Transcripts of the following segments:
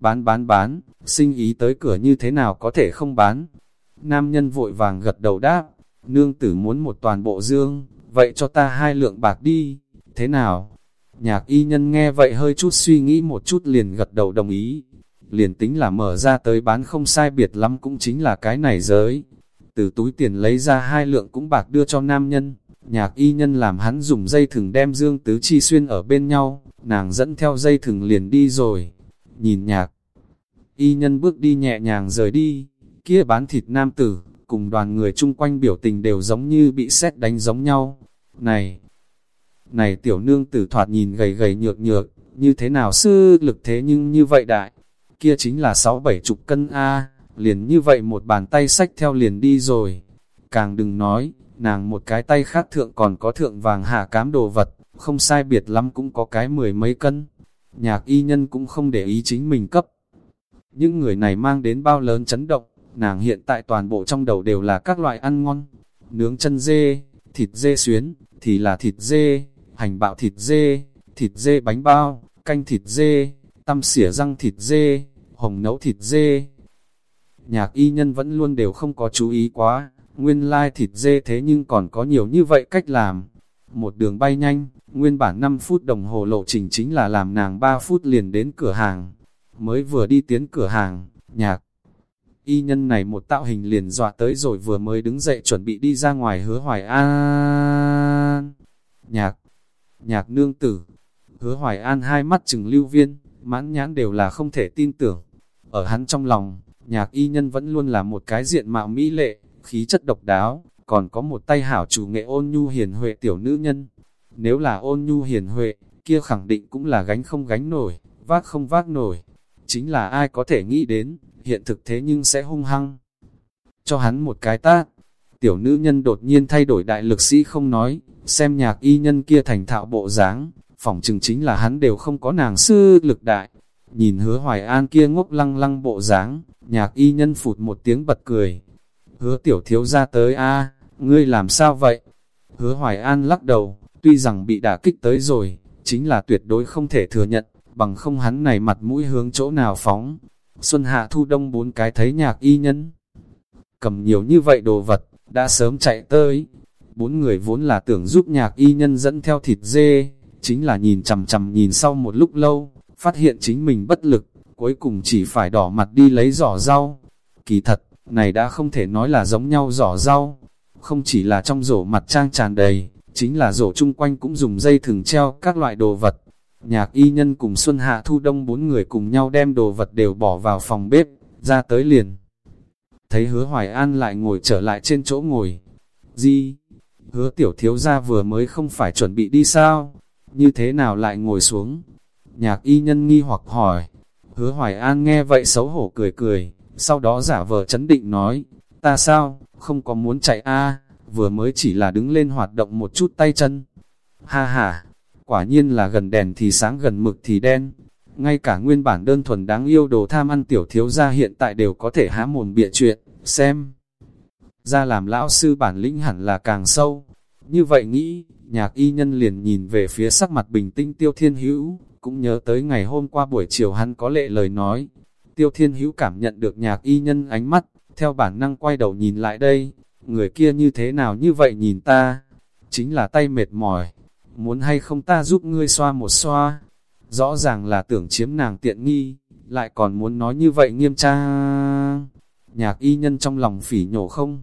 Bán bán bán, sinh ý tới cửa như thế nào có thể không bán. Nam nhân vội vàng gật đầu đáp, nương tử muốn một toàn bộ dương, vậy cho ta hai lượng bạc đi, thế nào? Nhạc y nhân nghe vậy hơi chút suy nghĩ một chút liền gật đầu đồng ý. Liền tính là mở ra tới bán không sai biệt lắm cũng chính là cái này giới. Từ túi tiền lấy ra hai lượng cũng bạc đưa cho nam nhân. Nhạc y nhân làm hắn dùng dây thừng đem dương tứ chi xuyên ở bên nhau, nàng dẫn theo dây thừng liền đi rồi. Nhìn nhạc, y nhân bước đi nhẹ nhàng rời đi, kia bán thịt nam tử, cùng đoàn người chung quanh biểu tình đều giống như bị xét đánh giống nhau. Này, này tiểu nương tử thoạt nhìn gầy gầy nhược nhược, như thế nào sư lực thế nhưng như vậy đại, kia chính là sáu bảy chục cân A, liền như vậy một bàn tay sách theo liền đi rồi. Càng đừng nói, nàng một cái tay khác thượng còn có thượng vàng hạ cám đồ vật, không sai biệt lắm cũng có cái mười mấy cân. Nhạc y nhân cũng không để ý chính mình cấp. Những người này mang đến bao lớn chấn động, nàng hiện tại toàn bộ trong đầu đều là các loại ăn ngon. Nướng chân dê, thịt dê xuyến, thì là thịt dê, hành bạo thịt dê, thịt dê bánh bao, canh thịt dê, tăm xỉa răng thịt dê, hồng nấu thịt dê. Nhạc y nhân vẫn luôn đều không có chú ý quá, nguyên lai thịt dê thế nhưng còn có nhiều như vậy cách làm. Một đường bay nhanh, nguyên bản 5 phút đồng hồ lộ trình chính là làm nàng 3 phút liền đến cửa hàng. Mới vừa đi tiến cửa hàng, nhạc y nhân này một tạo hình liền dọa tới rồi vừa mới đứng dậy chuẩn bị đi ra ngoài hứa hoài an. Nhạc, nhạc nương tử, hứa hoài an hai mắt chừng lưu viên, mãn nhãn đều là không thể tin tưởng. Ở hắn trong lòng, nhạc y nhân vẫn luôn là một cái diện mạo mỹ lệ, khí chất độc đáo, còn có một tay hảo chủ nghệ ôn nhu hiền huệ tiểu nữ nhân. Nếu là ôn nhu hiền huệ, kia khẳng định cũng là gánh không gánh nổi, vác không vác nổi. Chính là ai có thể nghĩ đến, hiện thực thế nhưng sẽ hung hăng. Cho hắn một cái tát, tiểu nữ nhân đột nhiên thay đổi đại lực sĩ không nói, xem nhạc y nhân kia thành thạo bộ dáng, phỏng chừng chính là hắn đều không có nàng sư lực đại. Nhìn hứa hoài an kia ngốc lăng lăng bộ dáng, nhạc y nhân phụt một tiếng bật cười. Hứa tiểu thiếu ra tới a ngươi làm sao vậy? Hứa hoài an lắc đầu, tuy rằng bị đả kích tới rồi, chính là tuyệt đối không thể thừa nhận, bằng không hắn này mặt mũi hướng chỗ nào phóng. Xuân hạ thu đông bốn cái thấy nhạc y nhân. Cầm nhiều như vậy đồ vật, đã sớm chạy tới. Bốn người vốn là tưởng giúp nhạc y nhân dẫn theo thịt dê, chính là nhìn chầm chầm nhìn sau một lúc lâu, phát hiện chính mình bất lực, cuối cùng chỉ phải đỏ mặt đi lấy giỏ rau. Kỳ thật, này đã không thể nói là giống nhau giỏ rau, không chỉ là trong rổ mặt trang tràn đầy, chính là rổ chung quanh cũng dùng dây thừng treo các loại đồ vật. Nhạc y nhân cùng Xuân Hạ Thu Đông bốn người cùng nhau đem đồ vật đều bỏ vào phòng bếp, ra tới liền. Thấy hứa Hoài An lại ngồi trở lại trên chỗ ngồi. di Hứa tiểu thiếu gia vừa mới không phải chuẩn bị đi sao? Như thế nào lại ngồi xuống? Nhạc y nhân nghi hoặc hỏi. Hứa Hoài An nghe vậy xấu hổ cười cười, sau đó giả vờ chấn định nói, ta sao, không có muốn chạy a vừa mới chỉ là đứng lên hoạt động một chút tay chân. Ha ha, quả nhiên là gần đèn thì sáng gần mực thì đen. Ngay cả nguyên bản đơn thuần đáng yêu đồ tham ăn tiểu thiếu gia hiện tại đều có thể há mồm bịa chuyện, xem. Ra làm lão sư bản lĩnh hẳn là càng sâu. Như vậy nghĩ, nhạc y nhân liền nhìn về phía sắc mặt bình tĩnh tiêu thiên hữu, cũng nhớ tới ngày hôm qua buổi chiều hắn có lệ lời nói. Tiêu thiên hữu cảm nhận được nhạc y nhân ánh mắt, theo bản năng quay đầu nhìn lại đây, người kia như thế nào như vậy nhìn ta, chính là tay mệt mỏi, muốn hay không ta giúp ngươi xoa một xoa, rõ ràng là tưởng chiếm nàng tiện nghi, lại còn muốn nói như vậy nghiêm trang. Nhạc y nhân trong lòng phỉ nhổ không?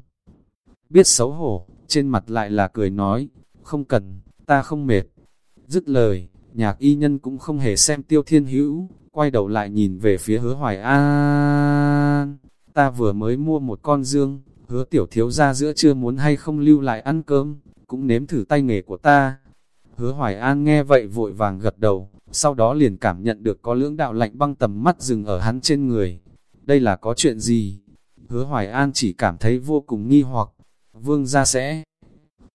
Biết xấu hổ, trên mặt lại là cười nói, không cần, ta không mệt. Dứt lời, nhạc y nhân cũng không hề xem tiêu thiên hữu, quay đầu lại nhìn về phía hứa hoài an. Ta vừa mới mua một con dương, hứa tiểu thiếu ra giữa chưa muốn hay không lưu lại ăn cơm, cũng nếm thử tay nghề của ta. Hứa hoài an nghe vậy vội vàng gật đầu, sau đó liền cảm nhận được có lưỡng đạo lạnh băng tầm mắt dừng ở hắn trên người. Đây là có chuyện gì? Hứa hoài an chỉ cảm thấy vô cùng nghi hoặc, vương gia sẽ...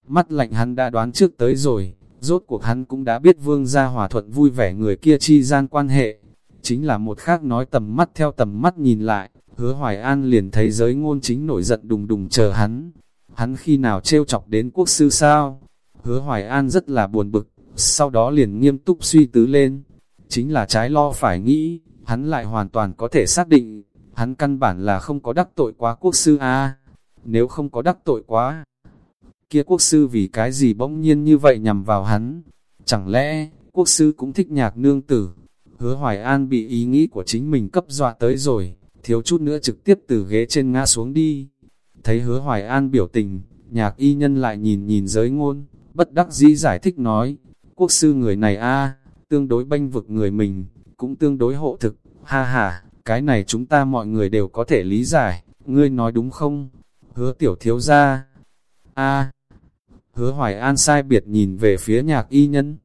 Mắt lạnh hắn đã đoán trước tới rồi, rốt cuộc hắn cũng đã biết vương gia hòa thuận vui vẻ người kia chi gian quan hệ. Chính là một khác nói tầm mắt theo tầm mắt nhìn lại, hứa hoài an liền thấy giới ngôn chính nổi giận đùng đùng chờ hắn. Hắn khi nào trêu chọc đến quốc sư sao? Hứa hoài an rất là buồn bực, sau đó liền nghiêm túc suy tứ lên. Chính là trái lo phải nghĩ, hắn lại hoàn toàn có thể xác định, hắn căn bản là không có đắc tội quá quốc sư a Nếu không có đắc tội quá, kia quốc sư vì cái gì bỗng nhiên như vậy nhằm vào hắn? Chẳng lẽ, quốc sư cũng thích nhạc nương tử? Hứa Hoài An bị ý nghĩ của chính mình cấp dọa tới rồi, thiếu chút nữa trực tiếp từ ghế trên ngã xuống đi. Thấy hứa Hoài An biểu tình, nhạc y nhân lại nhìn nhìn giới ngôn, bất đắc dĩ giải thích nói, quốc sư người này a tương đối banh vực người mình, cũng tương đối hộ thực, ha ha, cái này chúng ta mọi người đều có thể lý giải, ngươi nói đúng không? Hứa tiểu thiếu ra, a hứa hoài an sai biệt nhìn về phía nhạc y nhân,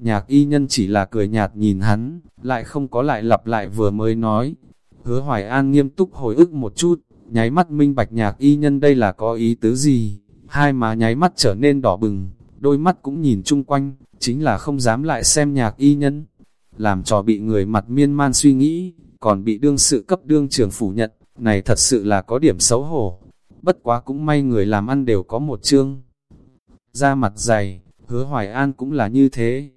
nhạc y nhân chỉ là cười nhạt nhìn hắn, lại không có lại lặp lại vừa mới nói, hứa hoài an nghiêm túc hồi ức một chút, nháy mắt minh bạch nhạc y nhân đây là có ý tứ gì, hai má nháy mắt trở nên đỏ bừng, đôi mắt cũng nhìn chung quanh, chính là không dám lại xem nhạc y nhân, làm trò bị người mặt miên man suy nghĩ, còn bị đương sự cấp đương trường phủ nhận, này thật sự là có điểm xấu hổ. Bất quá cũng may người làm ăn đều có một chương. Da mặt dày, hứa hoài an cũng là như thế.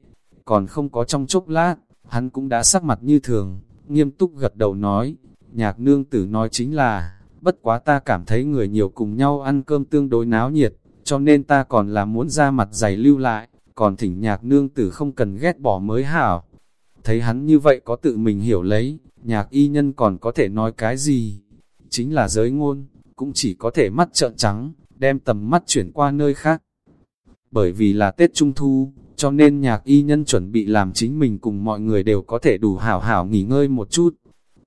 Còn không có trong chốc lát, hắn cũng đã sắc mặt như thường, nghiêm túc gật đầu nói, nhạc nương tử nói chính là, bất quá ta cảm thấy người nhiều cùng nhau ăn cơm tương đối náo nhiệt, cho nên ta còn là muốn ra mặt dày lưu lại, còn thỉnh nhạc nương tử không cần ghét bỏ mới hảo. Thấy hắn như vậy có tự mình hiểu lấy, nhạc y nhân còn có thể nói cái gì? Chính là giới ngôn, cũng chỉ có thể mắt trợn trắng, đem tầm mắt chuyển qua nơi khác. Bởi vì là Tết Trung Thu, cho nên nhạc y nhân chuẩn bị làm chính mình cùng mọi người đều có thể đủ hảo hảo nghỉ ngơi một chút.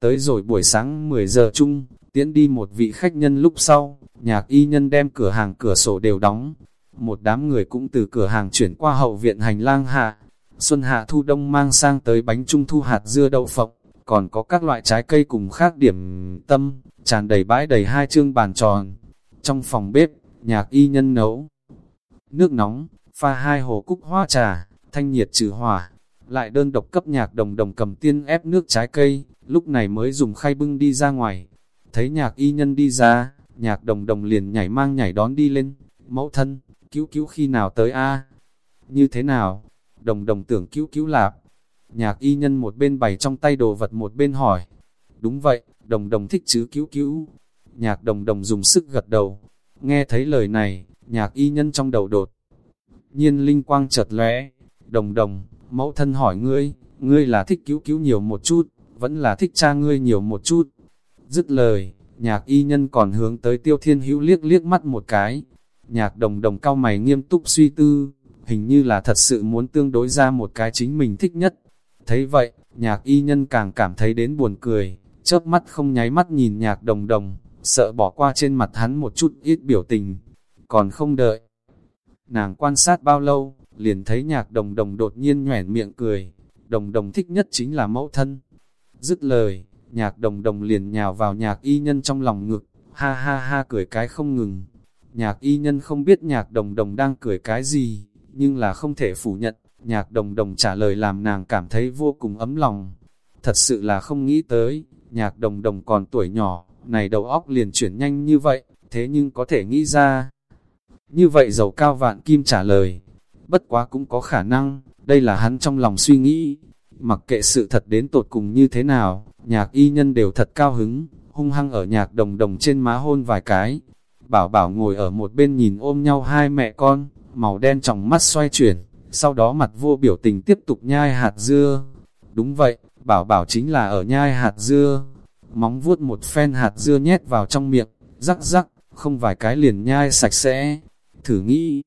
Tới rồi buổi sáng 10 giờ chung, tiễn đi một vị khách nhân lúc sau, nhạc y nhân đem cửa hàng cửa sổ đều đóng. Một đám người cũng từ cửa hàng chuyển qua hậu viện hành lang hạ. Xuân hạ thu đông mang sang tới bánh trung thu hạt dưa đậu phộng, còn có các loại trái cây cùng khác điểm tâm, tràn đầy bãi đầy hai chương bàn tròn. Trong phòng bếp, nhạc y nhân nấu nước nóng, pha hai hồ cúc hoa trà, thanh nhiệt trừ hỏa, lại đơn độc cấp nhạc đồng đồng cầm tiên ép nước trái cây, lúc này mới dùng khay bưng đi ra ngoài. Thấy nhạc y nhân đi ra, nhạc đồng đồng liền nhảy mang nhảy đón đi lên, mẫu thân, cứu cứu khi nào tới a Như thế nào? Đồng đồng tưởng cứu cứu lạp. Nhạc y nhân một bên bày trong tay đồ vật một bên hỏi. Đúng vậy, đồng đồng thích chứ cứu cứu. Nhạc đồng đồng dùng sức gật đầu. Nghe thấy lời này, nhạc y nhân trong đầu đột. Nhiên linh quang chợt lóe, đồng đồng, mẫu thân hỏi ngươi, ngươi là thích cứu cứu nhiều một chút, vẫn là thích cha ngươi nhiều một chút. Dứt lời, nhạc y nhân còn hướng tới tiêu thiên hữu liếc liếc mắt một cái. Nhạc đồng đồng cao mày nghiêm túc suy tư, hình như là thật sự muốn tương đối ra một cái chính mình thích nhất. Thấy vậy, nhạc y nhân càng cảm thấy đến buồn cười, chớp mắt không nháy mắt nhìn nhạc đồng đồng, sợ bỏ qua trên mặt hắn một chút ít biểu tình, còn không đợi. Nàng quan sát bao lâu, liền thấy nhạc đồng đồng đột nhiên nhoẻn miệng cười, đồng đồng thích nhất chính là mẫu thân. Dứt lời, nhạc đồng đồng liền nhào vào nhạc y nhân trong lòng ngực, ha ha ha cười cái không ngừng. Nhạc y nhân không biết nhạc đồng đồng đang cười cái gì, nhưng là không thể phủ nhận, nhạc đồng đồng trả lời làm nàng cảm thấy vô cùng ấm lòng. Thật sự là không nghĩ tới, nhạc đồng đồng còn tuổi nhỏ, này đầu óc liền chuyển nhanh như vậy, thế nhưng có thể nghĩ ra. Như vậy dầu cao vạn kim trả lời, bất quá cũng có khả năng, đây là hắn trong lòng suy nghĩ. Mặc kệ sự thật đến tột cùng như thế nào, nhạc y nhân đều thật cao hứng, hung hăng ở nhạc đồng đồng trên má hôn vài cái. Bảo bảo ngồi ở một bên nhìn ôm nhau hai mẹ con, màu đen trong mắt xoay chuyển, sau đó mặt vô biểu tình tiếp tục nhai hạt dưa. Đúng vậy, bảo bảo chính là ở nhai hạt dưa. Móng vuốt một phen hạt dưa nhét vào trong miệng, rắc rắc, không vài cái liền nhai sạch sẽ. Thử nghĩ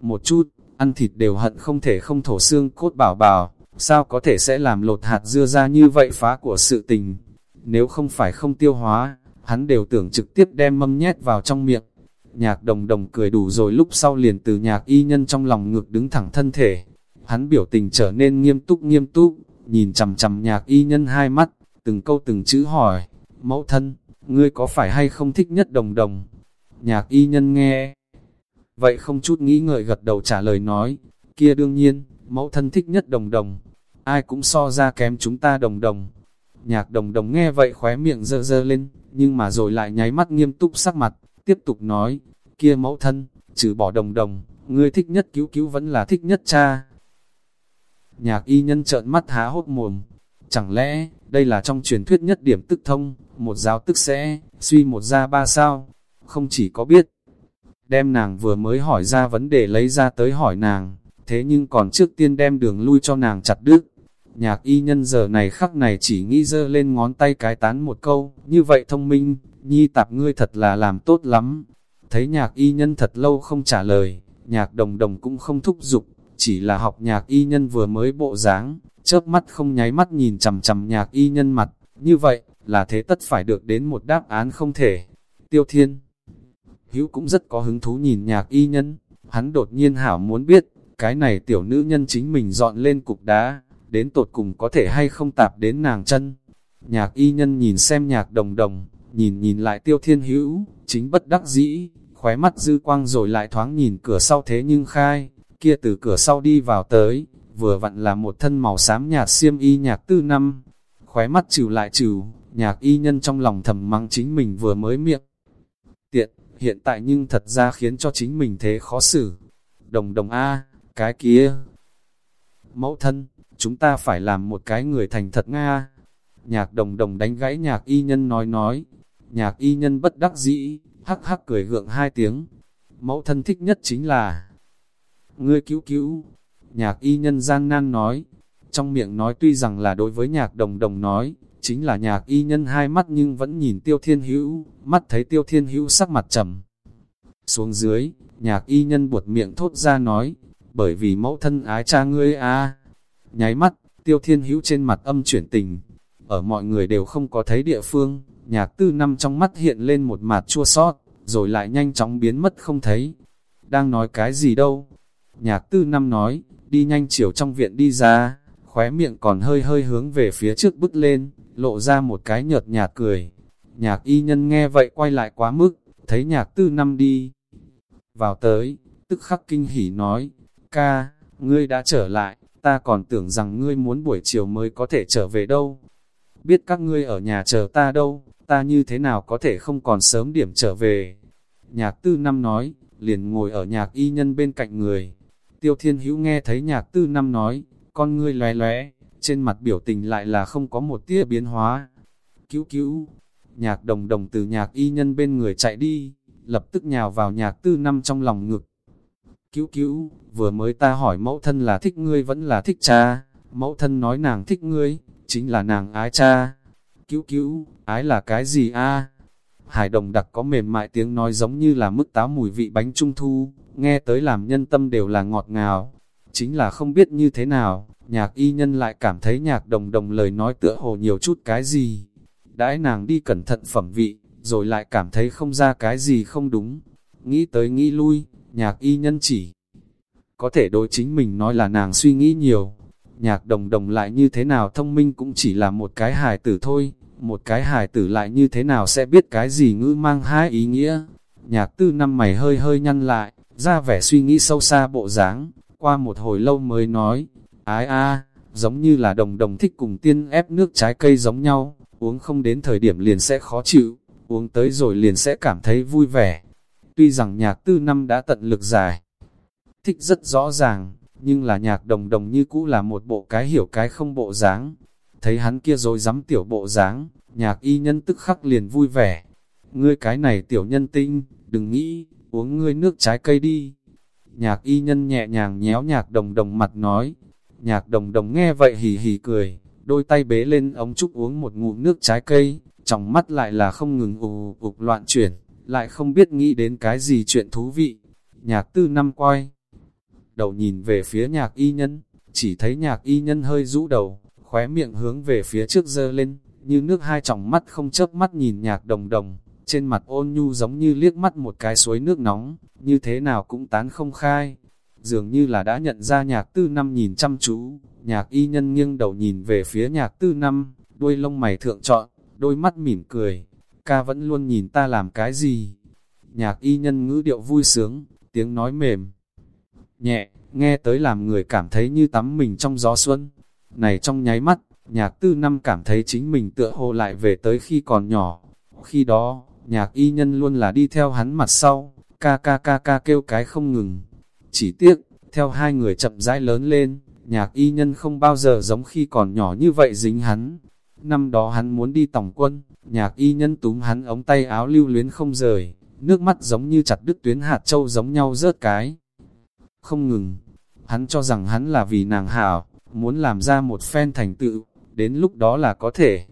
một chút, ăn thịt đều hận không thể không thổ xương cốt bảo bảo, sao có thể sẽ làm lột hạt dưa ra như vậy phá của sự tình. Nếu không phải không tiêu hóa, hắn đều tưởng trực tiếp đem mâm nhét vào trong miệng. Nhạc đồng đồng cười đủ rồi lúc sau liền từ nhạc y nhân trong lòng ngược đứng thẳng thân thể. Hắn biểu tình trở nên nghiêm túc nghiêm túc, nhìn chầm chầm nhạc y nhân hai mắt, từng câu từng chữ hỏi, mẫu thân, ngươi có phải hay không thích nhất đồng đồng? Nhạc y nhân nghe. Vậy không chút nghĩ ngợi gật đầu trả lời nói, kia đương nhiên, mẫu thân thích nhất đồng đồng, ai cũng so ra kém chúng ta đồng đồng. Nhạc đồng đồng nghe vậy khóe miệng dơ dơ lên, nhưng mà rồi lại nháy mắt nghiêm túc sắc mặt, tiếp tục nói, kia mẫu thân, trừ bỏ đồng đồng, ngươi thích nhất cứu cứu vẫn là thích nhất cha. Nhạc y nhân trợn mắt há hốt mồm, chẳng lẽ, Đây là trong truyền thuyết nhất điểm tức thông, một giáo tức sẽ, suy một ra ba sao. Không chỉ có biết, đem nàng vừa mới hỏi ra vấn đề lấy ra tới hỏi nàng, thế nhưng còn trước tiên đem đường lui cho nàng chặt đứt. Nhạc y nhân giờ này khắc này chỉ nghĩ dơ lên ngón tay cái tán một câu, như vậy thông minh, nhi tạp ngươi thật là làm tốt lắm. Thấy nhạc y nhân thật lâu không trả lời, nhạc đồng đồng cũng không thúc giục, chỉ là học nhạc y nhân vừa mới bộ dáng, chớp mắt không nháy mắt nhìn chầm chầm nhạc y nhân mặt, như vậy, là thế tất phải được đến một đáp án không thể. Tiêu thiên Hữu cũng rất có hứng thú nhìn nhạc y nhân, hắn đột nhiên hảo muốn biết, cái này tiểu nữ nhân chính mình dọn lên cục đá, đến tột cùng có thể hay không tạp đến nàng chân. Nhạc y nhân nhìn xem nhạc đồng đồng, nhìn nhìn lại tiêu thiên hữu, chính bất đắc dĩ, khóe mắt dư quang rồi lại thoáng nhìn cửa sau thế nhưng khai, kia từ cửa sau đi vào tới, vừa vặn là một thân màu xám nhạt xiêm y nhạc tư năm, khóe mắt trừ lại trừ, nhạc y nhân trong lòng thầm mắng chính mình vừa mới miệng. Hiện tại nhưng thật ra khiến cho chính mình thế khó xử. Đồng đồng A, cái kia. Mẫu thân, chúng ta phải làm một cái người thành thật Nga. Nhạc đồng đồng đánh gãy nhạc y nhân nói nói. Nhạc y nhân bất đắc dĩ, hắc hắc cười gượng hai tiếng. Mẫu thân thích nhất chính là Ngươi cứu cứu. Nhạc y nhân gian nan nói. Trong miệng nói tuy rằng là đối với nhạc đồng đồng nói, chính là nhạc y nhân hai mắt nhưng vẫn nhìn tiêu thiên hữu, mắt thấy tiêu thiên hữu sắc mặt trầm. Xuống dưới, nhạc y nhân buột miệng thốt ra nói, bởi vì mẫu thân ái cha ngươi a Nháy mắt, tiêu thiên hữu trên mặt âm chuyển tình, ở mọi người đều không có thấy địa phương, nhạc tư năm trong mắt hiện lên một mặt chua sót, rồi lại nhanh chóng biến mất không thấy. Đang nói cái gì đâu? Nhạc tư năm nói, đi nhanh chiều trong viện đi ra, khóe miệng còn hơi hơi hướng về phía trước bước lên, lộ ra một cái nhợt nhạt cười. Nhạc y nhân nghe vậy quay lại quá mức, thấy nhạc tư năm đi. Vào tới, tức khắc kinh hỉ nói, ca, ngươi đã trở lại, ta còn tưởng rằng ngươi muốn buổi chiều mới có thể trở về đâu. Biết các ngươi ở nhà chờ ta đâu, ta như thế nào có thể không còn sớm điểm trở về. Nhạc tư năm nói, liền ngồi ở nhạc y nhân bên cạnh người. Tiêu thiên hữu nghe thấy nhạc tư năm nói, con ngươi lóe lóe, trên mặt biểu tình lại là không có một tia biến hóa. Cứu cứu, nhạc đồng đồng từ nhạc y nhân bên người chạy đi, lập tức nhào vào nhạc tư năm trong lòng ngực. Cứu cứu, vừa mới ta hỏi mẫu thân là thích ngươi vẫn là thích cha, mẫu thân nói nàng thích ngươi, chính là nàng ái cha. Cứu cứu, ái là cái gì a? Hải đồng đặc có mềm mại tiếng nói giống như là mức táo mùi vị bánh trung thu, nghe tới làm nhân tâm đều là ngọt ngào. Chính là không biết như thế nào, nhạc y nhân lại cảm thấy nhạc đồng đồng lời nói tựa hồ nhiều chút cái gì. Đãi nàng đi cẩn thận phẩm vị, rồi lại cảm thấy không ra cái gì không đúng. Nghĩ tới nghĩ lui, nhạc y nhân chỉ có thể đối chính mình nói là nàng suy nghĩ nhiều. Nhạc đồng đồng lại như thế nào thông minh cũng chỉ là một cái hài tử thôi, một cái hài tử lại như thế nào sẽ biết cái gì ngữ mang hai ý nghĩa. Nhạc tư năm mày hơi hơi nhăn lại, ra vẻ suy nghĩ sâu xa bộ dáng, qua một hồi lâu mới nói, ái a, giống như là đồng đồng thích cùng tiên ép nước trái cây giống nhau, uống không đến thời điểm liền sẽ khó chịu, uống tới rồi liền sẽ cảm thấy vui vẻ. Tuy rằng nhạc tư năm đã tận lực dài, thích rất rõ ràng, nhưng là nhạc đồng đồng như cũ là một bộ cái hiểu cái không bộ dáng. Thấy hắn kia rồi dám tiểu bộ dáng, nhạc y nhân tức khắc liền vui vẻ. Ngươi cái này tiểu nhân tinh, đừng nghĩ, uống ngươi nước trái cây đi. Nhạc y nhân nhẹ nhàng nhéo nhạc đồng đồng mặt nói. Nhạc đồng đồng nghe vậy hì hì cười, đôi tay bế lên ống trúc uống một ngụm nước trái cây, trong mắt lại là không ngừng ù ục loạn chuyển, lại không biết nghĩ đến cái gì chuyện thú vị. Nhạc tư năm quay, đầu nhìn về phía nhạc y nhân, chỉ thấy nhạc y nhân hơi rũ đầu, khóe miệng hướng về phía trước dơ lên, như nước hai tròng mắt không chớp mắt nhìn nhạc đồng đồng, trên mặt ôn nhu giống như liếc mắt một cái suối nước nóng, như thế nào cũng tán không khai. Dường như là đã nhận ra nhạc tư năm nhìn chăm chú, nhạc y nhân nghiêng đầu nhìn về phía nhạc tư năm, đuôi lông mày thượng trọn, đôi mắt mỉm cười, ca vẫn luôn nhìn ta làm cái gì. Nhạc y nhân ngữ điệu vui sướng, tiếng nói mềm, nhẹ, nghe tới làm người cảm thấy như tắm mình trong gió xuân. Này trong nháy mắt, nhạc tư năm cảm thấy chính mình tựa hồ lại về tới khi còn nhỏ. Khi đó, nhạc y nhân luôn là đi theo hắn mặt sau, ca ca ca ca kêu cái không ngừng. Chỉ tiếc, theo hai người chậm rãi lớn lên, nhạc y nhân không bao giờ giống khi còn nhỏ như vậy dính hắn. Năm đó hắn muốn đi tổng quân, nhạc y nhân túm hắn ống tay áo lưu luyến không rời, nước mắt giống như chặt đứt tuyến hạt châu giống nhau rớt cái. Không ngừng, hắn cho rằng hắn là vì nàng hảo, muốn làm ra một phen thành tựu, đến lúc đó là có thể.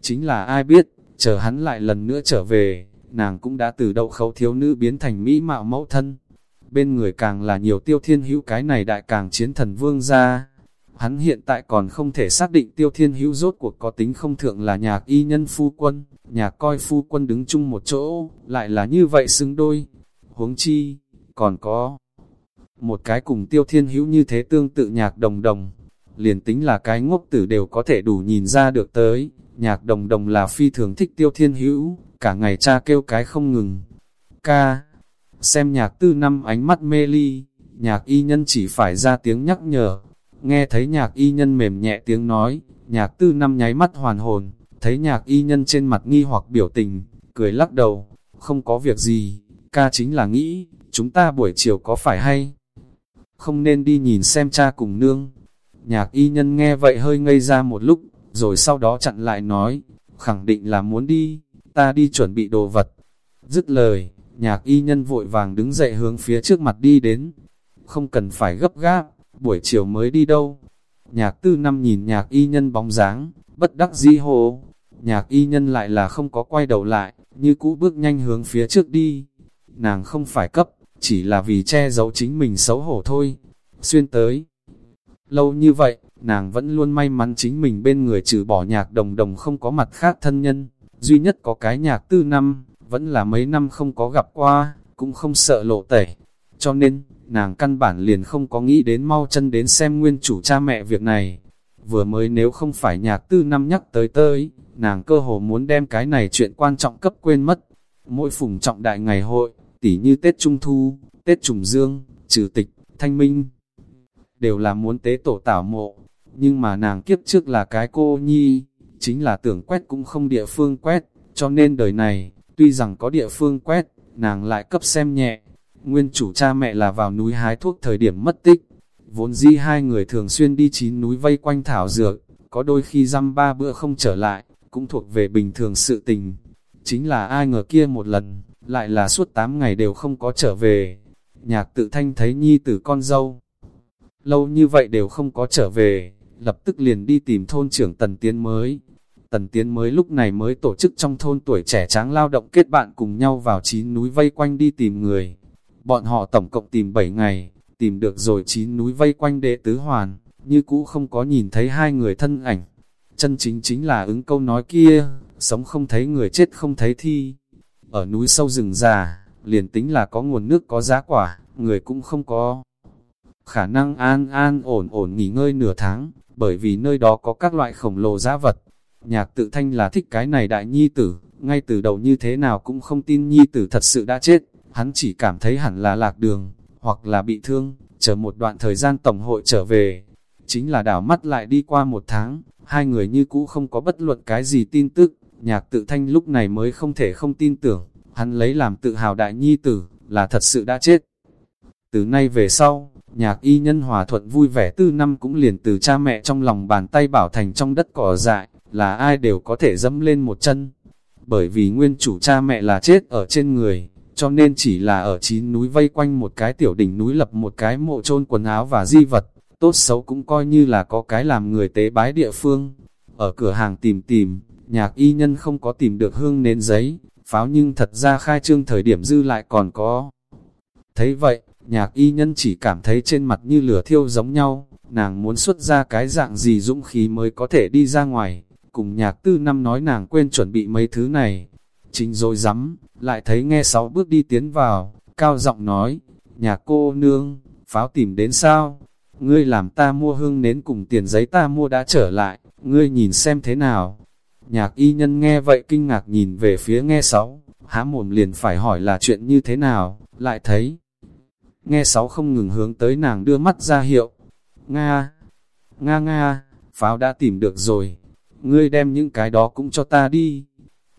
Chính là ai biết, chờ hắn lại lần nữa trở về, nàng cũng đã từ đậu khấu thiếu nữ biến thành mỹ mạo mẫu thân. Bên người càng là nhiều tiêu thiên hữu cái này đại càng chiến thần vương ra. Hắn hiện tại còn không thể xác định tiêu thiên hữu rốt cuộc có tính không thượng là nhạc y nhân phu quân, nhạc coi phu quân đứng chung một chỗ, lại là như vậy xứng đôi. Huống chi, còn có một cái cùng tiêu thiên hữu như thế tương tự nhạc đồng đồng, liền tính là cái ngốc tử đều có thể đủ nhìn ra được tới, nhạc đồng đồng là phi thường thích tiêu thiên hữu, cả ngày cha kêu cái không ngừng. Ca, xem nhạc tư năm ánh mắt mê ly, nhạc y nhân chỉ phải ra tiếng nhắc nhở, nghe thấy nhạc y nhân mềm nhẹ tiếng nói, nhạc tư năm nháy mắt hoàn hồn, thấy nhạc y nhân trên mặt nghi hoặc biểu tình, cười lắc đầu, không có việc gì, ca chính là nghĩ, chúng ta buổi chiều có phải hay? Không nên đi nhìn xem cha cùng nương. Nhạc y nhân nghe vậy hơi ngây ra một lúc, rồi sau đó chặn lại nói, khẳng định là muốn đi, ta đi chuẩn bị đồ vật. Dứt lời, nhạc y nhân vội vàng đứng dậy hướng phía trước mặt đi đến. Không cần phải gấp gáp, buổi chiều mới đi đâu. Nhạc tư năm nhìn nhạc y nhân bóng dáng, bất đắc dĩ hồ. Nhạc y nhân lại là không có quay đầu lại, như cũ bước nhanh hướng phía trước đi. Nàng không phải cấp, chỉ là vì che giấu chính mình xấu hổ thôi. Xuyên tới. Lâu như vậy, nàng vẫn luôn may mắn chính mình bên người trừ bỏ nhạc đồng đồng không có mặt khác thân nhân. Duy nhất có cái nhạc tư năm, vẫn là mấy năm không có gặp qua, cũng không sợ lộ tẩy. Cho nên, nàng căn bản liền không có nghĩ đến mau chân đến xem nguyên chủ cha mẹ việc này. Vừa mới nếu không phải nhạc tư năm nhắc tới tới, nàng cơ hồ muốn đem cái này chuyện quan trọng cấp quên mất. Mỗi phùng trọng đại ngày hội, tỉ như Tết Trung Thu, Tết Trùng Dương, Trừ Tịch, Thanh Minh, đều là muốn tế tổ tảo mộ. Nhưng mà nàng kiếp trước là cái cô nhi, chính là tưởng quét cũng không địa phương quét, cho nên đời này, tuy rằng có địa phương quét, nàng lại cấp xem nhẹ. Nguyên chủ cha mẹ là vào núi hái thuốc thời điểm mất tích, vốn di hai người thường xuyên đi chín núi vây quanh thảo dược, có đôi khi dăm ba bữa không trở lại, cũng thuộc về bình thường sự tình. Chính là ai ngờ kia một lần, lại là suốt 8 ngày đều không có trở về. Nhạc tự thanh thấy nhi tử con dâu. Lâu như vậy đều không có trở về, lập tức liền đi tìm thôn trưởng Tần Tiến mới. Tần Tiến mới lúc này mới tổ chức trong thôn tuổi trẻ tráng lao động kết bạn cùng nhau vào chín núi vây quanh đi tìm người. Bọn họ tổng cộng tìm 7 ngày, tìm được rồi chín núi vây quanh đệ tứ hoàn, như cũ không có nhìn thấy hai người thân ảnh. Chân chính chính là ứng câu nói kia, sống không thấy người chết không thấy thi. Ở núi sâu rừng già, liền tính là có nguồn nước có giá quả, người cũng không có. Khả năng an an ổn ổn nghỉ ngơi nửa tháng, bởi vì nơi đó có các loại khổng lồ giá vật. Nhạc tự thanh là thích cái này đại nhi tử, ngay từ đầu như thế nào cũng không tin nhi tử thật sự đã chết, hắn chỉ cảm thấy hẳn là lạc đường, hoặc là bị thương, chờ một đoạn thời gian tổng hội trở về. Chính là đảo mắt lại đi qua một tháng, hai người như cũ không có bất luận cái gì tin tức, nhạc tự thanh lúc này mới không thể không tin tưởng, hắn lấy làm tự hào đại nhi tử, là thật sự đã chết. Từ nay về sau, nhạc y nhân hòa thuận vui vẻ tư năm cũng liền từ cha mẹ trong lòng bàn tay bảo thành trong đất cỏ dại, là ai đều có thể dẫm lên một chân. Bởi vì nguyên chủ cha mẹ là chết ở trên người, cho nên chỉ là ở chín núi vây quanh một cái tiểu đỉnh núi lập một cái mộ chôn quần áo và di vật, tốt xấu cũng coi như là có cái làm người tế bái địa phương. Ở cửa hàng tìm tìm, nhạc y nhân không có tìm được hương nến giấy, pháo nhưng thật ra khai trương thời điểm dư lại còn có. Thấy vậy, nhạc y nhân chỉ cảm thấy trên mặt như lửa thiêu giống nhau, nàng muốn xuất ra cái dạng gì dũng khí mới có thể đi ra ngoài, cùng nhạc tư năm nói nàng quên chuẩn bị mấy thứ này. Chính rồi rắm lại thấy nghe sáu bước đi tiến vào, cao giọng nói, nhà cô nương, pháo tìm đến sao? Ngươi làm ta mua hương nến cùng tiền giấy ta mua đã trở lại, ngươi nhìn xem thế nào? Nhạc y nhân nghe vậy kinh ngạc nhìn về phía nghe sáu, há mồm liền phải hỏi là chuyện như thế nào, lại thấy. Nghe sáu không ngừng hướng tới nàng đưa mắt ra hiệu. Nga, Nga Nga, pháo đã tìm được rồi, ngươi đem những cái đó cũng cho ta đi.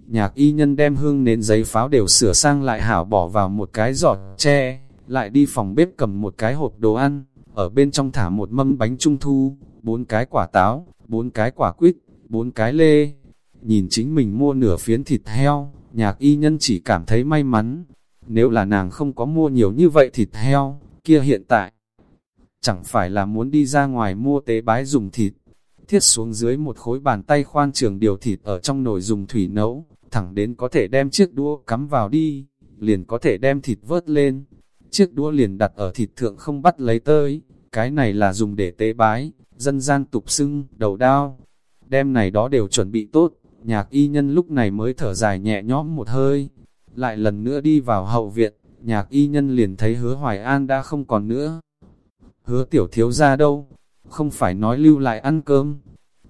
Nhạc y nhân đem hương nến giấy pháo đều sửa sang lại hảo bỏ vào một cái giọt tre, lại đi phòng bếp cầm một cái hộp đồ ăn, ở bên trong thả một mâm bánh trung thu, bốn cái quả táo, bốn cái quả quýt, bốn cái lê. Nhìn chính mình mua nửa phiến thịt heo, nhạc y nhân chỉ cảm thấy may mắn. Nếu là nàng không có mua nhiều như vậy thịt heo, kia hiện tại, chẳng phải là muốn đi ra ngoài mua tế bái dùng thịt. Thiết xuống dưới một khối bàn tay khoan trường điều thịt ở trong nồi dùng thủy nấu, thẳng đến có thể đem chiếc đũa cắm vào đi, liền có thể đem thịt vớt lên. Chiếc đũa liền đặt ở thịt thượng không bắt lấy tới, cái này là dùng để tế bái, dân gian tục xưng, đầu đao. Đem này đó đều chuẩn bị tốt, nhạc y nhân lúc này mới thở dài nhẹ nhõm một hơi. Lại lần nữa đi vào hậu viện, nhạc y nhân liền thấy hứa Hoài An đã không còn nữa. Hứa tiểu thiếu ra đâu? Không phải nói lưu lại ăn cơm.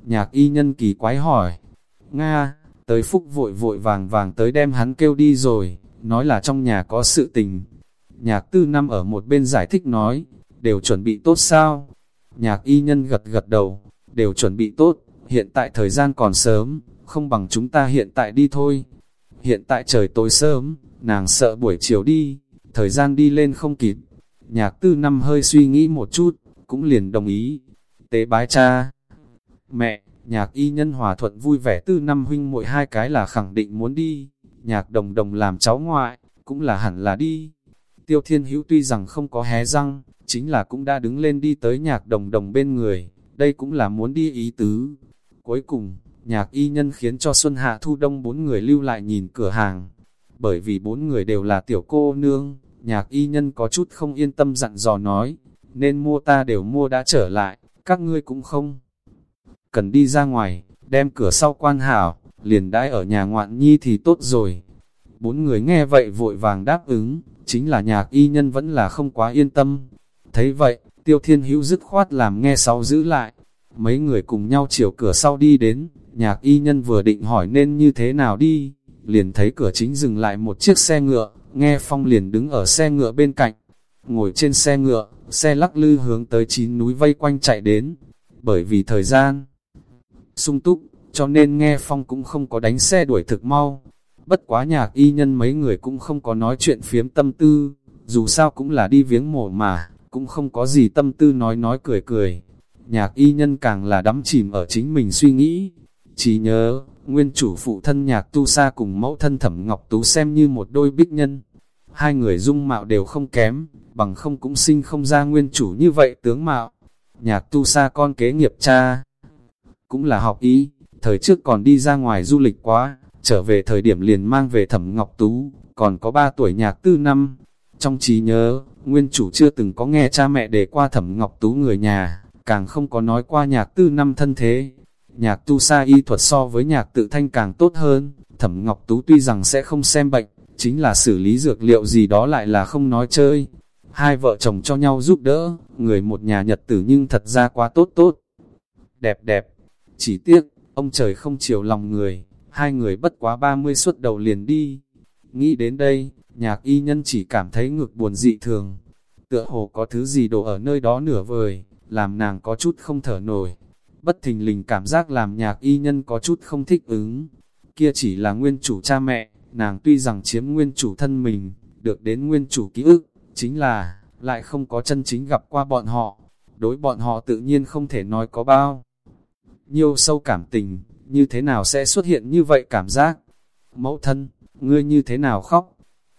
Nhạc y nhân kỳ quái hỏi. Nga, tới phúc vội vội vàng vàng tới đem hắn kêu đi rồi, nói là trong nhà có sự tình. Nhạc tư năm ở một bên giải thích nói, đều chuẩn bị tốt sao? Nhạc y nhân gật gật đầu, đều chuẩn bị tốt, hiện tại thời gian còn sớm, không bằng chúng ta hiện tại đi thôi. Hiện tại trời tối sớm, nàng sợ buổi chiều đi, thời gian đi lên không kịp. Nhạc tư năm hơi suy nghĩ một chút, cũng liền đồng ý. Tế bái cha, mẹ, nhạc y nhân hòa thuận vui vẻ tư năm huynh mỗi hai cái là khẳng định muốn đi. Nhạc đồng đồng làm cháu ngoại, cũng là hẳn là đi. Tiêu thiên hữu tuy rằng không có hé răng, chính là cũng đã đứng lên đi tới nhạc đồng đồng bên người, đây cũng là muốn đi ý tứ. Cuối cùng, nhạc y nhân khiến cho Xuân Hạ Thu Đông bốn người lưu lại nhìn cửa hàng. Bởi vì bốn người đều là tiểu cô nương, nhạc y nhân có chút không yên tâm dặn dò nói, nên mua ta đều mua đã trở lại, các ngươi cũng không. Cần đi ra ngoài, đem cửa sau quan hảo, liền đãi ở nhà ngoạn nhi thì tốt rồi. Bốn người nghe vậy vội vàng đáp ứng, chính là nhạc y nhân vẫn là không quá yên tâm. Thấy vậy, tiêu thiên hữu dứt khoát làm nghe sau giữ lại. Mấy người cùng nhau chiều cửa sau đi đến, nhạc y nhân vừa định hỏi nên như thế nào đi, liền thấy cửa chính dừng lại một chiếc xe ngựa, nghe phong liền đứng ở xe ngựa bên cạnh. Ngồi trên xe ngựa, xe lắc lư hướng tới chín núi vây quanh chạy đến, bởi vì thời gian sung túc, cho nên nghe phong cũng không có đánh xe đuổi thực mau. Bất quá nhạc y nhân mấy người cũng không có nói chuyện phiếm tâm tư, dù sao cũng là đi viếng mổ mà, cũng không có gì tâm tư nói nói cười cười. Nhạc y nhân càng là đắm chìm ở chính mình suy nghĩ. Chỉ nhớ, nguyên chủ phụ thân nhạc tu sa cùng mẫu thân thẩm ngọc tú xem như một đôi bích nhân. Hai người dung mạo đều không kém, bằng không cũng sinh không ra nguyên chủ như vậy tướng mạo. Nhạc tu sa con kế nghiệp cha, cũng là học ý, thời trước còn đi ra ngoài du lịch quá, trở về thời điểm liền mang về thẩm ngọc tú, còn có 3 tuổi nhạc tư năm. Trong trí nhớ, nguyên chủ chưa từng có nghe cha mẹ đề qua thẩm ngọc tú người nhà, càng không có nói qua nhạc tư năm thân thế. Nhạc tu sa y thuật so với nhạc tự thanh càng tốt hơn, thẩm ngọc tú tuy rằng sẽ không xem bệnh, chính là xử lý dược liệu gì đó lại là không nói chơi. Hai vợ chồng cho nhau giúp đỡ, người một nhà nhật tử nhưng thật ra quá tốt tốt. Đẹp đẹp, chỉ tiếc, ông trời không chiều lòng người, hai người bất quá 30 suất đầu liền đi. Nghĩ đến đây, nhạc y nhân chỉ cảm thấy ngực buồn dị thường. Tựa hồ có thứ gì đổ ở nơi đó nửa vời, làm nàng có chút không thở nổi. Bất thình lình cảm giác làm nhạc y nhân có chút không thích ứng. Kia chỉ là nguyên chủ cha mẹ, nàng tuy rằng chiếm nguyên chủ thân mình, được đến nguyên chủ ký ức, chính là, lại không có chân chính gặp qua bọn họ. Đối bọn họ tự nhiên không thể nói có bao nhiêu sâu cảm tình, như thế nào sẽ xuất hiện như vậy cảm giác? Mẫu thân, ngươi như thế nào khóc?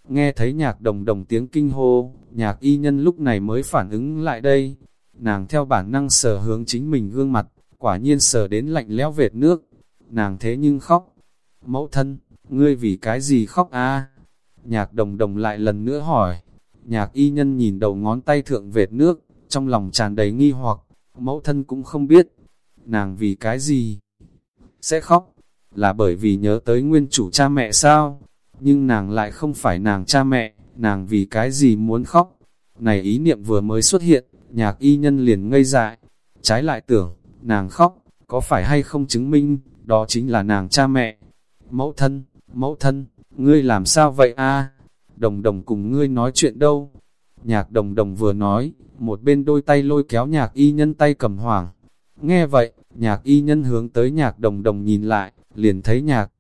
Nghe thấy nhạc đồng đồng tiếng kinh hô, nhạc y nhân lúc này mới phản ứng lại đây. Nàng theo bản năng sờ hướng chính mình gương mặt, quả nhiên sờ đến lạnh lẽo vệt nước. Nàng thế nhưng khóc. Mẫu thân, ngươi vì cái gì khóc a? Nhạc đồng đồng lại lần nữa hỏi. Nhạc y nhân nhìn đầu ngón tay thượng vệt nước, trong lòng tràn đầy nghi hoặc, mẫu thân cũng không biết, nàng vì cái gì? Sẽ khóc, là bởi vì nhớ tới nguyên chủ cha mẹ sao? Nhưng nàng lại không phải nàng cha mẹ, nàng vì cái gì muốn khóc? Này ý niệm vừa mới xuất hiện, nhạc y nhân liền ngây dại. Trái lại tưởng, nàng khóc, có phải hay không chứng minh, đó chính là nàng cha mẹ. Mẫu thân, mẫu thân, ngươi làm sao vậy a? Đồng đồng cùng ngươi nói chuyện đâu? Nhạc đồng đồng vừa nói, một bên đôi tay lôi kéo nhạc y nhân tay cầm hoàng. Nghe vậy, nhạc y nhân hướng tới nhạc đồng đồng nhìn lại, liền thấy nhạc.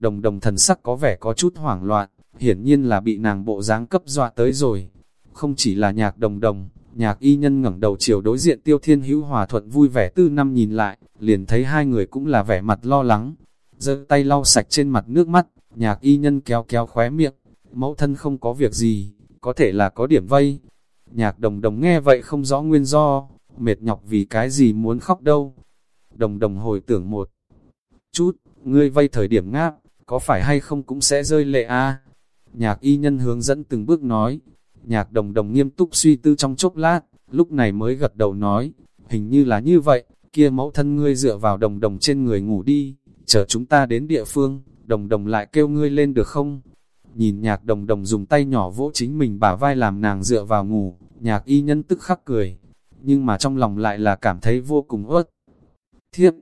Đồng đồng thần sắc có vẻ có chút hoảng loạn, hiển nhiên là bị nàng bộ dáng cấp dọa tới rồi. Không chỉ là nhạc đồng đồng, Nhạc y nhân ngẩng đầu chiều đối diện tiêu thiên hữu hòa thuận vui vẻ tư năm nhìn lại, liền thấy hai người cũng là vẻ mặt lo lắng giơ tay lau sạch trên mặt nước mắt, nhạc y nhân kéo kéo khóe miệng, mẫu thân không có việc gì, có thể là có điểm vây. Nhạc đồng đồng nghe vậy không rõ nguyên do, mệt nhọc vì cái gì muốn khóc đâu. Đồng đồng hồi tưởng một chút, ngươi vây thời điểm ngáp, có phải hay không cũng sẽ rơi lệ a Nhạc y nhân hướng dẫn từng bước nói, nhạc đồng đồng nghiêm túc suy tư trong chốc lát, lúc này mới gật đầu nói, hình như là như vậy, kia mẫu thân ngươi dựa vào đồng đồng trên người ngủ đi, chờ chúng ta đến địa phương, đồng đồng lại kêu ngươi lên được không? Nhìn nhạc đồng đồng dùng tay nhỏ vỗ chính mình bả vai làm nàng dựa vào ngủ, nhạc y nhân tức khắc cười, nhưng mà trong lòng lại là cảm thấy vô cùng ớt. Thiếp,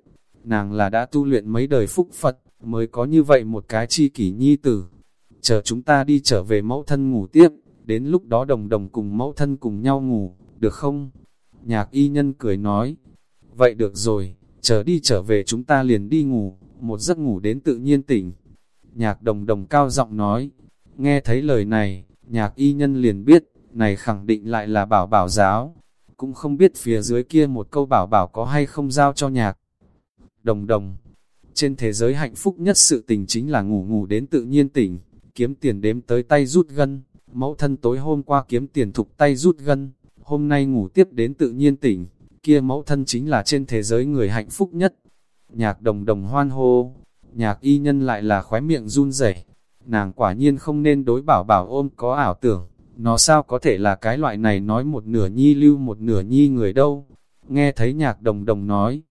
nàng là đã tu luyện mấy đời phúc Phật, mới có như vậy một cái chi kỷ nhi tử. Chờ chúng ta đi trở về mẫu thân ngủ tiếp, đến lúc đó đồng đồng cùng mẫu thân cùng nhau ngủ, được không? Nhạc y nhân cười nói, vậy được rồi, chờ đi trở về chúng ta liền đi ngủ, một giấc ngủ đến tự nhiên tỉnh. Nhạc đồng đồng cao giọng nói, nghe thấy lời này, nhạc y nhân liền biết, này khẳng định lại là bảo bảo giáo, cũng không biết phía dưới kia một câu bảo bảo có hay không giao cho nhạc. Đồng đồng, trên thế giới hạnh phúc nhất sự tình chính là ngủ ngủ đến tự nhiên tỉnh, kiếm tiền đếm tới tay rút gân, mẫu thân tối hôm qua kiếm tiền thục tay rút gân, hôm nay ngủ tiếp đến tự nhiên tỉnh, kia mẫu thân chính là trên thế giới người hạnh phúc nhất. Nhạc đồng đồng hoan hô, nhạc y nhân lại là khóe miệng run rẩy. Nàng quả nhiên không nên đối bảo bảo ôm có ảo tưởng, nó sao có thể là cái loại này nói một nửa nhi lưu một nửa nhi người đâu. Nghe thấy nhạc đồng đồng nói,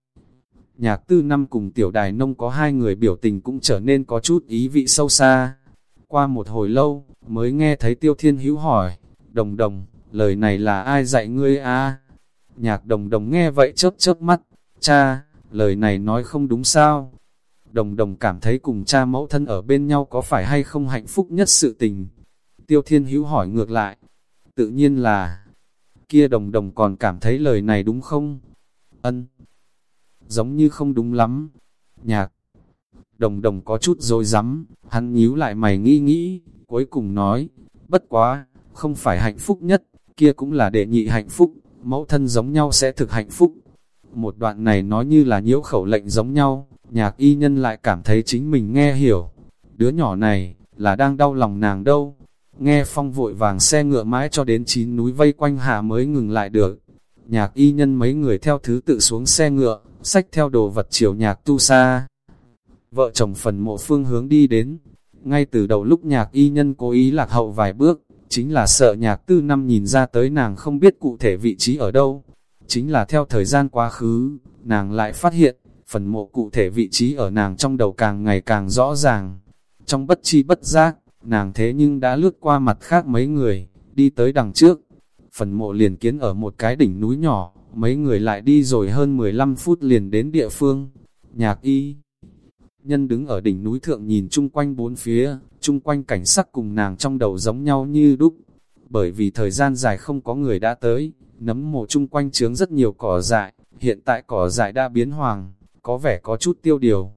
nhạc tư năm cùng tiểu đài nông có hai người biểu tình cũng trở nên có chút ý vị sâu xa. Qua một hồi lâu, mới nghe thấy tiêu thiên hữu hỏi, đồng đồng, lời này là ai dạy ngươi a? Nhạc đồng đồng nghe vậy chớp chớp mắt, cha, lời này nói không đúng sao. Đồng đồng cảm thấy cùng cha mẫu thân ở bên nhau có phải hay không hạnh phúc nhất sự tình. Tiêu thiên hữu hỏi ngược lại, tự nhiên là, kia đồng đồng còn cảm thấy lời này đúng không? Ân, giống như không đúng lắm. Nhạc, đồng đồng có chút dối rắm hắn nhíu lại mày nghĩ nghĩ, cuối cùng nói, bất quá, không phải hạnh phúc nhất, kia cũng là đệ nhị hạnh phúc, mẫu thân giống nhau sẽ thực hạnh phúc. Một đoạn này nói như là nhiễu khẩu lệnh giống nhau, nhạc y nhân lại cảm thấy chính mình nghe hiểu. Đứa nhỏ này, là đang đau lòng nàng đâu. Nghe phong vội vàng xe ngựa mãi cho đến chín núi vây quanh hạ mới ngừng lại được. Nhạc y nhân mấy người theo thứ tự xuống xe ngựa, xách theo đồ vật chiều nhạc tu sa. Vợ chồng phần mộ phương hướng đi đến. Ngay từ đầu lúc nhạc y nhân cố ý lạc hậu vài bước, chính là sợ nhạc tư năm nhìn ra tới nàng không biết cụ thể vị trí ở đâu. Chính là theo thời gian quá khứ, nàng lại phát hiện, phần mộ cụ thể vị trí ở nàng trong đầu càng ngày càng rõ ràng. Trong bất chi bất giác, nàng thế nhưng đã lướt qua mặt khác mấy người, đi tới đằng trước. Phần mộ liền kiến ở một cái đỉnh núi nhỏ, mấy người lại đi rồi hơn 15 phút liền đến địa phương. Nhạc y nhân đứng ở đỉnh núi thượng nhìn chung quanh bốn phía, chung quanh cảnh sắc cùng nàng trong đầu giống nhau như đúc. Bởi vì thời gian dài không có người đã tới, nấm mộ chung quanh trướng rất nhiều cỏ dại, hiện tại cỏ dại đã biến hoàng, có vẻ có chút tiêu điều.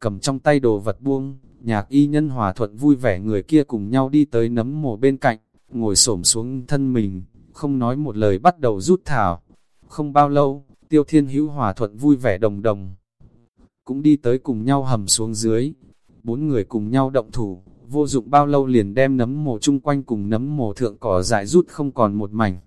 Cầm trong tay đồ vật buông, nhạc y nhân hòa thuận vui vẻ người kia cùng nhau đi tới nấm mộ bên cạnh, ngồi xổm xuống thân mình, không nói một lời bắt đầu rút thảo. Không bao lâu, tiêu thiên hữu hòa thuận vui vẻ đồng đồng. Cũng đi tới cùng nhau hầm xuống dưới. Bốn người cùng nhau động thủ, vô dụng bao lâu liền đem nấm mồ chung quanh cùng nấm mồ thượng cỏ dại rút không còn một mảnh.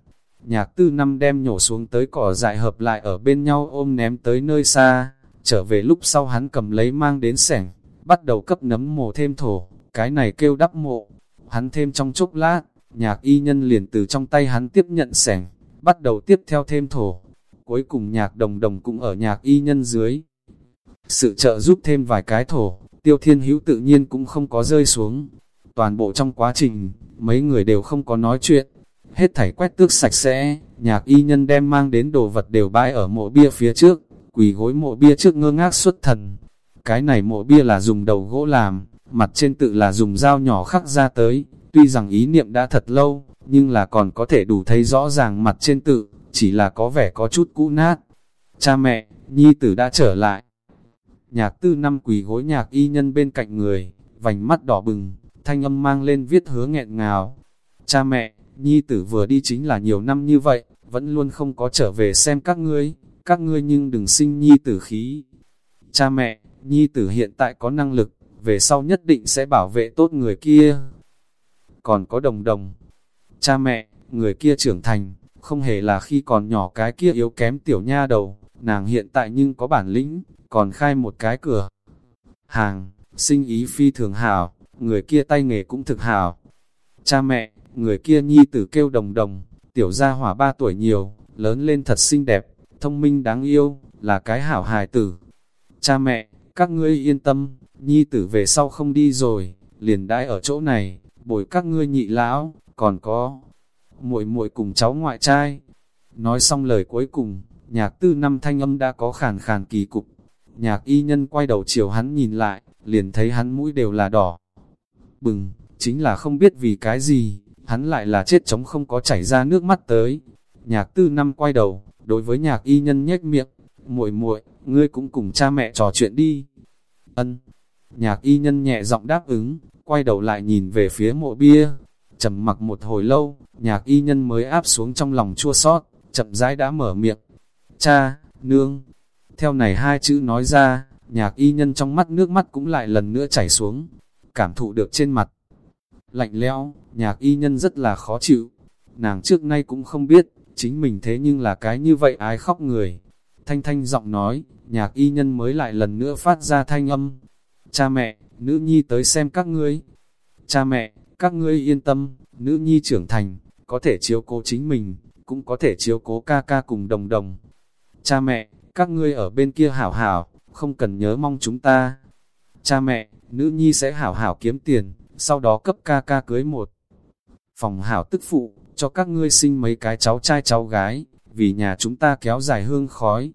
Nhạc tư năm đem nhổ xuống tới cỏ dại hợp lại ở bên nhau ôm ném tới nơi xa, trở về lúc sau hắn cầm lấy mang đến sẻng, bắt đầu cấp nấm mồ thêm thổ, cái này kêu đắp mộ. Hắn thêm trong chốc lát, nhạc y nhân liền từ trong tay hắn tiếp nhận sẻng, bắt đầu tiếp theo thêm thổ. Cuối cùng nhạc đồng đồng cũng ở nhạc y nhân dưới. Sự trợ giúp thêm vài cái thổ, tiêu thiên hữu tự nhiên cũng không có rơi xuống. Toàn bộ trong quá trình, mấy người đều không có nói chuyện. Hết thảy quét tước sạch sẽ, nhạc y nhân đem mang đến đồ vật đều bãi ở mộ bia phía trước, quỳ gối mộ bia trước ngơ ngác xuất thần. Cái này mộ bia là dùng đầu gỗ làm, mặt trên tự là dùng dao nhỏ khắc ra tới, tuy rằng ý niệm đã thật lâu, nhưng là còn có thể đủ thấy rõ ràng mặt trên tự, chỉ là có vẻ có chút cũ nát. Cha mẹ, nhi tử đã trở lại. Nhạc tư năm quỳ gối nhạc y nhân bên cạnh người, vành mắt đỏ bừng, thanh âm mang lên viết hứa nghẹn ngào. Cha mẹ, nhi tử vừa đi chính là nhiều năm như vậy, vẫn luôn không có trở về xem các ngươi, các ngươi nhưng đừng sinh nhi tử khí. Cha mẹ, nhi tử hiện tại có năng lực, về sau nhất định sẽ bảo vệ tốt người kia. Còn có đồng đồng, cha mẹ, người kia trưởng thành, không hề là khi còn nhỏ cái kia yếu kém tiểu nha đầu, nàng hiện tại nhưng có bản lĩnh, còn khai một cái cửa. Hàng, sinh ý phi thường hảo, người kia tay nghề cũng thực hảo. Cha mẹ, người kia nhi tử kêu đồng đồng, tiểu gia hỏa ba tuổi nhiều, lớn lên thật xinh đẹp, thông minh đáng yêu, là cái hảo hài tử. Cha mẹ, các ngươi yên tâm, nhi tử về sau không đi rồi, liền đãi ở chỗ này, bồi các ngươi nhị lão, còn có muội muội cùng cháu ngoại trai. Nói xong lời cuối cùng, nhạc tư năm thanh âm đã có khàn khàn kỳ cục. Nhạc y nhân quay đầu chiều hắn nhìn lại, liền thấy hắn mũi đều là đỏ. Bừng, chính là không biết vì cái gì, hắn lại là chết chống không có chảy ra nước mắt tới. Nhạc tư năm quay đầu, đối với nhạc y nhân nhếch miệng, muội muội, ngươi cũng cùng cha mẹ trò chuyện đi. Ân. Nhạc y nhân nhẹ giọng đáp ứng, quay đầu lại nhìn về phía mộ bia. trầm mặc một hồi lâu, nhạc y nhân mới áp xuống trong lòng chua sót, chậm rãi đã mở miệng. Cha, nương. Theo này hai chữ nói ra, nhạc y nhân trong mắt nước mắt cũng lại lần nữa chảy xuống, cảm thụ được trên mặt. Lạnh lẽo, nhạc y nhân rất là khó chịu. Nàng trước nay cũng không biết, chính mình thế nhưng là cái như vậy ái khóc người. Thanh thanh giọng nói, nhạc y nhân mới lại lần nữa phát ra thanh âm. Cha mẹ, nữ nhi tới xem các ngươi. Cha mẹ, các ngươi yên tâm, nữ nhi trưởng thành, có thể chiếu cố chính mình, cũng có thể chiếu cố ca ca cùng đồng đồng. Cha mẹ, các ngươi ở bên kia hảo hảo, không cần nhớ mong chúng ta. Cha mẹ, nữ nhi sẽ hảo hảo kiếm tiền, sau đó cấp ca ca cưới một. Phòng hảo tức phụ, cho các ngươi sinh mấy cái cháu trai cháu gái, vì nhà chúng ta kéo dài hương khói.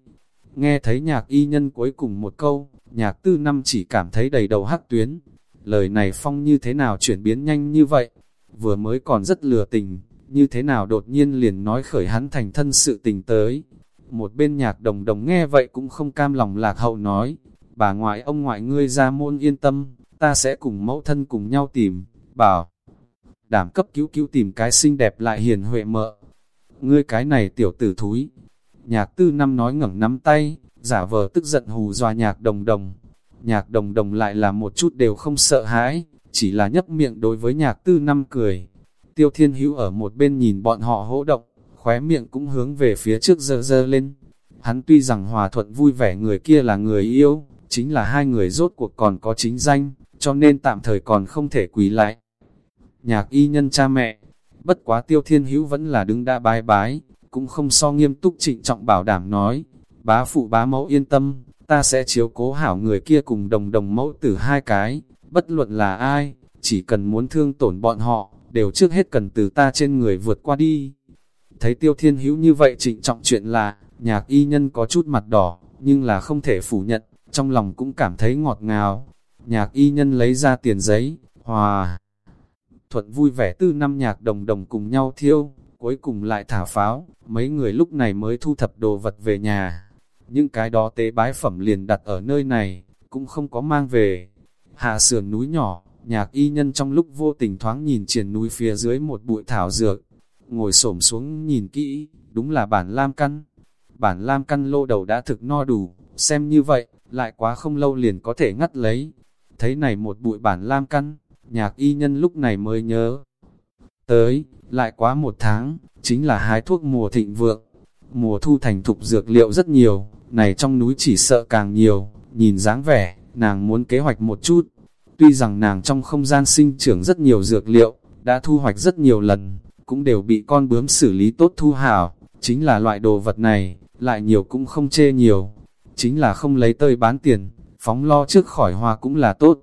Nghe thấy nhạc y nhân cuối cùng một câu, nhạc tư năm chỉ cảm thấy đầy đầu hắc tuyến. Lời này phong như thế nào chuyển biến nhanh như vậy? Vừa mới còn rất lừa tình, như thế nào đột nhiên liền nói khởi hắn thành thân sự tình tới. Một bên nhạc đồng đồng nghe vậy cũng không cam lòng lạc hậu nói, bà ngoại ông ngoại ngươi ra môn yên tâm, ta sẽ cùng mẫu thân cùng nhau tìm, bảo. Đảm cấp cứu cứu tìm cái xinh đẹp lại hiền huệ mợ. Ngươi cái này tiểu tử thúi. Nhạc tư năm nói ngẩng nắm tay, giả vờ tức giận hù dọa nhạc đồng đồng. Nhạc đồng đồng lại là một chút đều không sợ hãi, chỉ là nhấp miệng đối với nhạc tư năm cười. Tiêu thiên hữu ở một bên nhìn bọn họ hỗ động, khóe miệng cũng hướng về phía trước dơ dơ lên. Hắn tuy rằng hòa thuận vui vẻ người kia là người yêu, chính là hai người rốt cuộc còn có chính danh, cho nên tạm thời còn không thể quỳ lại. Nhạc y nhân cha mẹ, bất quá tiêu thiên hữu vẫn là đứng đã bái bái, cũng không so nghiêm túc trịnh trọng bảo đảm nói, bá phụ bá mẫu yên tâm, ta sẽ chiếu cố hảo người kia cùng đồng đồng mẫu tử hai cái, bất luận là ai, chỉ cần muốn thương tổn bọn họ, đều trước hết cần từ ta trên người vượt qua đi. Thấy tiêu thiên hữu như vậy trịnh trọng chuyện là, nhạc y nhân có chút mặt đỏ, nhưng là không thể phủ nhận, trong lòng cũng cảm thấy ngọt ngào. Nhạc y nhân lấy ra tiền giấy, hòa. Thuận vui vẻ tư năm nhạc đồng đồng cùng nhau thiêu, cuối cùng lại thả pháo, mấy người lúc này mới thu thập đồ vật về nhà. Những cái đó tế bái phẩm liền đặt ở nơi này, cũng không có mang về. Hạ sườn núi nhỏ, nhạc y nhân trong lúc vô tình thoáng nhìn triển núi phía dưới một bụi thảo dược, ngồi xổm xuống nhìn kỹ, đúng là bản lam căn. Bản lam căn lô đầu đã thực no đủ, xem như vậy, lại quá không lâu liền có thể ngắt lấy. Thấy này một bụi bản lam căn, nhạc y nhân lúc này mới nhớ. Tới, lại quá một tháng, chính là hái thuốc mùa thịnh vượng. Mùa thu thành thục dược liệu rất nhiều, này trong núi chỉ sợ càng nhiều, nhìn dáng vẻ, nàng muốn kế hoạch một chút. Tuy rằng nàng trong không gian sinh trưởng rất nhiều dược liệu, đã thu hoạch rất nhiều lần, cũng đều bị con bướm xử lý tốt thu hảo, chính là loại đồ vật này, lại nhiều cũng không chê nhiều, chính là không lấy tơi bán tiền, phóng lo trước khỏi hoa cũng là tốt.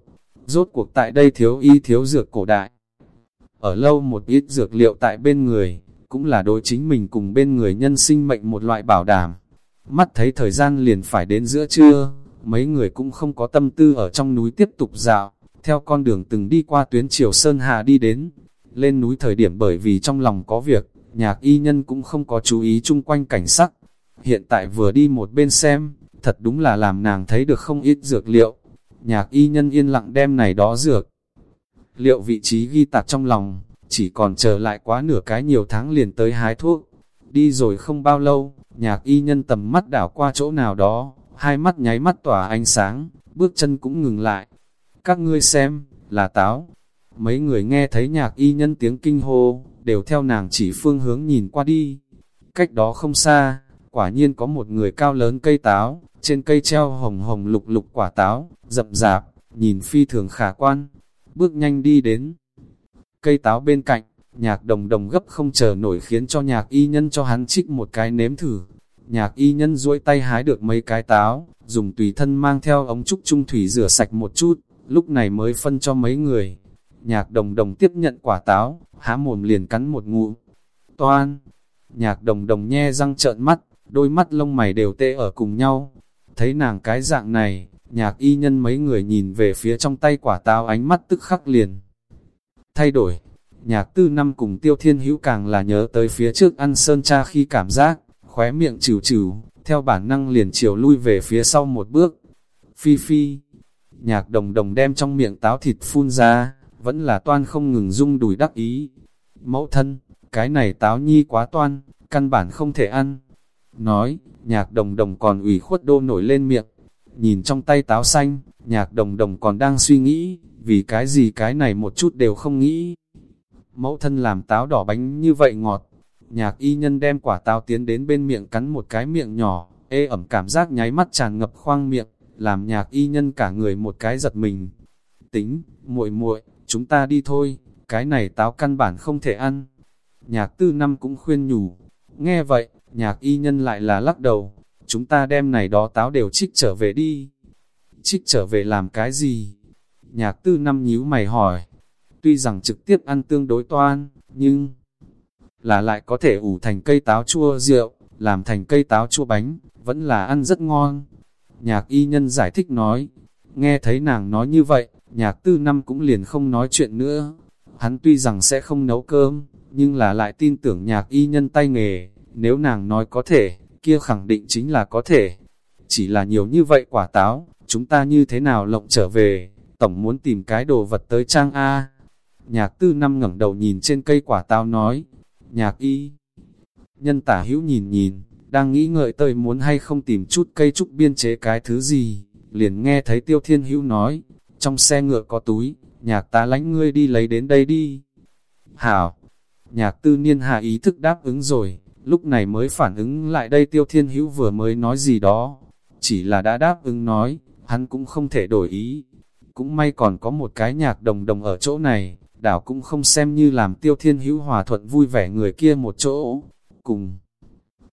Rốt cuộc tại đây thiếu y thiếu dược cổ đại. Ở lâu một ít dược liệu tại bên người, cũng là đối chính mình cùng bên người nhân sinh mệnh một loại bảo đảm. Mắt thấy thời gian liền phải đến giữa trưa, mấy người cũng không có tâm tư ở trong núi tiếp tục dạo, theo con đường từng đi qua tuyến Triều Sơn Hà đi đến, lên núi thời điểm bởi vì trong lòng có việc, nhạc y nhân cũng không có chú ý chung quanh cảnh sắc. Hiện tại vừa đi một bên xem, thật đúng là làm nàng thấy được không ít dược liệu. Nhạc y nhân yên lặng đem này đó dược. Liệu vị trí ghi tạc trong lòng, chỉ còn chờ lại quá nửa cái nhiều tháng liền tới hái thuốc. Đi rồi không bao lâu, nhạc y nhân tầm mắt đảo qua chỗ nào đó, hai mắt nháy mắt tỏa ánh sáng, bước chân cũng ngừng lại. Các ngươi xem, là táo. Mấy người nghe thấy nhạc y nhân tiếng kinh hô, đều theo nàng chỉ phương hướng nhìn qua đi. Cách đó không xa, quả nhiên có một người cao lớn cây táo, trên cây treo hồng hồng lục lục quả táo, rậm rạp, nhìn phi thường khả quan. Bước nhanh đi đến cây táo bên cạnh, nhạc đồng đồng gấp không chờ nổi khiến cho nhạc y nhân cho hắn trích một cái nếm thử. Nhạc y nhân duỗi tay hái được mấy cái táo, dùng tùy thân mang theo ống trúc trung thủy rửa sạch một chút, lúc này mới phân cho mấy người. Nhạc đồng đồng tiếp nhận quả táo, há mồm liền cắn một ngụ. Toan! Nhạc đồng đồng nhe răng trợn mắt, đôi mắt lông mày đều tê ở cùng nhau. Thấy nàng cái dạng này, nhạc y nhân mấy người nhìn về phía trong tay quả táo ánh mắt tức khắc liền. Thay đổi, nhạc tư năm cùng tiêu thiên hữu càng là nhớ tới phía trước ăn sơn cha khi cảm giác, khóe miệng chịu chịu, theo bản năng liền chiều lui về phía sau một bước. Phi phi, nhạc đồng đồng đem trong miệng táo thịt phun ra, vẫn là toan không ngừng rung đùi đắc ý. Mẫu thân, cái này táo nhi quá toan, căn bản không thể ăn. Nói, nhạc đồng đồng còn ủy khuất đô nổi lên miệng. Nhìn trong tay táo xanh, nhạc đồng đồng còn đang suy nghĩ, vì cái gì cái này một chút đều không nghĩ. Mẫu thân làm táo đỏ bánh như vậy ngọt. Nhạc y nhân đem quả táo tiến đến bên miệng cắn một cái miệng nhỏ, ê ẩm cảm giác nháy mắt tràn ngập khoang miệng, làm nhạc y nhân cả người một cái giật mình. Tính, muội muội, chúng ta đi thôi, cái này táo căn bản không thể ăn. Nhạc tư năm cũng khuyên nhủ, nghe vậy, nhạc y nhân lại là lắc đầu, chúng ta đem này đó táo đều trích trở về đi. Trích trở về làm cái gì? Nhạc tư năm nhíu mày hỏi, tuy rằng trực tiếp ăn tương đối toan, nhưng là lại có thể ủ thành cây táo chua rượu, làm thành cây táo chua bánh, vẫn là ăn rất ngon. Nhạc y nhân giải thích nói, nghe thấy nàng nói như vậy, nhạc tư năm cũng liền không nói chuyện nữa. Hắn tuy rằng sẽ không nấu cơm, nhưng là lại tin tưởng nhạc y nhân tay nghề, nếu nàng nói có thể, kia khẳng định chính là có thể. Chỉ là nhiều như vậy quả táo, chúng ta như thế nào lộng trở về, tổng muốn tìm cái đồ vật tới trang A. Nhạc tư năm ngẩng đầu nhìn trên cây quả táo nói, nhạc y. Nhân tả hữu nhìn nhìn, đang nghĩ ngợi tơi muốn hay không tìm chút cây trúc biên chế cái thứ gì, liền nghe thấy tiêu thiên hữu nói, trong xe ngựa có túi, nhạc ta lánh ngươi đi lấy đến đây đi. Hảo, nhạc tư niên hạ ý thức đáp ứng rồi, lúc này mới phản ứng lại đây tiêu thiên hữu vừa mới nói gì đó, chỉ là đã đáp ứng nói, hắn cũng không thể đổi ý. Cũng may còn có một cái nhạc đồng đồng ở chỗ này, đảo cũng không xem như làm tiêu thiên hữu hòa thuận vui vẻ người kia một chỗ, cùng.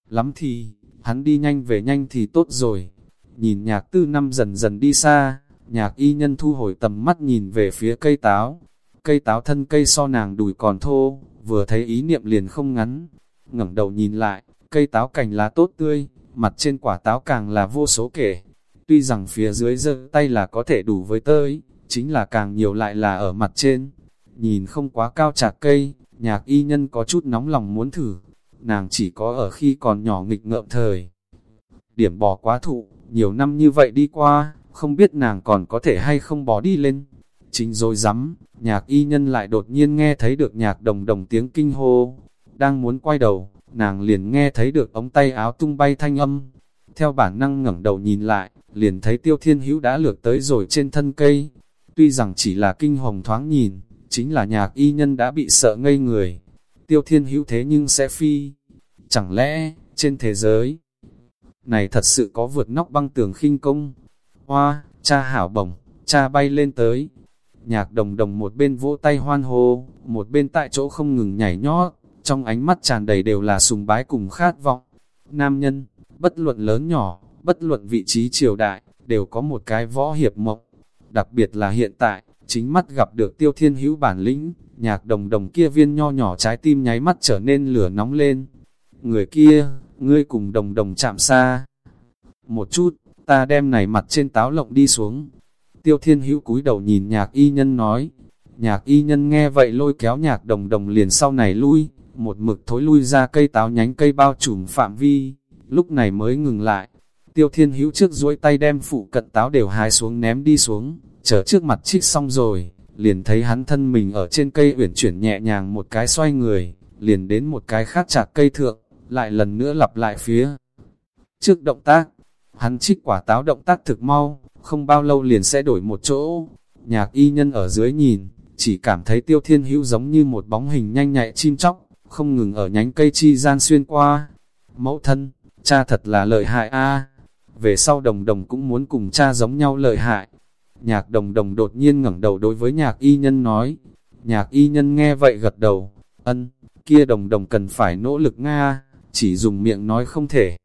Lắm thì, hắn đi nhanh về nhanh thì tốt rồi. Nhìn nhạc tư năm dần dần đi xa, nhạc y nhân thu hồi tầm mắt nhìn về phía cây táo. Cây táo thân cây so nàng đùi còn thô, vừa thấy ý niệm liền không ngắn ngẩng đầu nhìn lại, cây táo cành lá tốt tươi, mặt trên quả táo càng là vô số kể. Tuy rằng phía dưới giơ tay là có thể đủ với tơi, chính là càng nhiều lại là ở mặt trên nhìn không quá cao chạc cây, nhạc y nhân có chút nóng lòng muốn thử, nàng chỉ có ở khi còn nhỏ nghịch ngợm thời. Điểm bỏ quá thụ, nhiều năm như vậy đi qua, không biết nàng còn có thể hay không bỏ đi lên. Chính rồi rắm nhạc y nhân lại đột nhiên nghe thấy được nhạc đồng đồng tiếng kinh hô. Đang muốn quay đầu, nàng liền nghe thấy được ống tay áo tung bay thanh âm. Theo bản năng ngẩng đầu nhìn lại, liền thấy tiêu thiên hữu đã lược tới rồi trên thân cây. Tuy rằng chỉ là kinh hồng thoáng nhìn, chính là nhạc y nhân đã bị sợ ngây người. Tiêu thiên hữu thế nhưng sẽ phi. Chẳng lẽ, trên thế giới này thật sự có vượt nóc băng tường khinh công? Hoa, cha hảo bổng, cha bay lên tới. Nhạc đồng đồng một bên vỗ tay hoan hô, một bên tại chỗ không ngừng nhảy nhót, trong ánh mắt tràn đầy đều là sùng bái cùng khát vọng. Nam nhân, bất luận lớn nhỏ, bất luận vị trí triều đại, đều có một cái võ hiệp mộng. Đặc biệt là hiện tại, Chính mắt gặp được tiêu thiên hữu bản lĩnh, nhạc đồng đồng kia viên nho nhỏ trái tim nháy mắt trở nên lửa nóng lên. Người kia, ngươi cùng đồng đồng chạm xa. Một chút, ta đem này mặt trên táo lộng đi xuống. Tiêu thiên hữu cúi đầu nhìn nhạc y nhân nói. Nhạc y nhân nghe vậy lôi kéo nhạc đồng đồng liền sau này lui, một mực thối lui ra cây táo nhánh cây bao trùm phạm vi, lúc này mới ngừng lại. Tiêu thiên hữu trước duỗi tay đem phụ cận táo đều hái xuống ném đi xuống, chờ trước mặt trích xong rồi, liền thấy hắn thân mình ở trên cây uyển chuyển nhẹ nhàng một cái xoay người, liền đến một cái khác chạc cây thượng, lại lần nữa lặp lại phía. Trước động tác, hắn trích quả táo động tác thực mau, không bao lâu liền sẽ đổi một chỗ. Nhạc y nhân ở dưới nhìn, chỉ cảm thấy tiêu thiên hữu giống như một bóng hình nhanh nhạy chim chóc, không ngừng ở nhánh cây chi gian xuyên qua. Mẫu thân, cha thật là lợi hại a Về sau đồng đồng cũng muốn cùng cha giống nhau lợi hại. Nhạc đồng đồng đột nhiên ngẩng đầu đối với nhạc y nhân nói. Nhạc y nhân nghe vậy gật đầu, ân, kia đồng đồng cần phải nỗ lực Nga, chỉ dùng miệng nói không thể.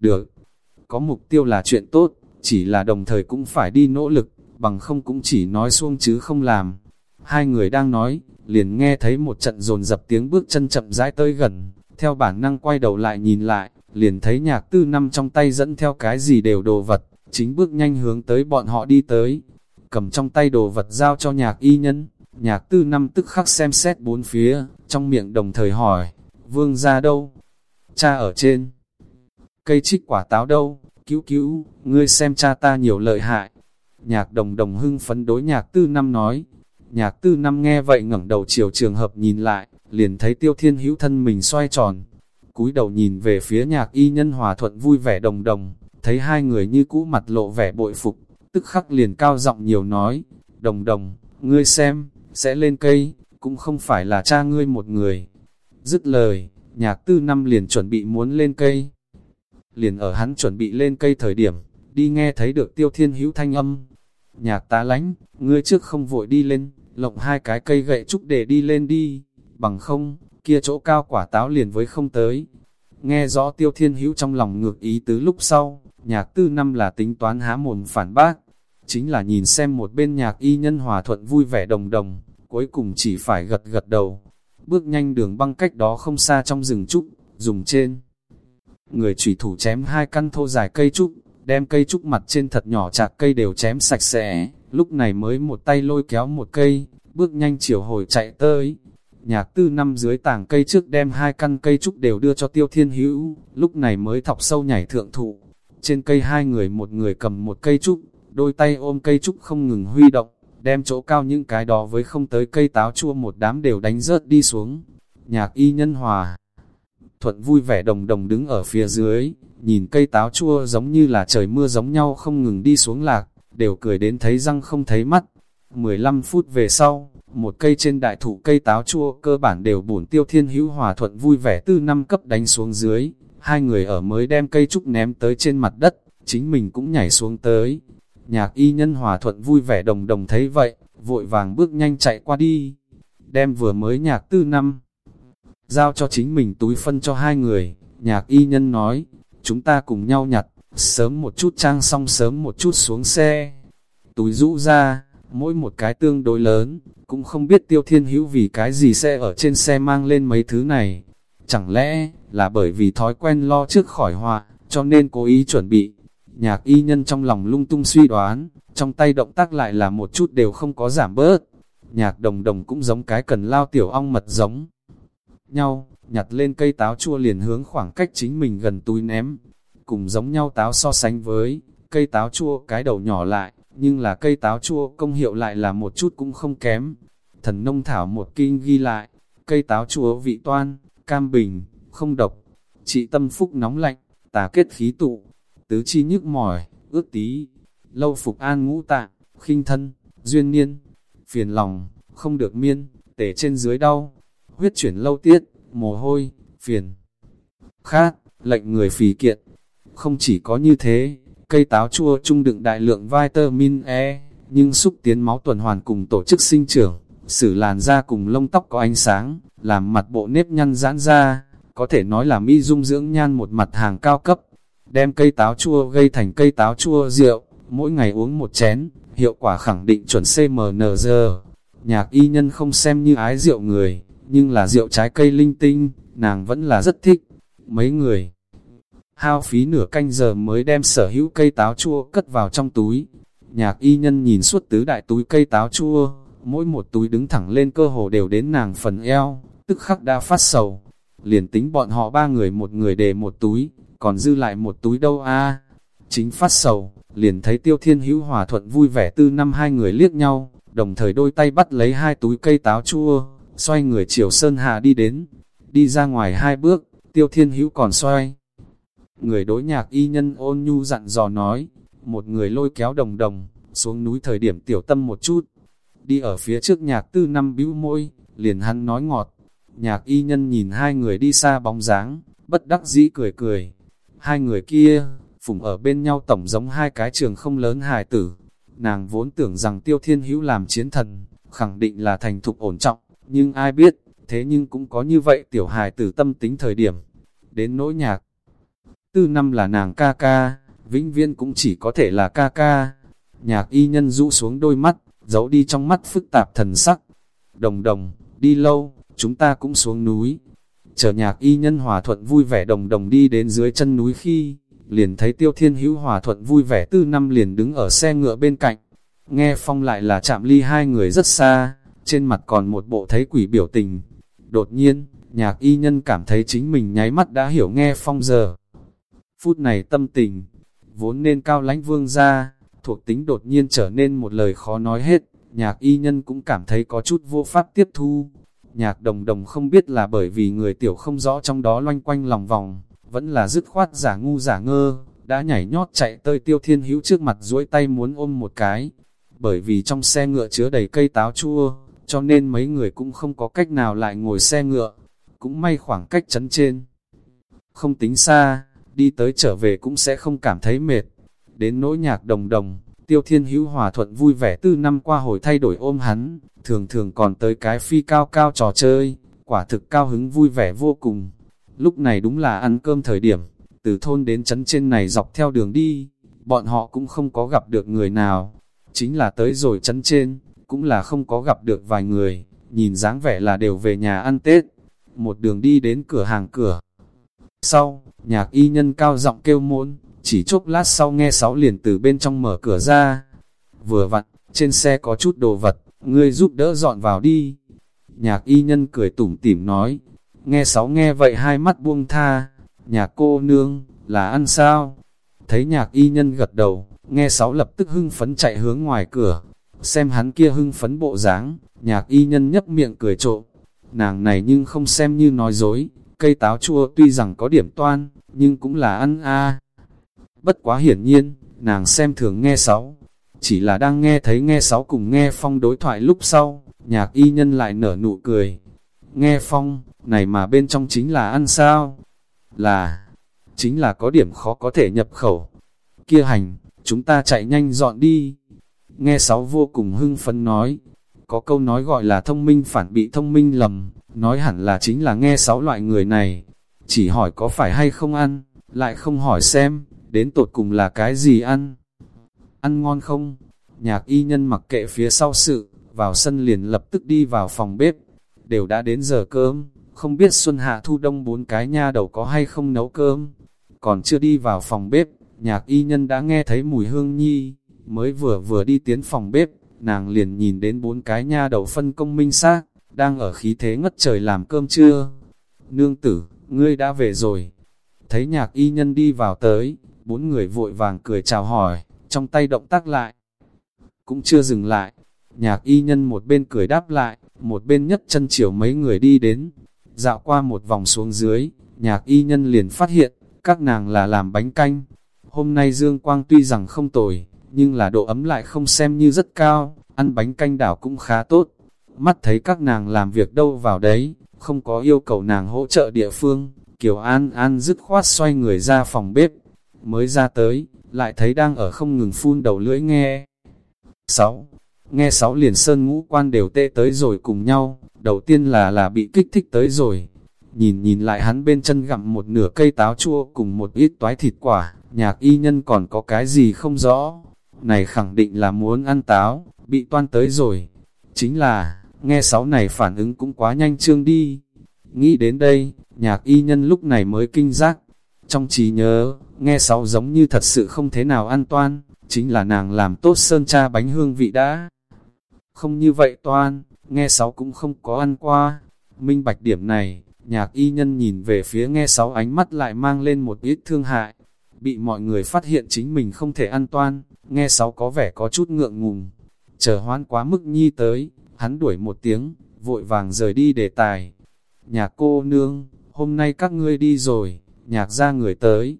Được, có mục tiêu là chuyện tốt, chỉ là đồng thời cũng phải đi nỗ lực, bằng không cũng chỉ nói xuông chứ không làm. Hai người đang nói, liền nghe thấy một trận dồn dập tiếng bước chân chậm rãi tới gần, theo bản năng quay đầu lại nhìn lại, liền thấy nhạc tư năm trong tay dẫn theo cái gì đều đồ vật, chính bước nhanh hướng tới bọn họ đi tới, cầm trong tay đồ vật giao cho nhạc y nhân, nhạc tư năm tức khắc xem xét bốn phía, trong miệng đồng thời hỏi, vương ra đâu? Cha ở trên. Cây trích quả táo đâu? Cứu cứu, ngươi xem cha ta nhiều lợi hại. Nhạc đồng đồng hưng phấn đối nhạc tư năm nói. Nhạc tư năm nghe vậy ngẩng đầu chiều trường hợp nhìn lại, liền thấy tiêu thiên hữu thân mình xoay tròn. cúi đầu nhìn về phía nhạc y nhân hòa thuận vui vẻ đồng đồng, thấy hai người như cũ mặt lộ vẻ bội phục, tức khắc liền cao giọng nhiều nói, đồng đồng, ngươi xem, sẽ lên cây, cũng không phải là cha ngươi một người. Dứt lời, nhạc tư năm liền chuẩn bị muốn lên cây. Liền ở hắn chuẩn bị lên cây thời điểm, đi nghe thấy được tiêu thiên hữu thanh âm. Nhạc tá lánh, ngươi trước không vội đi lên, lộng hai cái cây gậy trúc để đi lên đi, bằng không, kia chỗ cao quả táo liền với không tới. Nghe rõ tiêu thiên hữu trong lòng ngược ý tứ lúc sau, nhạc tư năm là tính toán há mồm phản bác, chính là nhìn xem một bên nhạc y nhân hòa thuận vui vẻ đồng đồng, cuối cùng chỉ phải gật gật đầu. Bước nhanh đường băng cách đó không xa trong rừng trúc, dùng trên. Người chủy thủ chém hai căn thô dài cây trúc, đem cây trúc mặt trên thật nhỏ chạc cây đều chém sạch sẽ, lúc này mới một tay lôi kéo một cây, bước nhanh chiều hồi chạy tới. Nhạc tư năm dưới tảng cây trước đem hai căn cây trúc đều đưa cho tiêu thiên hữu, lúc này mới thọc sâu nhảy thượng thụ. Trên cây hai người một người cầm một cây trúc, đôi tay ôm cây trúc không ngừng huy động, đem chỗ cao những cái đó với không tới cây táo chua một đám đều đánh rớt đi xuống. Nhạc y nhân hòa, thuận vui vẻ đồng đồng đứng ở phía dưới, nhìn cây táo chua giống như là trời mưa giống nhau không ngừng đi xuống lạc, đều cười đến thấy răng không thấy mắt. 15 phút về sau, một cây trên đại thụ cây táo chua cơ bản đều bổn tiêu thiên hữu hòa thuận vui vẻ tư năm cấp đánh xuống dưới, hai người ở mới đem cây trúc ném tới trên mặt đất, chính mình cũng nhảy xuống tới, Nhạc y nhân hòa thuận vui vẻ đồng đồng thấy vậy, vội vàng bước nhanh chạy qua đi, đem vừa mới nhạc tư năm. Giao cho chính mình túi phân cho hai người, nhạc y nhân nói, chúng ta cùng nhau nhặt, sớm một chút trang xong sớm một chút xuống xe. Túi rũ ra, mỗi một cái tương đối lớn, cũng không biết tiêu thiên hữu vì cái gì sẽ ở trên xe mang lên mấy thứ này. Chẳng lẽ, là bởi vì thói quen lo trước khỏi họa, cho nên cố ý chuẩn bị, Nhạc y nhân trong lòng lung tung suy đoán, trong tay động tác lại là một chút đều không có giảm bớt. Nhạc đồng đồng cũng giống cái cần lao tiểu ong mật giống nhau, nhặt lên cây táo chua liền hướng khoảng cách chính mình gần túi ném. Cùng giống nhau táo so sánh với, cây táo chua cái đầu nhỏ lại, nhưng là cây táo chua công hiệu lại là một chút cũng không kém. Thần nông thảo một kinh ghi lại, cây táo chua vị toan, cam bình, không độc, trị tâm phúc nóng lạnh, tà kết khí tụ, tứ chi nhức mỏi, ước tí, lâu phục an ngũ tạng, khinh thân, duyên niên, phiền lòng, không được miên, tể trên dưới đau, huyết chuyển lâu tiết, mồ hôi, phiền. Khác, lệnh người phì kiện, không chỉ có như thế, cây táo chua trung đựng đại lượng vitamin E, nhưng xúc tiến máu tuần hoàn cùng tổ chức sinh trưởng, xử làn da cùng lông tóc có ánh sáng, làm mặt bộ nếp nhăn giãn ra, có thể nói là mỹ dung dưỡng nhan một mặt hàng cao cấp đem cây táo chua gây thành cây táo chua rượu, mỗi ngày uống một chén, hiệu quả khẳng định chuẩn CMNG. Nhạc y nhân không xem như ái rượu người, nhưng là rượu trái cây linh tinh, nàng vẫn là rất thích. Mấy người hao phí nửa canh giờ mới đem sở hữu cây táo chua cất vào trong túi. Nhạc y nhân nhìn suốt tứ đại túi cây táo chua, mỗi một túi đứng thẳng lên cơ hồ đều đến nàng phần eo, tức khắc đã phát sầu. Liền tính bọn họ ba người một người để một túi, còn dư lại một túi đâu a Chính phát sầu, liền thấy tiêu thiên hữu hòa thuận vui vẻ tư năm hai người liếc nhau, đồng thời đôi tay bắt lấy hai túi cây táo chua, xoay người chiều Sơn Hà đi đến. Đi ra ngoài hai bước, Tiêu thiên hữu còn xoay. Người đối nhạc y nhân ôn nhu dặn dò nói, một người lôi kéo đồng đồng, xuống núi thời điểm tiểu tâm một chút. Đi ở phía trước nhạc tư năm bĩu môi, liền hắn nói ngọt. Nhạc y nhân nhìn hai người đi xa bóng dáng, bất đắc dĩ cười cười. Hai người kia, phùng ở bên nhau tổng giống hai cái trường không lớn hài tử. Nàng vốn tưởng rằng tiêu thiên hữu làm chiến thần, khẳng định là thành thục ổn trọng, nhưng ai biết, thế nhưng cũng có như vậy tiểu hài tử tâm tính thời điểm. Đến nỗi nhạc, tư năm là nàng ca ca, vĩnh viên cũng chỉ có thể là ca ca. Nhạc y nhân rũ xuống đôi mắt, giấu đi trong mắt phức tạp thần sắc. Đồng đồng, đi lâu, chúng ta cũng xuống núi. Chờ nhạc y nhân hòa thuận vui vẻ đồng đồng đi đến dưới chân núi khi, liền thấy tiêu thiên hữu hòa thuận vui vẻ tư năm liền đứng ở xe ngựa bên cạnh. Nghe phong lại là chạm ly hai người rất xa, trên mặt còn một bộ thấy quỷ biểu tình. Đột nhiên, nhạc y nhân cảm thấy chính mình nháy mắt đã hiểu nghe phong giờ. Phút này tâm tình, vốn nên cao lãnh vương ra, thuộc tính đột nhiên trở nên một lời khó nói hết, nhạc y nhân cũng cảm thấy có chút vô pháp tiếp thu. Nhạc đồng đồng không biết là bởi vì người tiểu không rõ trong đó loanh quanh lòng vòng, vẫn là dứt khoát giả ngu giả ngơ, đã nhảy nhót chạy tới tiêu thiên hữu trước mặt duỗi tay muốn ôm một cái. Bởi vì trong xe ngựa chứa đầy cây táo chua, cho nên mấy người cũng không có cách nào lại ngồi xe ngựa, cũng may khoảng cách chấn trên. Không tính xa, đi tới trở về cũng sẽ không cảm thấy mệt. Đến nỗi nhạc đồng đồng, tiêu thiên hữu hòa thuận vui vẻ tư năm qua hồi thay đổi ôm hắn, thường thường còn tới cái phi cao cao trò chơi, quả thực cao hứng vui vẻ vô cùng. Lúc này đúng là ăn cơm thời điểm, từ thôn đến chấn trên này dọc theo đường đi, bọn họ cũng không có gặp được người nào. Chính là tới rồi chấn trên, cũng là không có gặp được vài người, nhìn dáng vẻ là đều về nhà ăn Tết. Một đường đi đến cửa hàng cửa. Sau, nhạc y nhân cao giọng kêu muộn chỉ chốc lát sau nghe sáu liền từ bên trong mở cửa ra. Vừa vặn, trên xe có chút đồ vật, ngươi giúp đỡ dọn vào đi. Nhạc y nhân cười tủm tỉm nói, nghe sáu nghe vậy hai mắt buông tha, nhạc cô nương, là ăn sao? Thấy nhạc y nhân gật đầu, nghe sáu lập tức hưng phấn chạy hướng ngoài cửa, xem hắn kia hưng phấn bộ dáng, nhạc y nhân nhấp miệng cười trộm. Nàng này nhưng không xem như nói dối, cây táo chua tuy rằng có điểm toan, nhưng cũng là ăn a. Bất quá hiển nhiên, nàng xem thường nghe sáu, chỉ là đang nghe thấy nghe sáu cùng nghe phong đối thoại lúc sau, nhạc y nhân lại nở nụ cười. Nghe phong, này mà bên trong chính là ăn sao? Là, chính là có điểm khó có thể nhập khẩu. Kia hành, chúng ta chạy nhanh dọn đi. Nghe sáu vô cùng hưng phấn nói, có câu nói gọi là thông minh phản bị thông minh lầm, nói hẳn là chính là nghe sáu loại người này. Chỉ hỏi có phải hay không ăn, lại không hỏi xem, đến tột cùng là cái gì ăn. Ăn ngon không? Nhạc y nhân mặc kệ phía sau sự, vào sân liền lập tức đi vào phòng bếp. Đều đã đến giờ cơm, không biết Xuân Hạ Thu Đông bốn cái nha đầu có hay không nấu cơm. Còn chưa đi vào phòng bếp, nhạc y nhân đã nghe thấy mùi hương nhi, mới vừa vừa đi tiến phòng bếp, nàng liền nhìn đến bốn cái nha đầu phân công minh xác đang ở khí thế ngất trời làm cơm trưa. Nương tử, ngươi đã về rồi. Thấy nhạc y nhân đi vào tới, bốn người vội vàng cười chào hỏi, trong tay động tác lại. Cũng chưa dừng lại, nhạc y nhân một bên cười đáp lại, một bên nhất chân chiều mấy người đi đến. Dạo qua một vòng xuống dưới, nhạc y nhân liền phát hiện, các nàng là làm bánh canh. Hôm nay Dương Quang tuy rằng không tồi, nhưng là độ ấm lại không xem như rất cao, ăn bánh canh đảo cũng khá tốt. Mắt thấy các nàng làm việc đâu vào đấy, không có yêu cầu nàng hỗ trợ địa phương, Kiều An An dứt khoát xoay người ra phòng bếp, mới ra tới, lại thấy đang ở không ngừng phun đầu lưỡi nghe. 6. Nghe sáu liền sơn ngũ quan đều tê tới rồi cùng nhau, đầu tiên là là bị kích thích tới rồi. Nhìn nhìn lại hắn bên chân gặm một nửa cây táo chua cùng một ít toái thịt quả, nhạc y nhân còn có cái gì không rõ. Này khẳng định là muốn ăn táo, bị toan tới rồi. Chính là, nghe sáu này phản ứng cũng quá nhanh trương đi. Nghĩ đến đây, nhạc y nhân lúc này mới kinh giác. Trong trí nhớ, nghe sáu giống như thật sự không thế nào an toan, chính là nàng làm tốt sơn cha bánh hương vị đã. Không như vậy toan, nghe sáu cũng không có ăn qua. Minh bạch điểm này, nhạc y nhân nhìn về phía nghe sáu ánh mắt lại mang lên một ít thương hại. Bị mọi người phát hiện chính mình không thể ăn toan, nghe sáu có vẻ có chút ngượng ngùng. Chờ hoan quá mức nhi tới, hắn đuổi một tiếng, vội vàng rời đi đề tài. nhạc cô nương, hôm nay các ngươi đi rồi, nhạc ra người tới.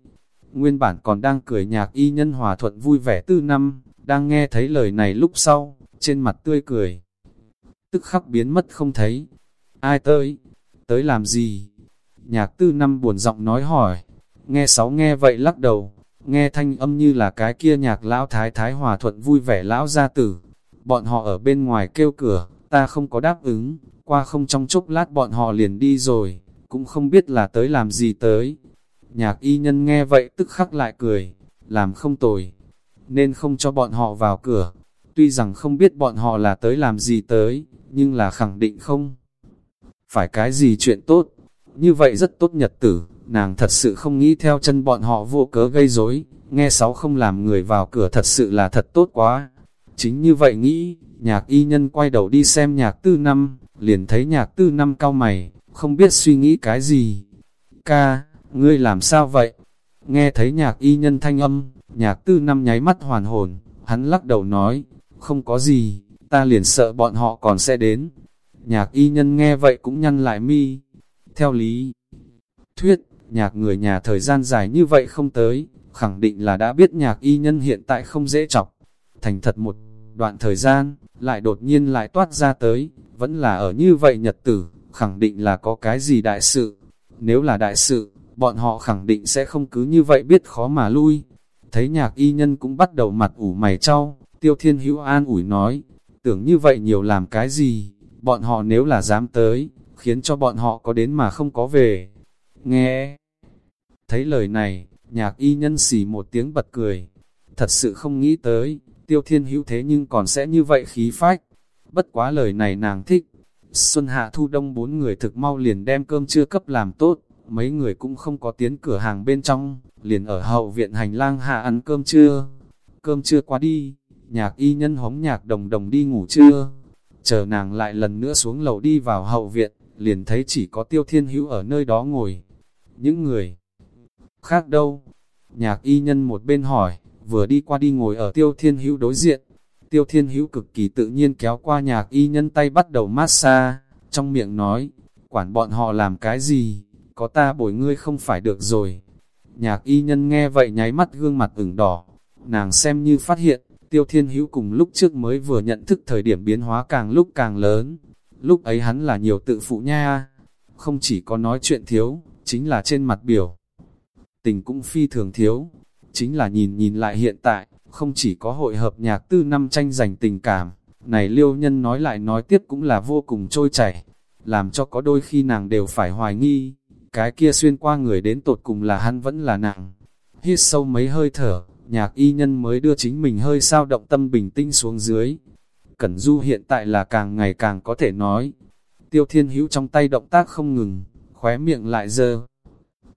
Nguyên bản còn đang cười nhạc y nhân hòa thuận vui vẻ tư năm, đang nghe thấy lời này lúc sau, trên mặt tươi cười. Tức khắc biến mất không thấy. Ai tới? Tới làm gì? Nhạc tư năm buồn giọng nói hỏi. Nghe sáu nghe vậy lắc đầu, nghe thanh âm như là cái kia nhạc lão thái thái hòa thuận vui vẻ lão gia tử. Bọn họ ở bên ngoài kêu cửa, ta không có đáp ứng, qua không trong chốc lát bọn họ liền đi rồi, cũng không biết là tới làm gì tới. Nhạc y nhân nghe vậy tức khắc lại cười, làm không tồi, nên không cho bọn họ vào cửa. Tuy rằng không biết bọn họ là tới làm gì tới, nhưng là khẳng định không. Phải cái gì chuyện tốt, như vậy rất tốt nhật tử, nàng thật sự không nghĩ theo chân bọn họ vô cớ gây rối nghe sáu không làm người vào cửa thật sự là thật tốt quá. Chính như vậy nghĩ, nhạc y nhân quay đầu đi xem nhạc tư năm, liền thấy nhạc tư năm cao mày, không biết suy nghĩ cái gì. Ca, ngươi làm sao vậy? Nghe thấy nhạc y nhân thanh âm, nhạc tư năm nháy mắt hoàn hồn, hắn lắc đầu nói, không có gì, ta liền sợ bọn họ còn sẽ đến. Nhạc y nhân nghe vậy cũng nhăn lại mi. Theo lý thuyết, nhạc người nhà thời gian dài như vậy không tới, khẳng định là đã biết nhạc y nhân hiện tại không dễ chọc. Thành thật một đoạn thời gian, lại đột nhiên lại toát ra tới, vẫn là ở như vậy nhật tử, khẳng định là có cái gì đại sự. Nếu là đại sự, bọn họ khẳng định sẽ không cứ như vậy biết khó mà lui. Thấy nhạc y nhân cũng bắt đầu mặt ủ mày trao, tiêu thiên hữu an ủi nói, tưởng như vậy nhiều làm cái gì, bọn họ nếu là dám tới, khiến cho bọn họ có đến mà không có về. Nghe, thấy lời này, nhạc y nhân xì một tiếng bật cười, thật sự không nghĩ tới, tiêu thiên hữu thế nhưng còn sẽ như vậy khí phách. Bất quá lời này nàng thích. Xuân hạ thu đông bốn người thực mau liền đem cơm trưa cấp làm tốt, mấy người cũng không có tiến cửa hàng bên trong, liền ở hậu viện hành lang hạ ăn cơm trưa. Cơm trưa qua đi, nhạc y nhân hống nhạc đồng đồng đi ngủ trưa. Chờ nàng lại lần nữa xuống lầu đi vào hậu viện, liền thấy chỉ có tiêu thiên hữu ở nơi đó ngồi. Những người khác đâu? Nhạc y nhân một bên hỏi, vừa đi qua đi ngồi ở tiêu thiên hữu đối diện. Tiêu thiên hữu cực kỳ tự nhiên kéo qua nhạc y nhân tay bắt đầu massage, trong miệng nói, quản bọn họ làm cái gì, có ta bồi ngươi không phải được rồi. Nhạc y nhân nghe vậy nháy mắt gương mặt ửng đỏ, nàng xem như phát hiện, tiêu thiên hữu cùng lúc trước mới vừa nhận thức thời điểm biến hóa càng lúc càng lớn. Lúc ấy hắn là nhiều tự phụ nha, không chỉ có nói chuyện thiếu, chính là trên mặt biểu. Tình cũng phi thường thiếu, chính là nhìn nhìn lại hiện tại, không chỉ có hội hợp nhạc tư năm tranh giành tình cảm, này liêu nhân nói lại nói tiếp cũng là vô cùng trôi chảy, làm cho có đôi khi nàng đều phải hoài nghi, cái kia xuyên qua người đến tột cùng là hắn vẫn là nàng. Hít sâu mấy hơi thở, nhạc y nhân mới đưa chính mình hơi sao động tâm bình tinh xuống dưới. Cẩn Du hiện tại là càng ngày càng có thể nói. Tiêu Thiên Hữu trong tay động tác không ngừng, khóe miệng lại dơ.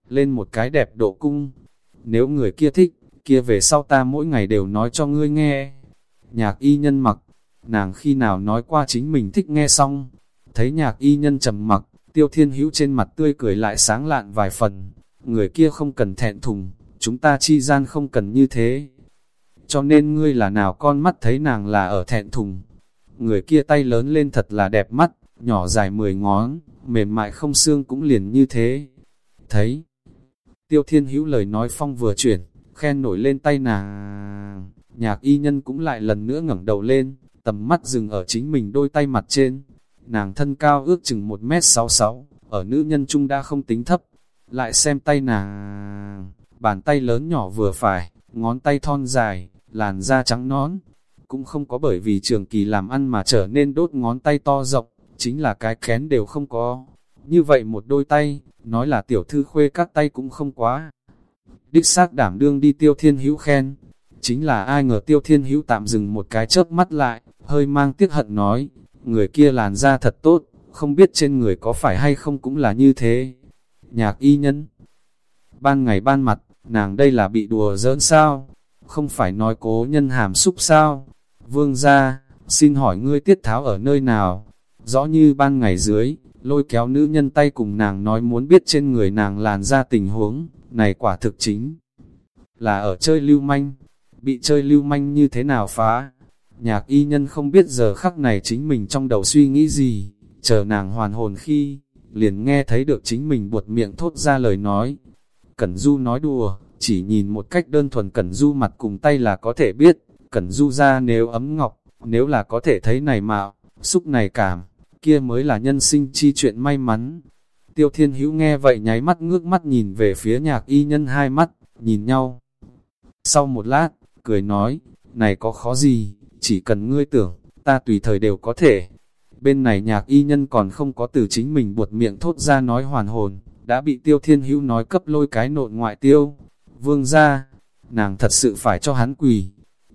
Lên một cái đẹp độ cung, nếu người kia thích, kia về sau ta mỗi ngày đều nói cho ngươi nghe. Nhạc y nhân mặc, nàng khi nào nói qua chính mình thích nghe xong, thấy nhạc y nhân trầm mặc, tiêu thiên hữu trên mặt tươi cười lại sáng lạn vài phần, người kia không cần thẹn thùng, chúng ta chi gian không cần như thế. Cho nên ngươi là nào con mắt thấy nàng là ở thẹn thùng. Người kia tay lớn lên thật là đẹp mắt, nhỏ dài mười ngón, mềm mại không xương cũng liền như thế. Thấy, Tiêu Thiên Hữu lời nói phong vừa chuyển, khen nổi lên tay nàng. Nhạc y nhân cũng lại lần nữa ngẩng đầu lên, tầm mắt dừng ở chính mình đôi tay mặt trên. Nàng thân cao ước chừng 1m66, ở nữ nhân trung đã không tính thấp. Lại xem tay nàng, bàn tay lớn nhỏ vừa phải, ngón tay thon dài, làn da trắng nón. Cũng không có bởi vì trường kỳ làm ăn mà trở nên đốt ngón tay to rộng, chính là cái kén đều không có. Như vậy một đôi tay, nói là tiểu thư khuê các tay cũng không quá. Đích xác đảm đương đi tiêu thiên hữu khen, chính là ai ngờ tiêu thiên hữu tạm dừng một cái chớp mắt lại, hơi mang tiếc hận nói, người kia làn da thật tốt, không biết trên người có phải hay không cũng là như thế. Nhạc y nhân Ban ngày ban mặt, nàng đây là bị đùa giỡn sao? Không phải nói cố nhân hàm xúc sao? Vương gia, xin hỏi ngươi tiết tháo ở nơi nào? Rõ như ban ngày dưới, lôi kéo nữ nhân tay cùng nàng nói muốn biết trên người nàng làn ra tình huống, này quả thực chính là ở chơi lưu manh, bị chơi lưu manh như thế nào phá. Nhạc y nhân không biết giờ khắc này chính mình trong đầu suy nghĩ gì, chờ nàng hoàn hồn khi, liền nghe thấy được chính mình buột miệng thốt ra lời nói. Cẩn Du nói đùa, chỉ nhìn một cách đơn thuần Cẩn Du mặt cùng tay là có thể biết, Cẩn Du ra nếu ấm ngọc, nếu là có thể thấy này mạo, xúc này cảm, kia mới là nhân sinh chi chuyện may mắn. Tiêu Thiên Hữu nghe vậy nháy mắt ngước mắt nhìn về phía nhạc y nhân hai mắt, nhìn nhau. Sau một lát, cười nói, này có khó gì, chỉ cần ngươi tưởng, ta tùy thời đều có thể. Bên này nhạc y nhân còn không có từ chính mình buột miệng thốt ra nói hoàn hồn, đã bị tiêu thiên hữu nói cấp lôi cái nộn ngoại tiêu. Vương ra, nàng thật sự phải cho hắn quỳ,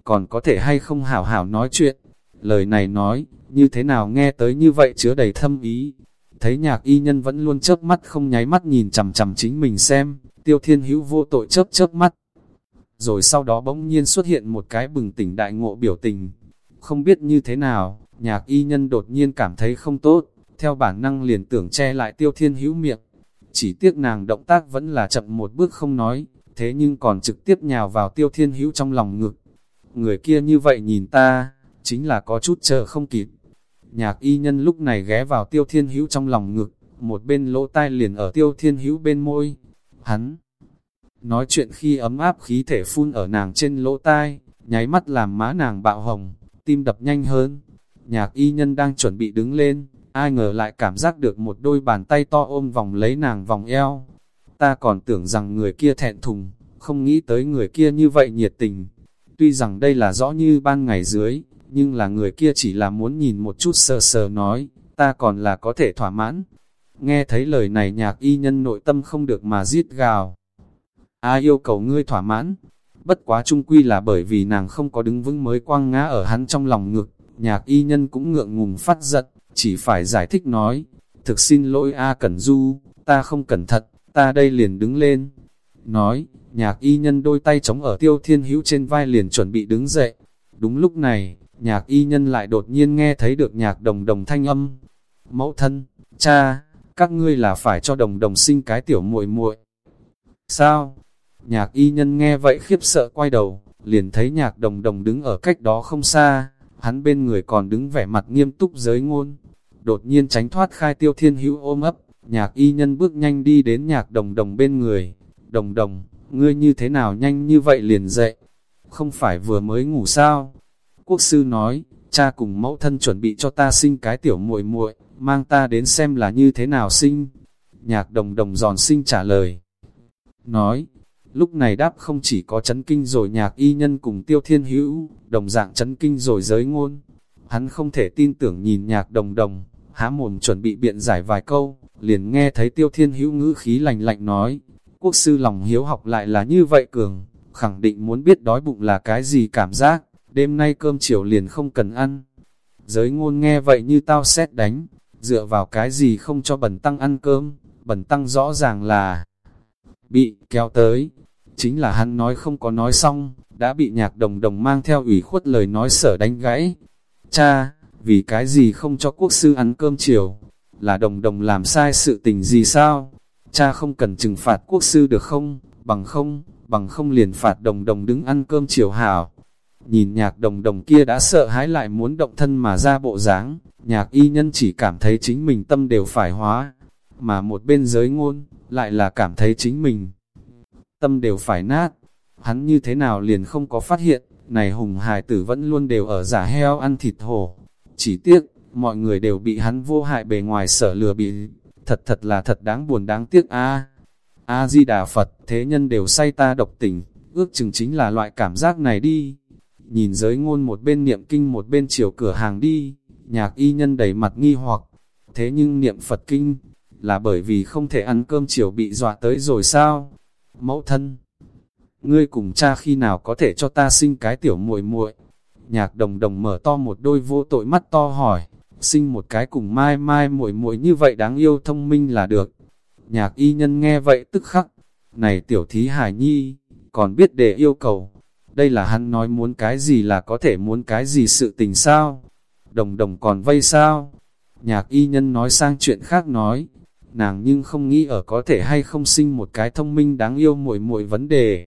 còn có thể hay không hảo hảo nói chuyện. Lời này nói, như thế nào nghe tới như vậy chứa đầy thâm ý. Thấy nhạc y nhân vẫn luôn chớp mắt không nháy mắt nhìn chằm chằm chính mình xem, tiêu thiên hữu vô tội chớp chớp mắt. Rồi sau đó bỗng nhiên xuất hiện một cái bừng tỉnh đại ngộ biểu tình. Không biết như thế nào, nhạc y nhân đột nhiên cảm thấy không tốt, theo bản năng liền tưởng che lại tiêu thiên hữu miệng. Chỉ tiếc nàng động tác vẫn là chậm một bước không nói, thế nhưng còn trực tiếp nhào vào tiêu thiên hữu trong lòng ngực. Người kia như vậy nhìn ta, chính là có chút chờ không kịp. Nhạc y nhân lúc này ghé vào tiêu thiên hữu trong lòng ngực, một bên lỗ tai liền ở tiêu thiên hữu bên môi. Hắn nói chuyện khi ấm áp khí thể phun ở nàng trên lỗ tai, nháy mắt làm má nàng bạo hồng, tim đập nhanh hơn. Nhạc y nhân đang chuẩn bị đứng lên, ai ngờ lại cảm giác được một đôi bàn tay to ôm vòng lấy nàng vòng eo. Ta còn tưởng rằng người kia thẹn thùng, không nghĩ tới người kia như vậy nhiệt tình. Tuy rằng đây là rõ như ban ngày dưới, nhưng là người kia chỉ là muốn nhìn một chút sờ sờ nói, ta còn là có thể thỏa mãn. Nghe thấy lời này nhạc y nhân nội tâm không được mà giết gào. Ai yêu cầu ngươi thỏa mãn? Bất quá trung quy là bởi vì nàng không có đứng vững mới quăng ngã ở hắn trong lòng ngực, nhạc y nhân cũng ngượng ngùng phát giận, chỉ phải giải thích nói, thực xin lỗi A Cẩn Du, ta không cẩn thận, ta đây liền đứng lên. Nói, nhạc y nhân đôi tay chống ở tiêu thiên hữu trên vai liền chuẩn bị đứng dậy. Đúng lúc này, nhạc y nhân lại đột nhiên nghe thấy được nhạc đồng đồng thanh âm. Mẫu thân, cha, các ngươi là phải cho đồng đồng sinh cái tiểu muội muội Sao? Nhạc y nhân nghe vậy khiếp sợ quay đầu, liền thấy nhạc đồng đồng đứng ở cách đó không xa, hắn bên người còn đứng vẻ mặt nghiêm túc giới ngôn. Đột nhiên tránh thoát khai tiêu thiên hữu ôm ấp, nhạc y nhân bước nhanh đi đến nhạc đồng đồng bên người. Đồng đồng, ngươi như thế nào nhanh như vậy liền dậy? Không phải vừa mới ngủ sao? Quốc sư nói, cha cùng mẫu thân chuẩn bị cho ta sinh cái tiểu muội muội, mang ta đến xem là như thế nào sinh. Nhạc đồng đồng giòn sinh trả lời. Nói, lúc này đáp không chỉ có chấn kinh rồi nhạc y nhân cùng tiêu thiên hữu, đồng dạng chấn kinh rồi giới ngôn. Hắn không thể tin tưởng nhìn nhạc đồng đồng, há mồm chuẩn bị biện giải vài câu, liền nghe thấy tiêu thiên hữu ngữ khí lành lạnh nói, quốc sư lòng hiếu học lại là như vậy cường, khẳng định muốn biết đói bụng là cái gì cảm giác, đêm nay cơm chiều liền không cần ăn. Giới ngôn nghe vậy như tao xét đánh, dựa vào cái gì không cho bẩn tăng ăn cơm, bẩn tăng rõ ràng là bị kéo tới. Chính là hắn nói không có nói xong, đã bị nhạc đồng đồng mang theo ủy khuất lời nói sở đánh gãy. Cha, vì cái gì không cho quốc sư ăn cơm chiều? Là đồng đồng làm sai sự tình gì sao? Cha không cần trừng phạt quốc sư được không? Bằng không, bằng không liền phạt đồng đồng đứng ăn cơm chiều hảo. Nhìn nhạc đồng đồng kia đã sợ hãi lại muốn động thân mà ra bộ dáng nhạc y nhân chỉ cảm thấy chính mình tâm đều phải hóa. Mà một bên giới ngôn, lại là cảm thấy chính mình tâm đều phải nát. Hắn như thế nào liền không có phát hiện, này hùng hài tử vẫn luôn đều ở giả heo ăn thịt hổ. Chỉ tiếc, mọi người đều bị hắn vô hại bề ngoài sở lừa bị, thật thật là thật đáng buồn đáng tiếc a a di đà Phật, thế nhân đều say ta độc tình, ước chừng chính là loại cảm giác này đi. Nhìn giới ngôn một bên niệm kinh một bên chiều cửa hàng đi, nhạc y nhân đầy mặt nghi hoặc, thế nhưng niệm Phật kinh, là bởi vì không thể ăn cơm chiều bị dọa tới rồi sao? Mẫu thân, ngươi cùng cha khi nào có thể cho ta sinh cái tiểu muội muội? Nhạc đồng đồng mở to một đôi vô tội mắt to hỏi, sinh một cái cùng mai mai muội muội như vậy đáng yêu thông minh là được. Nhạc y nhân nghe vậy tức khắc, này tiểu thí hải nhi, còn biết để yêu cầu. Đây là hắn nói muốn cái gì là có thể muốn cái gì sự tình sao? Đồng đồng còn vây sao? Nhạc y nhân nói sang chuyện khác nói, nàng nhưng không nghĩ ở có thể hay không sinh một cái thông minh đáng yêu muội muội vấn đề.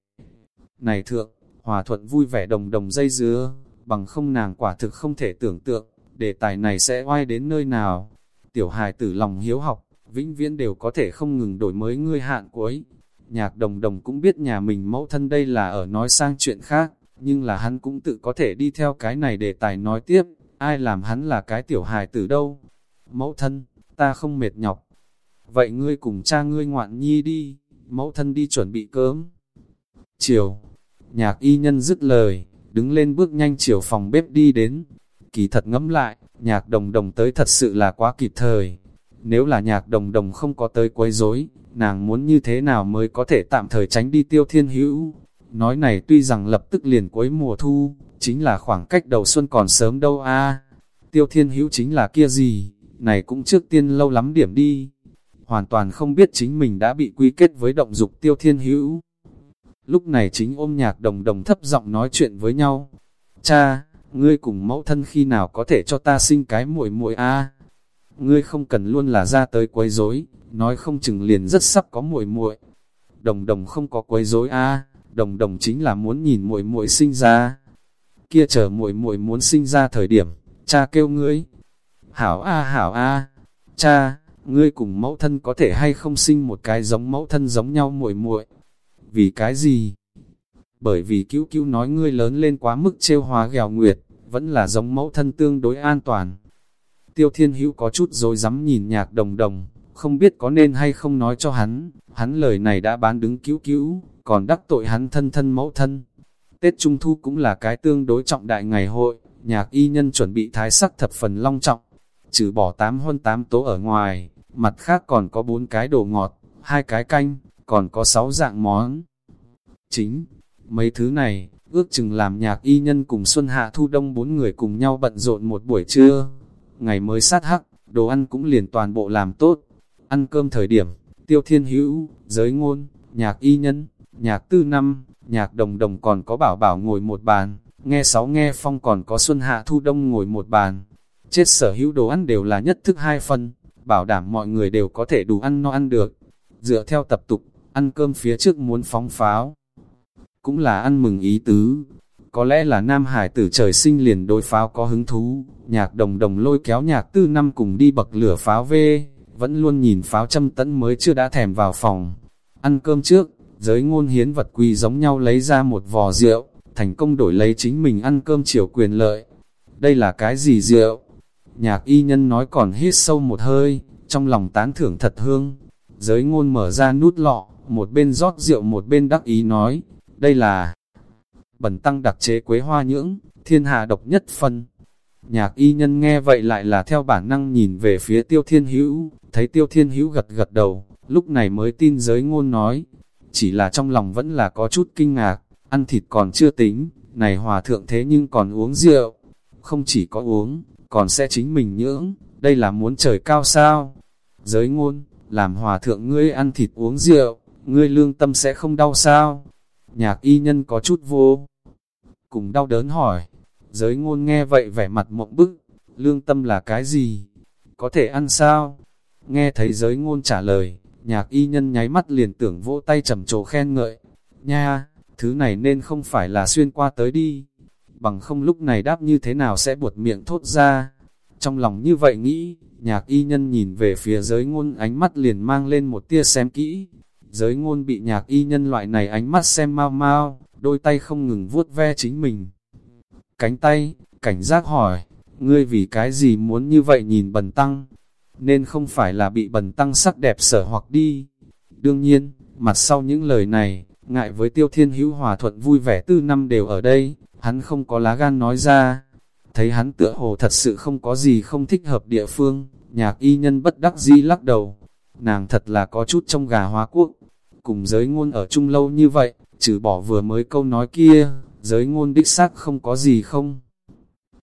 Này thượng, hòa thuận vui vẻ đồng đồng dây dứa, bằng không nàng quả thực không thể tưởng tượng, đề tài này sẽ oai đến nơi nào. Tiểu hài tử lòng hiếu học, vĩnh viễn đều có thể không ngừng đổi mới ngươi hạn cuối. Nhạc đồng đồng cũng biết nhà mình mẫu thân đây là ở nói sang chuyện khác, nhưng là hắn cũng tự có thể đi theo cái này để tài nói tiếp, ai làm hắn là cái tiểu hài tử đâu. Mẫu thân, ta không mệt nhọc. Vậy ngươi cùng cha ngươi ngoạn nhi đi, mẫu thân đi chuẩn bị cơm. Chiều, nhạc y nhân dứt lời, đứng lên bước nhanh chiều phòng bếp đi đến. Kỳ thật ngẫm lại, nhạc đồng đồng tới thật sự là quá kịp thời. Nếu là nhạc đồng đồng không có tới quấy rối, nàng muốn như thế nào mới có thể tạm thời tránh đi tiêu thiên hữu. Nói này tuy rằng lập tức liền cuối mùa thu, chính là khoảng cách đầu xuân còn sớm đâu a Tiêu thiên hữu chính là kia gì, này cũng trước tiên lâu lắm điểm đi. Hoàn toàn không biết chính mình đã bị quy kết với động dục tiêu thiên hữu. Lúc này chính ôm nhạc đồng đồng thấp giọng nói chuyện với nhau. Cha, ngươi cùng mẫu thân khi nào có thể cho ta sinh cái muội muội a? Ngươi không cần luôn là ra tới quấy rối, nói không chừng liền rất sắp có muội muội. Đồng đồng không có quấy rối a, đồng đồng chính là muốn nhìn muội muội sinh ra. Kia chờ muội muội muốn sinh ra thời điểm, cha kêu ngươi. Hảo a hảo a, cha, ngươi cùng mẫu thân có thể hay không sinh một cái giống mẫu thân giống nhau muội muội. Vì cái gì? Bởi vì cứu cứu nói ngươi lớn lên quá mức trêu hóa ghèo nguyệt, vẫn là giống mẫu thân tương đối an toàn. Tiêu thiên hữu có chút rồi dám nhìn nhạc đồng đồng, không biết có nên hay không nói cho hắn, hắn lời này đã bán đứng cứu cứu, còn đắc tội hắn thân thân mẫu thân. Tết Trung Thu cũng là cái tương đối trọng đại ngày hội, nhạc y nhân chuẩn bị thái sắc thập phần long trọng, trừ bỏ tám hôn tám tố ở ngoài, mặt khác còn có bốn cái đồ ngọt, hai cái canh, còn có sáu dạng món. Chính, mấy thứ này, ước chừng làm nhạc y nhân cùng Xuân Hạ Thu Đông bốn người cùng nhau bận rộn một buổi trưa. Ngày mới sát hắc, đồ ăn cũng liền toàn bộ làm tốt. Ăn cơm thời điểm, tiêu thiên hữu, giới ngôn, nhạc y nhân, nhạc tư năm, nhạc đồng đồng còn có bảo bảo ngồi một bàn, nghe sáu nghe phong còn có Xuân Hạ Thu Đông ngồi một bàn. Chết sở hữu đồ ăn đều là nhất thức hai phần, bảo đảm mọi người đều có thể đủ ăn no ăn được. Dựa theo tập tục, ăn cơm phía trước muốn phóng pháo. Cũng là ăn mừng ý tứ. Có lẽ là Nam Hải tử trời sinh liền đối pháo có hứng thú, nhạc đồng đồng lôi kéo nhạc tư năm cùng đi bậc lửa pháo về, vẫn luôn nhìn pháo châm tấn mới chưa đã thèm vào phòng. Ăn cơm trước, giới ngôn hiến vật quỳ giống nhau lấy ra một vò rượu, thành công đổi lấy chính mình ăn cơm chiều quyền lợi. Đây là cái gì rượu? Nhạc y nhân nói còn hít sâu một hơi, trong lòng tán thưởng thật hương. Giới ngôn mở ra nút lọ, một bên rót rượu một bên đắc ý nói, đây là bẩn tăng đặc chế quế hoa nhưỡng, thiên hạ độc nhất phân. Nhạc y nhân nghe vậy lại là theo bản năng nhìn về phía tiêu thiên hữu, thấy tiêu thiên hữu gật gật đầu, lúc này mới tin giới ngôn nói, chỉ là trong lòng vẫn là có chút kinh ngạc, ăn thịt còn chưa tính, này hòa thượng thế nhưng còn uống rượu, không chỉ có uống, còn sẽ chính mình nhưỡng, đây là muốn trời cao sao. Giới ngôn, làm hòa thượng ngươi ăn thịt uống rượu, ngươi lương tâm sẽ không đau sao? Nhạc y nhân có chút vô. Cùng đau đớn hỏi, giới ngôn nghe vậy vẻ mặt mộng bức, lương tâm là cái gì? Có thể ăn sao? Nghe thấy giới ngôn trả lời, nhạc y nhân nháy mắt liền tưởng vỗ tay trầm trồ khen ngợi. Nha, thứ này nên không phải là xuyên qua tới đi. Bằng không lúc này đáp như thế nào sẽ buột miệng thốt ra. Trong lòng như vậy nghĩ, nhạc y nhân nhìn về phía giới ngôn ánh mắt liền mang lên một tia xem kỹ, Giới ngôn bị nhạc y nhân loại này ánh mắt xem mau mau, đôi tay không ngừng vuốt ve chính mình. Cánh tay, cảnh giác hỏi, ngươi vì cái gì muốn như vậy nhìn bần tăng? Nên không phải là bị bần tăng sắc đẹp sở hoặc đi. Đương nhiên, mặt sau những lời này, ngại với tiêu thiên hữu hòa thuận vui vẻ tư năm đều ở đây, hắn không có lá gan nói ra. Thấy hắn tựa hồ thật sự không có gì không thích hợp địa phương, nhạc y nhân bất đắc dĩ lắc đầu. Nàng thật là có chút trong gà hóa quốc, cùng giới ngôn ở chung lâu như vậy, trừ bỏ vừa mới câu nói kia, giới ngôn đích xác không có gì không.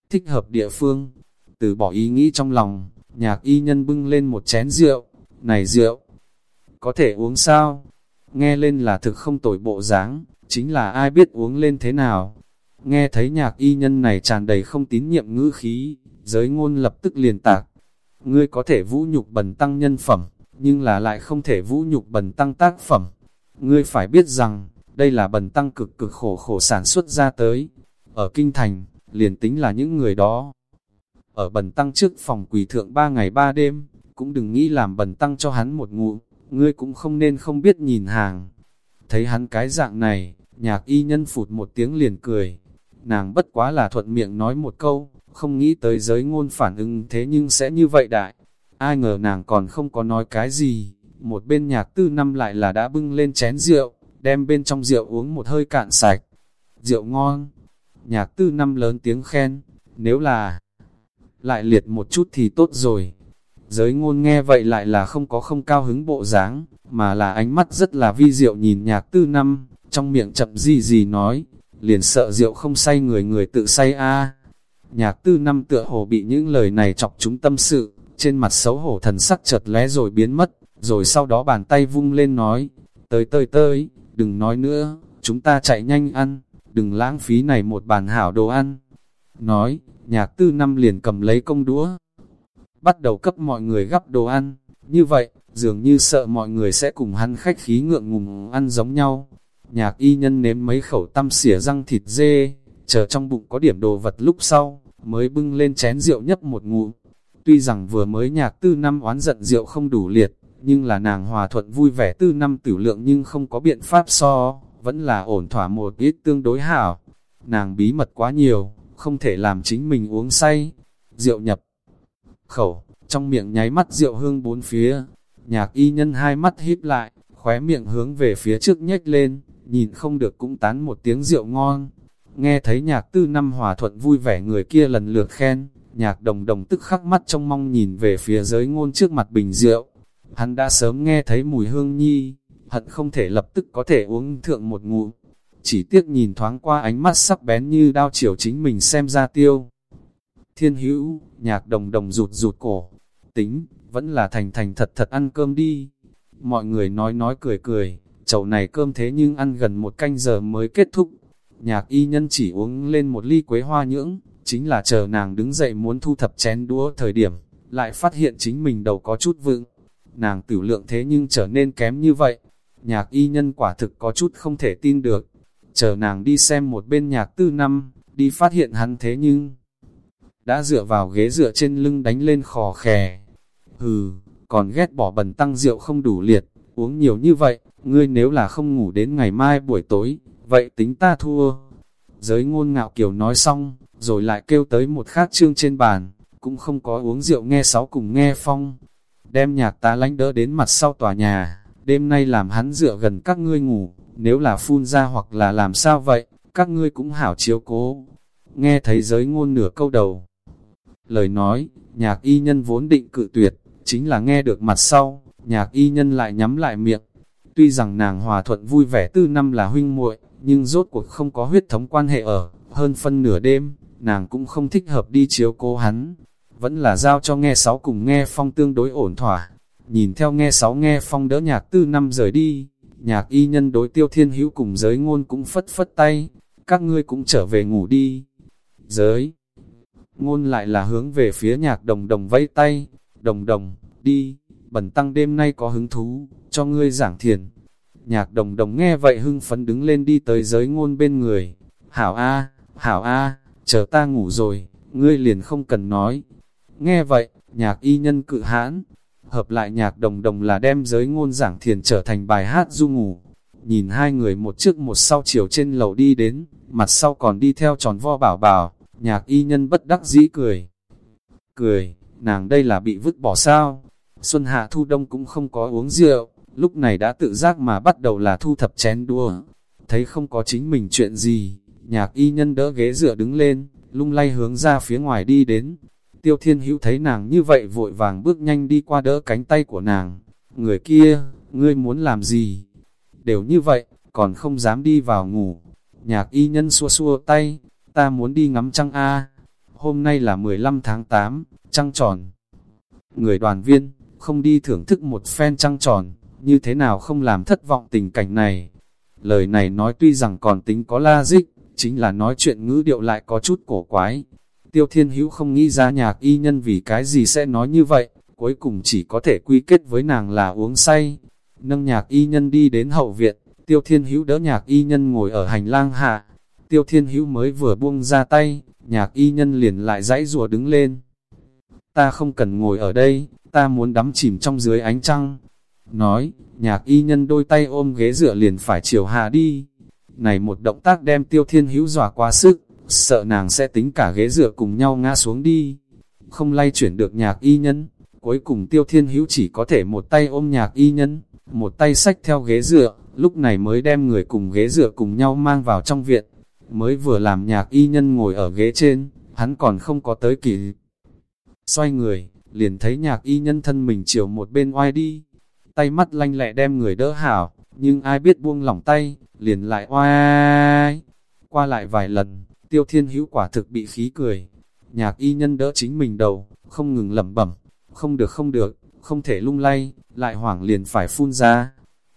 Thích hợp địa phương, từ bỏ ý nghĩ trong lòng, nhạc y nhân bưng lên một chén rượu, này rượu, có thể uống sao? Nghe lên là thực không tồi bộ dáng, chính là ai biết uống lên thế nào. Nghe thấy nhạc y nhân này tràn đầy không tín nhiệm ngữ khí, giới ngôn lập tức liền tạc. Ngươi có thể vũ nhục bần tăng nhân phẩm, nhưng là lại không thể vũ nhục bần tăng tác phẩm. Ngươi phải biết rằng, đây là bần tăng cực cực khổ khổ sản xuất ra tới. Ở Kinh Thành, liền tính là những người đó. Ở bần tăng trước phòng quỳ thượng ba ngày ba đêm, cũng đừng nghĩ làm bần tăng cho hắn một ngụ, ngươi cũng không nên không biết nhìn hàng. Thấy hắn cái dạng này, nhạc y nhân phụt một tiếng liền cười, nàng bất quá là thuận miệng nói một câu, không nghĩ tới giới ngôn phản ứng thế nhưng sẽ như vậy đại. Ai ngờ nàng còn không có nói cái gì, một bên nhạc tư năm lại là đã bưng lên chén rượu, đem bên trong rượu uống một hơi cạn sạch. Rượu ngon, nhạc tư năm lớn tiếng khen, nếu là lại liệt một chút thì tốt rồi. Giới ngôn nghe vậy lại là không có không cao hứng bộ dáng, mà là ánh mắt rất là vi diệu nhìn nhạc tư năm, trong miệng chậm gì gì nói, liền sợ rượu không say người người tự say a Nhạc tư năm tựa hồ bị những lời này chọc chúng tâm sự, trên mặt xấu hổ thần sắc chợt lé rồi biến mất, rồi sau đó bàn tay vung lên nói, tới tới tới, đừng nói nữa, chúng ta chạy nhanh ăn, đừng lãng phí này một bàn hảo đồ ăn. Nói, nhạc tư năm liền cầm lấy công đũa, bắt đầu cấp mọi người gắp đồ ăn, như vậy, dường như sợ mọi người sẽ cùng hắn khách khí ngượng ngùng ăn giống nhau. Nhạc y nhân nếm mấy khẩu tăm xỉa răng thịt dê, chờ trong bụng có điểm đồ vật lúc sau, mới bưng lên chén rượu nhấp một ngụm. Tuy rằng vừa mới nhạc tư năm oán giận rượu không đủ liệt, nhưng là nàng hòa thuận vui vẻ tư năm tử lượng nhưng không có biện pháp so, vẫn là ổn thỏa một ít tương đối hảo. Nàng bí mật quá nhiều, không thể làm chính mình uống say. Rượu nhập khẩu, trong miệng nháy mắt rượu hương bốn phía. Nhạc y nhân hai mắt híp lại, khóe miệng hướng về phía trước nhếch lên, nhìn không được cũng tán một tiếng rượu ngon. Nghe thấy nhạc tư năm hòa thuận vui vẻ người kia lần lượt khen, nhạc đồng đồng tức khắc mắt trong mong nhìn về phía giới ngôn trước mặt bình rượu. Hắn đã sớm nghe thấy mùi hương nhi, hận không thể lập tức có thể uống thượng một ngụm. Chỉ tiếc nhìn thoáng qua ánh mắt sắc bén như đao chiều chính mình xem ra tiêu. Thiên hữu, nhạc đồng đồng rụt rụt cổ, tính, vẫn là thành thành thật thật ăn cơm đi. Mọi người nói nói cười cười, chậu này cơm thế nhưng ăn gần một canh giờ mới kết thúc. Nhạc y nhân chỉ uống lên một ly quế hoa nhưỡng, chính là chờ nàng đứng dậy muốn thu thập chén đũa thời điểm, lại phát hiện chính mình đầu có chút vựng. Nàng tử lượng thế nhưng trở nên kém như vậy. Nhạc y nhân quả thực có chút không thể tin được. Chờ nàng đi xem một bên nhạc tư năm, đi phát hiện hắn thế nhưng đã dựa vào ghế dựa trên lưng đánh lên khò khè. Hừ, còn ghét bỏ bần tăng rượu không đủ liệt, uống nhiều như vậy, ngươi nếu là không ngủ đến ngày mai buổi tối, vậy tính ta thua. Giới ngôn ngạo kiều nói xong, rồi lại kêu tới một khác trương trên bàn, cũng không có uống rượu nghe sáu cùng nghe phong. Đem nhạc ta lánh đỡ đến mặt sau tòa nhà, đêm nay làm hắn dựa gần các ngươi ngủ, nếu là phun ra hoặc là làm sao vậy, các ngươi cũng hảo chiếu cố. Nghe thấy giới ngôn nửa câu đầu. Lời nói, nhạc y nhân vốn định cự tuyệt, chính là nghe được mặt sau, nhạc y nhân lại nhắm lại miệng. Tuy rằng nàng hòa thuận vui vẻ tư năm là huynh muội, nhưng rốt cuộc không có huyết thống quan hệ ở, hơn phân nửa đêm, nàng cũng không thích hợp đi chiếu cố hắn. Vẫn là giao cho nghe sáu cùng nghe phong tương đối ổn thỏa. Nhìn theo nghe sáu nghe phong đỡ nhạc tư năm rời đi, nhạc y nhân đối tiêu thiên hữu cùng giới ngôn cũng phất phất tay, các ngươi cũng trở về ngủ đi. Giới ngôn lại là hướng về phía nhạc đồng đồng vẫy tay, đồng đồng, đi, bẩn tăng đêm nay có hứng thú, cho ngươi giảng thiền. Nhạc đồng đồng nghe vậy hưng phấn đứng lên đi tới giới ngôn bên người, hảo a, hảo a, chờ ta ngủ rồi, ngươi liền không cần nói. Nghe vậy, nhạc y nhân cự hãn, hợp lại nhạc đồng đồng là đem giới ngôn giảng thiền trở thành bài hát du ngủ. Nhìn hai người một trước một sau chiều trên lầu đi đến, mặt sau còn đi theo tròn vo bảo bảo, nhạc y nhân bất đắc dĩ cười. Cười, nàng đây là bị vứt bỏ sao? Xuân hạ thu đông cũng không có uống rượu, lúc này đã tự giác mà bắt đầu là thu thập chén đua. Thấy không có chính mình chuyện gì, nhạc y nhân đỡ ghế dựa đứng lên, lung lay hướng ra phía ngoài đi đến. Tiêu thiên hữu thấy nàng như vậy vội vàng bước nhanh đi qua đỡ cánh tay của nàng. Người kia, ngươi muốn làm gì? Đều như vậy, còn không dám đi vào ngủ. Nhạc y nhân xua xua tay, ta muốn đi ngắm trăng A. Hôm nay là 15 tháng 8, trăng tròn. Người đoàn viên, không đi thưởng thức một phen trăng tròn, như thế nào không làm thất vọng tình cảnh này. Lời này nói tuy rằng còn tính có la dích, chính là nói chuyện ngữ điệu lại có chút cổ quái. Tiêu Thiên Hữu không nghĩ ra nhạc y nhân vì cái gì sẽ nói như vậy, cuối cùng chỉ có thể quy kết với nàng là uống say. Nâng nhạc y nhân đi đến hậu viện, Tiêu Thiên Hữu đỡ nhạc y nhân ngồi ở hành lang hạ, Tiêu Thiên Hữu mới vừa buông ra tay, nhạc y nhân liền lại dãy rùa đứng lên. ta không cần ngồi ở đây, ta muốn đắm chìm trong dưới ánh trăng. Nói, nhạc y nhân đôi tay ôm ghế dựa liền phải chiều hạ đi. Này một động tác đem tiêu thiên hữu dọa quá sức, sợ nàng sẽ tính cả ghế dựa cùng nhau ngã xuống đi. Không lay chuyển được nhạc y nhân, cuối cùng tiêu thiên hữu chỉ có thể một tay ôm nhạc y nhân, một tay sách theo ghế dựa, lúc này mới đem người cùng ghế dựa cùng nhau mang vào trong viện. Mới vừa làm nhạc y nhân ngồi ở ghế trên, hắn còn không có tới kỳ. Xoay người, liền thấy nhạc y nhân thân mình chiều một bên oai đi, tay mắt lanh lẹ đem người đỡ hảo, nhưng ai biết buông lỏng tay, liền lại oai. Qua lại vài lần, tiêu thiên hữu quả thực bị khí cười. Nhạc y nhân đỡ chính mình đầu, không ngừng lẩm bẩm, không được không được, không thể lung lay, lại hoảng liền phải phun ra.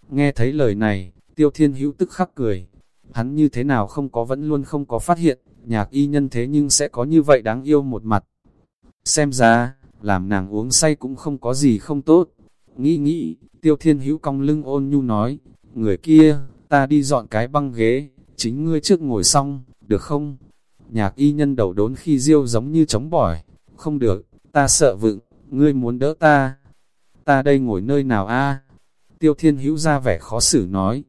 Nghe thấy lời này, tiêu thiên hữu tức khắc cười. Hắn như thế nào không có vẫn luôn không có phát hiện, nhạc y nhân thế nhưng sẽ có như vậy đáng yêu một mặt. Xem ra, làm nàng uống say cũng không có gì không tốt. Nghĩ nghĩ, tiêu thiên hữu cong lưng ôn nhu nói, người kia, ta đi dọn cái băng ghế, chính ngươi trước ngồi xong, được không? Nhạc y nhân đầu đốn khi diêu giống như chống bỏi, không được, ta sợ vựng, ngươi muốn đỡ ta. Ta đây ngồi nơi nào a? Tiêu thiên hữu ra vẻ khó xử nói.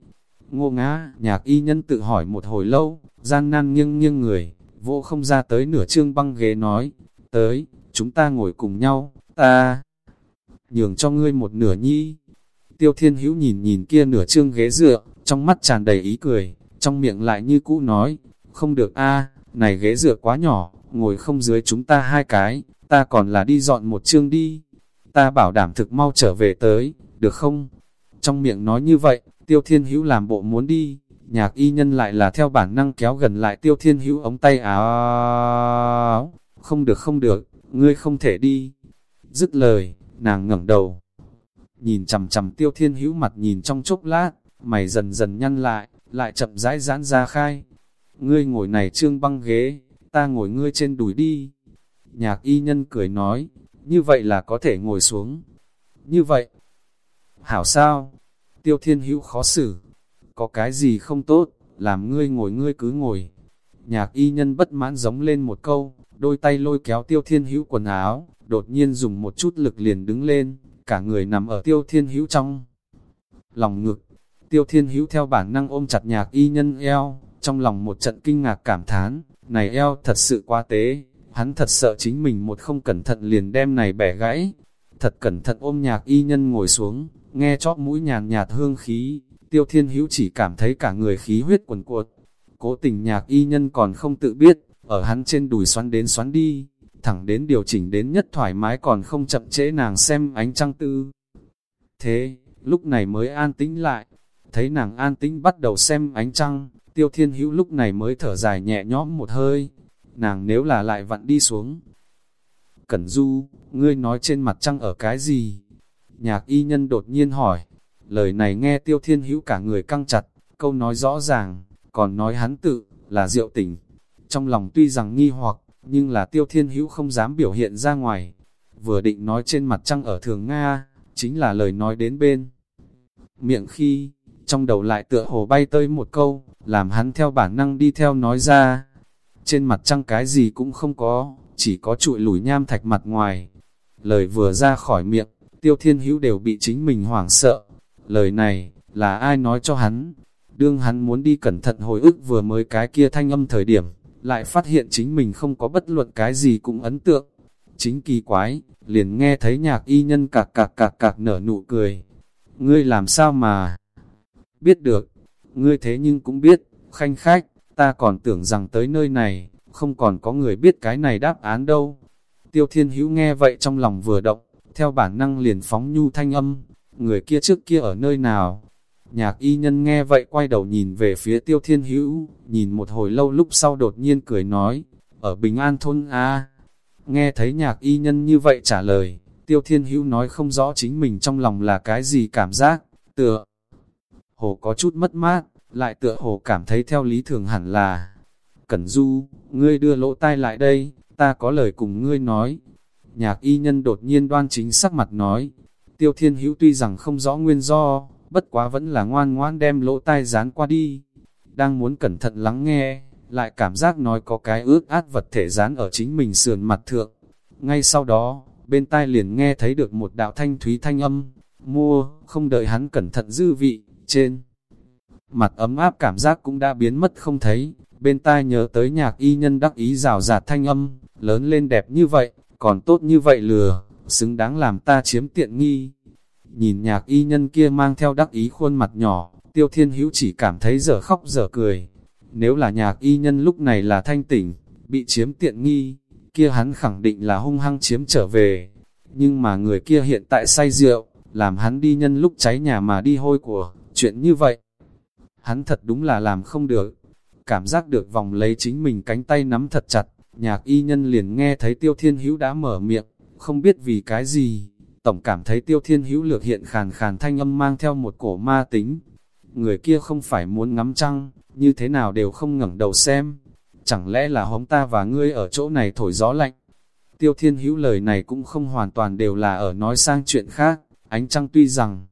Ngô ngã, nhạc y nhân tự hỏi một hồi lâu, gian nan nghiêng nghiêng người, vô không ra tới nửa trương băng ghế nói, tới, chúng ta ngồi cùng nhau, ta nhường cho ngươi một nửa nhi. Tiêu thiên hữu nhìn nhìn kia nửa trương ghế dựa, trong mắt tràn đầy ý cười, trong miệng lại như cũ nói, không được a này ghế dựa quá nhỏ, ngồi không dưới chúng ta hai cái, ta còn là đi dọn một chương đi. Ta bảo đảm thực mau trở về tới, được không? Trong miệng nói như vậy, tiêu thiên hữu làm bộ muốn đi, nhạc y nhân lại là theo bản năng kéo gần lại tiêu thiên hữu ống tay áo. Không được không được, ngươi không thể đi. Dứt lời, nàng ngẩng đầu. Nhìn chầm chầm tiêu thiên hữu mặt nhìn trong chốc lát, mày dần dần nhăn lại, lại chậm rãi giãn ra khai. Ngươi ngồi này trương băng ghế, ta ngồi ngươi trên đùi đi. Nhạc y nhân cười nói, như vậy là có thể ngồi xuống. Như vậy, hảo sao? Tiêu thiên hữu khó xử, có cái gì không tốt, làm ngươi ngồi ngươi cứ ngồi. Nhạc y nhân bất mãn giống lên một câu, đôi tay lôi kéo tiêu thiên hữu quần áo, đột nhiên dùng một chút lực liền đứng lên, cả người nằm ở tiêu thiên hữu trong lòng ngực. Tiêu thiên hữu theo bản năng ôm chặt nhạc y nhân eo, trong lòng một trận kinh ngạc cảm thán, này eo thật sự quá tế, hắn thật sợ chính mình một không cẩn thận liền đem này bẻ gãy. Thật cẩn thận ôm nhạc y nhân ngồi xuống, nghe chóp mũi nhàn nhạt hương khí, tiêu thiên hữu chỉ cảm thấy cả người khí huyết quần cuột. Cố tình nhạc y nhân còn không tự biết, ở hắn trên đùi xoắn đến xoắn đi, thẳng đến điều chỉnh đến nhất thoải mái còn không chậm trễ nàng xem ánh trăng tư. Thế, lúc này mới an tĩnh lại, thấy nàng an tĩnh bắt đầu xem ánh trăng, tiêu thiên hữu lúc này mới thở dài nhẹ nhõm một hơi, nàng nếu là lại vặn đi xuống. Cẩn du, ngươi nói trên mặt trăng ở cái gì? Nhạc y nhân đột nhiên hỏi, lời này nghe tiêu thiên hữu cả người căng chặt, câu nói rõ ràng, còn nói hắn tự, là diệu tình. Trong lòng tuy rằng nghi hoặc, nhưng là tiêu thiên hữu không dám biểu hiện ra ngoài. Vừa định nói trên mặt trăng ở thường Nga, chính là lời nói đến bên. Miệng khi, trong đầu lại tựa hồ bay tới một câu, làm hắn theo bản năng đi theo nói ra. Trên mặt trăng cái gì cũng không có, chỉ có trụi lùi nham thạch mặt ngoài. Lời vừa ra khỏi miệng, tiêu thiên hữu đều bị chính mình hoảng sợ. Lời này, là ai nói cho hắn? Đương hắn muốn đi cẩn thận hồi ức vừa mới cái kia thanh âm thời điểm, lại phát hiện chính mình không có bất luận cái gì cũng ấn tượng. Chính kỳ quái, liền nghe thấy nhạc y nhân cạc cạc cạc cạc nở nụ cười. Ngươi làm sao mà biết được, ngươi thế nhưng cũng biết, khanh khách, ta còn tưởng rằng tới nơi này, không còn có người biết cái này đáp án đâu. Tiêu thiên hữu nghe vậy trong lòng vừa động, theo bản năng liền phóng nhu thanh âm, người kia trước kia ở nơi nào, Nhạc y nhân nghe vậy quay đầu nhìn về phía tiêu thiên hữu, nhìn một hồi lâu lúc sau đột nhiên cười nói, ở Bình An thôn A. Nghe thấy nhạc y nhân như vậy trả lời, tiêu thiên hữu nói không rõ chính mình trong lòng là cái gì cảm giác, tựa. Hồ có chút mất mát, lại tựa hồ cảm thấy theo lý thường hẳn là, Cẩn Du, ngươi đưa lỗ tai lại đây, ta có lời cùng ngươi nói. Nhạc y nhân đột nhiên đoan chính sắc mặt nói, tiêu thiên hữu tuy rằng không rõ nguyên do, bất quá vẫn là ngoan ngoan đem lỗ tai dán qua đi. Đang muốn cẩn thận lắng nghe, lại cảm giác nói có cái ước át vật thể dán ở chính mình sườn mặt thượng. Ngay sau đó, bên tai liền nghe thấy được một đạo thanh thúy thanh âm, mua, không đợi hắn cẩn thận dư vị, trên. Mặt ấm áp cảm giác cũng đã biến mất không thấy, bên tai nhớ tới nhạc y nhân đắc ý rào rạt thanh âm, lớn lên đẹp như vậy, còn tốt như vậy lừa, xứng đáng làm ta chiếm tiện nghi. Nhìn nhạc y nhân kia mang theo đắc ý khuôn mặt nhỏ, tiêu thiên hữu chỉ cảm thấy dở khóc dở cười. Nếu là nhạc y nhân lúc này là thanh tỉnh, bị chiếm tiện nghi, kia hắn khẳng định là hung hăng chiếm trở về. Nhưng mà người kia hiện tại say rượu, làm hắn đi nhân lúc cháy nhà mà đi hôi của, chuyện như vậy. Hắn thật đúng là làm không được. Cảm giác được vòng lấy chính mình cánh tay nắm thật chặt, nhạc y nhân liền nghe thấy tiêu thiên hữu đã mở miệng, không biết vì cái gì. Tổng cảm thấy tiêu thiên hữu lược hiện khàn khàn thanh âm mang theo một cổ ma tính. Người kia không phải muốn ngắm trăng, như thế nào đều không ngẩng đầu xem. Chẳng lẽ là hống ta và ngươi ở chỗ này thổi gió lạnh? Tiêu thiên hữu lời này cũng không hoàn toàn đều là ở nói sang chuyện khác. Ánh trăng tuy rằng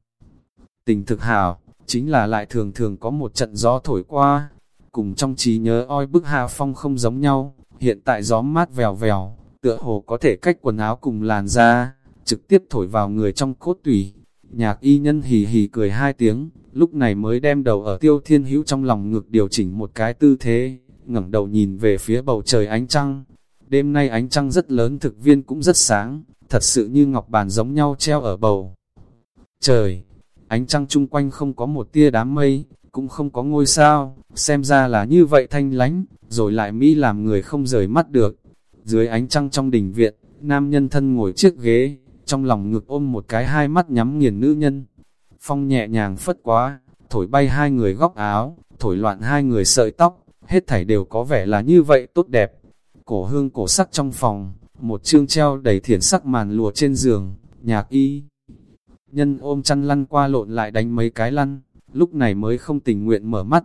tình thực hảo, chính là lại thường thường có một trận gió thổi qua. Cùng trong trí nhớ oi bức hà phong không giống nhau, hiện tại gió mát vèo vèo, tựa hồ có thể cách quần áo cùng làn da, trực tiếp thổi vào người trong cốt tủy. Nhạc y nhân hì hì cười hai tiếng, lúc này mới đem đầu ở tiêu thiên hữu trong lòng ngực điều chỉnh một cái tư thế, ngẩng đầu nhìn về phía bầu trời ánh trăng. Đêm nay ánh trăng rất lớn thực viên cũng rất sáng, thật sự như ngọc bàn giống nhau treo ở bầu. Trời, ánh trăng chung quanh không có một tia đám mây, cũng không có ngôi sao, xem ra là như vậy thanh lánh, rồi lại Mỹ làm người không rời mắt được. Dưới ánh trăng trong đình viện, nam nhân thân ngồi chiếc ghế, trong lòng ngực ôm một cái hai mắt nhắm nghiền nữ nhân. Phong nhẹ nhàng phất quá, thổi bay hai người góc áo, thổi loạn hai người sợi tóc, hết thảy đều có vẻ là như vậy tốt đẹp. Cổ hương cổ sắc trong phòng, một chương treo đầy thiển sắc màn lùa trên giường, nhạc y. Nhân ôm chăn lăn qua lộn lại đánh mấy cái lăn, lúc này mới không tình nguyện mở mắt.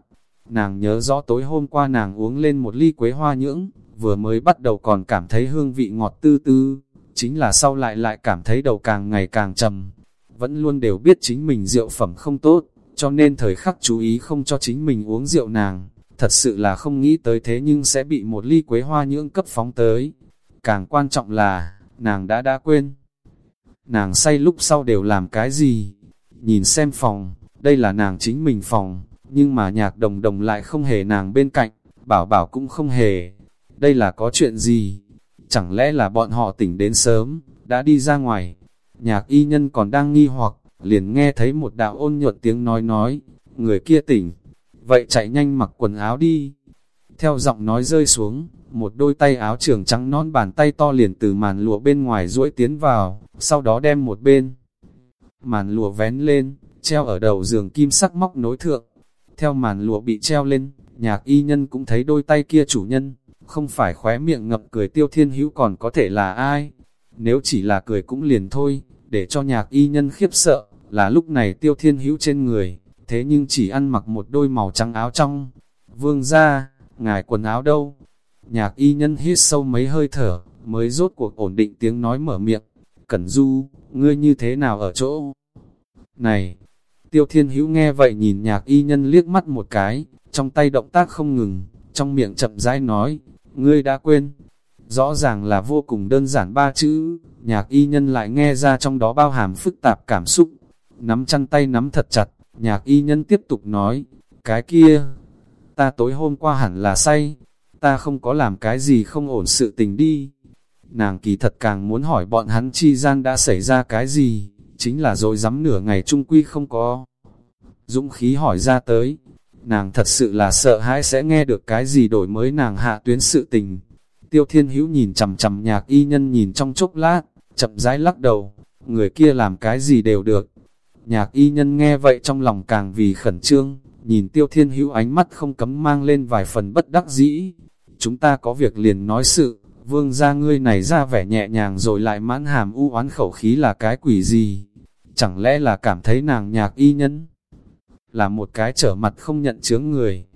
Nàng nhớ rõ tối hôm qua nàng uống lên một ly quế hoa nhưỡng, vừa mới bắt đầu còn cảm thấy hương vị ngọt tư tư, chính là sau lại lại cảm thấy đầu càng ngày càng trầm. Vẫn luôn đều biết chính mình rượu phẩm không tốt, cho nên thời khắc chú ý không cho chính mình uống rượu nàng. Thật sự là không nghĩ tới thế nhưng sẽ bị một ly quế hoa nhưỡng cấp phóng tới. Càng quan trọng là, nàng đã đã quên. Nàng say lúc sau đều làm cái gì? Nhìn xem phòng, đây là nàng chính mình phòng, nhưng mà nhạc đồng đồng lại không hề nàng bên cạnh, bảo bảo cũng không hề. Đây là có chuyện gì? Chẳng lẽ là bọn họ tỉnh đến sớm, đã đi ra ngoài? Nhạc y nhân còn đang nghi hoặc, liền nghe thấy một đạo ôn nhuận tiếng nói nói, người kia tỉnh, vậy chạy nhanh mặc quần áo đi. Theo giọng nói rơi xuống, một đôi tay áo trường trắng non bàn tay to liền từ màn lụa bên ngoài duỗi tiến vào, sau đó đem một bên. Màn lụa vén lên, treo ở đầu giường kim sắc móc nối thượng. Theo màn lụa bị treo lên, nhạc y nhân cũng thấy đôi tay kia chủ nhân, không phải khóe miệng ngập cười tiêu thiên hữu còn có thể là ai. Nếu chỉ là cười cũng liền thôi, để cho nhạc y nhân khiếp sợ, là lúc này tiêu thiên hữu trên người, thế nhưng chỉ ăn mặc một đôi màu trắng áo trong. Vương ra, ngài quần áo đâu? Nhạc y nhân hít sâu mấy hơi thở, mới rốt cuộc ổn định tiếng nói mở miệng. Cẩn du, ngươi như thế nào ở chỗ? Này, tiêu thiên hữu nghe vậy nhìn nhạc y nhân liếc mắt một cái, trong tay động tác không ngừng, trong miệng chậm rãi nói, ngươi đã quên. Rõ ràng là vô cùng đơn giản ba chữ, nhạc y nhân lại nghe ra trong đó bao hàm phức tạp cảm xúc. Nắm chăn tay nắm thật chặt, nhạc y nhân tiếp tục nói, cái kia, ta tối hôm qua hẳn là say, ta không có làm cái gì không ổn sự tình đi. Nàng kỳ thật càng muốn hỏi bọn hắn chi gian đã xảy ra cái gì, chính là rồi dám nửa ngày trung quy không có. Dũng khí hỏi ra tới, nàng thật sự là sợ hãi sẽ nghe được cái gì đổi mới nàng hạ tuyến sự tình. Tiêu thiên hữu nhìn chầm chầm nhạc y nhân nhìn trong chốc lát, chậm rãi lắc đầu, người kia làm cái gì đều được. Nhạc y nhân nghe vậy trong lòng càng vì khẩn trương, nhìn tiêu thiên hữu ánh mắt không cấm mang lên vài phần bất đắc dĩ. Chúng ta có việc liền nói sự, vương gia ngươi này ra vẻ nhẹ nhàng rồi lại mãn hàm u oán khẩu khí là cái quỷ gì? Chẳng lẽ là cảm thấy nàng nhạc y nhân? Là một cái trở mặt không nhận chướng người.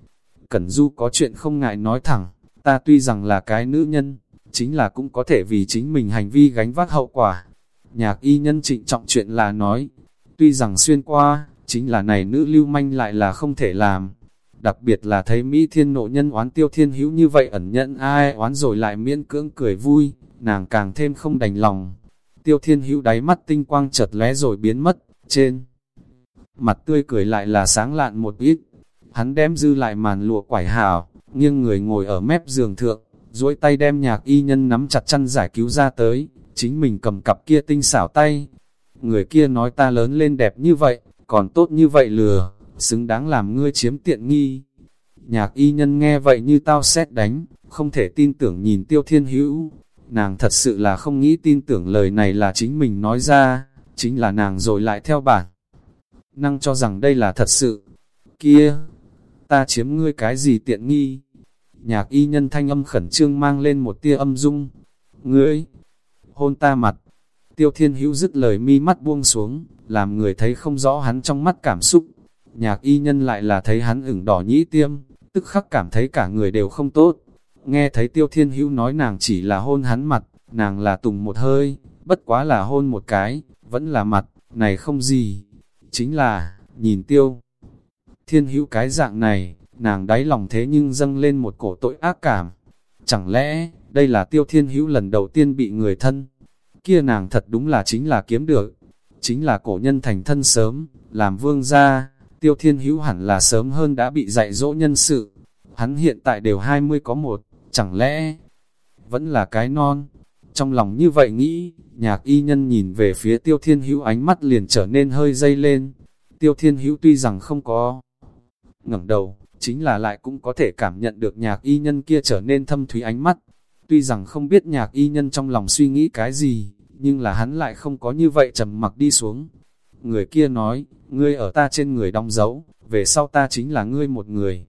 Cẩn du có chuyện không ngại nói thẳng, ta tuy rằng là cái nữ nhân, chính là cũng có thể vì chính mình hành vi gánh vác hậu quả. Nhạc y nhân trịnh trọng chuyện là nói, tuy rằng xuyên qua, chính là này nữ lưu manh lại là không thể làm. Đặc biệt là thấy Mỹ thiên nộ nhân oán tiêu thiên hữu như vậy ẩn nhận ai oán rồi lại miễn cưỡng cười vui, nàng càng thêm không đành lòng. Tiêu thiên hữu đáy mắt tinh quang chợt lóe rồi biến mất, trên mặt tươi cười lại là sáng lạn một ít. Hắn đem dư lại màn lụa quải hào, nghiêng người ngồi ở mép giường thượng, duỗi tay đem nhạc y nhân nắm chặt chăn giải cứu ra tới, chính mình cầm cặp kia tinh xảo tay. Người kia nói ta lớn lên đẹp như vậy, còn tốt như vậy lừa, xứng đáng làm ngươi chiếm tiện nghi. Nhạc y nhân nghe vậy như tao xét đánh, không thể tin tưởng nhìn tiêu thiên hữu. Nàng thật sự là không nghĩ tin tưởng lời này là chính mình nói ra, chính là nàng rồi lại theo bản. Năng cho rằng đây là thật sự. Kia, ta chiếm ngươi cái gì tiện nghi? Nhạc y nhân thanh âm khẩn trương mang lên một tia âm dung. Ngươi, hôn ta mặt. Tiêu thiên hữu dứt lời mi mắt buông xuống, làm người thấy không rõ hắn trong mắt cảm xúc. Nhạc y nhân lại là thấy hắn ửng đỏ nhĩ tiêm, tức khắc cảm thấy cả người đều không tốt. Nghe thấy tiêu thiên hữu nói nàng chỉ là hôn hắn mặt, nàng là tùng một hơi, bất quá là hôn một cái, vẫn là mặt, này không gì. Chính là, nhìn tiêu. Thiên hữu cái dạng này, nàng đáy lòng thế nhưng dâng lên một cổ tội ác cảm. Chẳng lẽ, đây là tiêu thiên hữu lần đầu tiên bị người thân? Kia nàng thật đúng là chính là kiếm được. Chính là cổ nhân thành thân sớm, làm vương gia, tiêu thiên hữu hẳn là sớm hơn đã bị dạy dỗ nhân sự. Hắn hiện tại đều 20 có một, chẳng lẽ vẫn là cái non? Trong lòng như vậy nghĩ, nhạc y nhân nhìn về phía tiêu thiên hữu ánh mắt liền trở nên hơi dây lên. Tiêu thiên hữu tuy rằng không có ngẩng đầu, chính là lại cũng có thể cảm nhận được nhạc y nhân kia trở nên thâm thúy ánh mắt. Tuy rằng không biết nhạc y nhân trong lòng suy nghĩ cái gì, nhưng là hắn lại không có như vậy trầm mặc đi xuống. Người kia nói, ngươi ở ta trên người đóng dấu, về sau ta chính là ngươi một người.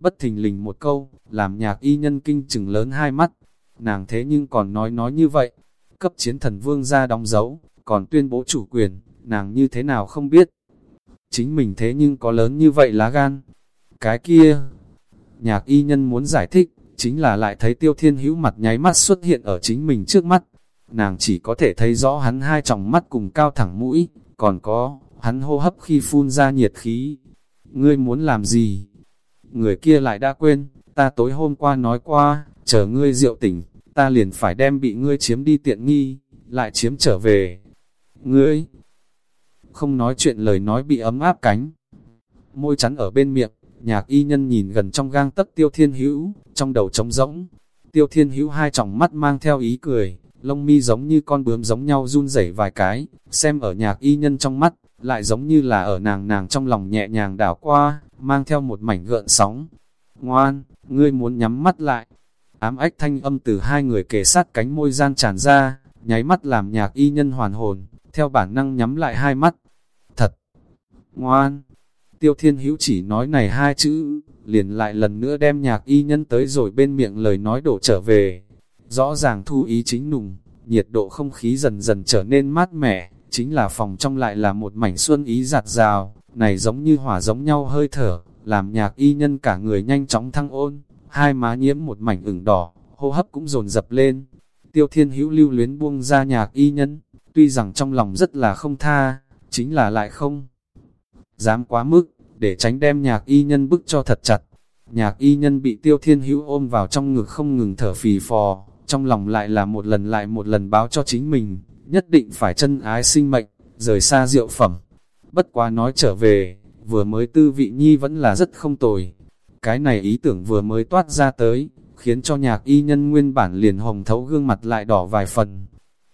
Bất thình lình một câu, làm nhạc y nhân kinh chừng lớn hai mắt. Nàng thế nhưng còn nói nói như vậy, cấp chiến thần vương ra đóng dấu, còn tuyên bố chủ quyền, nàng như thế nào không biết. Chính mình thế nhưng có lớn như vậy lá gan, cái kia, nhạc y nhân muốn giải thích, chính là lại thấy tiêu thiên hữu mặt nháy mắt xuất hiện ở chính mình trước mắt. Nàng chỉ có thể thấy rõ hắn hai tròng mắt cùng cao thẳng mũi, còn có, hắn hô hấp khi phun ra nhiệt khí. Ngươi muốn làm gì? Người kia lại đã quên, ta tối hôm qua nói qua, chờ ngươi rượu tỉnh, ta liền phải đem bị ngươi chiếm đi tiện nghi, lại chiếm trở về. Ngươi, không nói chuyện lời nói bị ấm áp cánh. Môi chắn ở bên miệng, Nhạc y nhân nhìn gần trong gang tấc tiêu thiên hữu, trong đầu trống rỗng. Tiêu thiên hữu hai tròng mắt mang theo ý cười, lông mi giống như con bướm giống nhau run rẩy vài cái, xem ở nhạc y nhân trong mắt, lại giống như là ở nàng nàng trong lòng nhẹ nhàng đảo qua, mang theo một mảnh gợn sóng. Ngoan, ngươi muốn nhắm mắt lại. Ám ách thanh âm từ hai người kề sát cánh môi gian tràn ra, nháy mắt làm nhạc y nhân hoàn hồn, theo bản năng nhắm lại hai mắt. Thật! Ngoan! Tiêu Thiên Hữu chỉ nói này hai chữ, liền lại lần nữa đem nhạc y nhân tới rồi bên miệng lời nói đổ trở về. Rõ ràng thu ý chính nùng, nhiệt độ không khí dần dần trở nên mát mẻ, chính là phòng trong lại là một mảnh xuân ý giạt rào, này giống như hỏa giống nhau hơi thở, làm nhạc y nhân cả người nhanh chóng thăng ôn, hai má nhiễm một mảnh ửng đỏ, hô hấp cũng dồn dập lên. Tiêu Thiên Hữu lưu luyến buông ra nhạc y nhân, tuy rằng trong lòng rất là không tha, chính là lại không dám quá mức, để tránh đem nhạc y nhân bức cho thật chặt. Nhạc y nhân bị tiêu thiên hữu ôm vào trong ngực không ngừng thở phì phò, trong lòng lại là một lần lại một lần báo cho chính mình, nhất định phải chân ái sinh mệnh, rời xa rượu phẩm. Bất quá nói trở về, vừa mới tư vị nhi vẫn là rất không tồi. Cái này ý tưởng vừa mới toát ra tới, khiến cho nhạc y nhân nguyên bản liền hồng thấu gương mặt lại đỏ vài phần.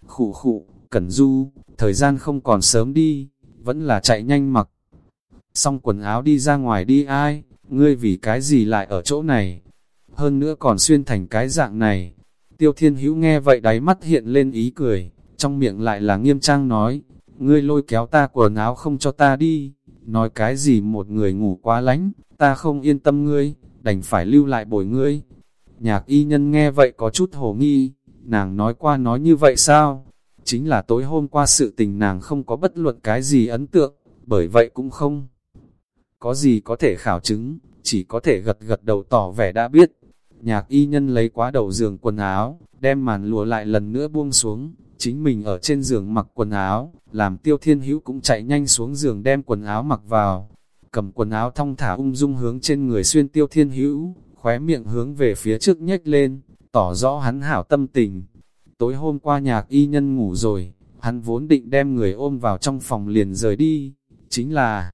Khụ khụ, cẩn du, thời gian không còn sớm đi, vẫn là chạy nhanh mặc xong quần áo đi ra ngoài đi ai, ngươi vì cái gì lại ở chỗ này, hơn nữa còn xuyên thành cái dạng này. Tiêu thiên hữu nghe vậy đáy mắt hiện lên ý cười, trong miệng lại là nghiêm trang nói, ngươi lôi kéo ta quần áo không cho ta đi, nói cái gì một người ngủ quá lánh, ta không yên tâm ngươi, đành phải lưu lại bồi ngươi. Nhạc y nhân nghe vậy có chút hồ nghi, nàng nói qua nói như vậy sao? Chính là tối hôm qua sự tình nàng không có bất luận cái gì ấn tượng, bởi vậy cũng không có gì có thể khảo chứng, chỉ có thể gật gật đầu tỏ vẻ đã biết. Nhạc y nhân lấy quá đầu giường quần áo, đem màn lùa lại lần nữa buông xuống, chính mình ở trên giường mặc quần áo, làm tiêu thiên hữu cũng chạy nhanh xuống giường đem quần áo mặc vào. Cầm quần áo thong thả ung dung hướng trên người xuyên tiêu thiên hữu, khóe miệng hướng về phía trước nhếch lên, tỏ rõ hắn hảo tâm tình. Tối hôm qua nhạc y nhân ngủ rồi, hắn vốn định đem người ôm vào trong phòng liền rời đi, chính là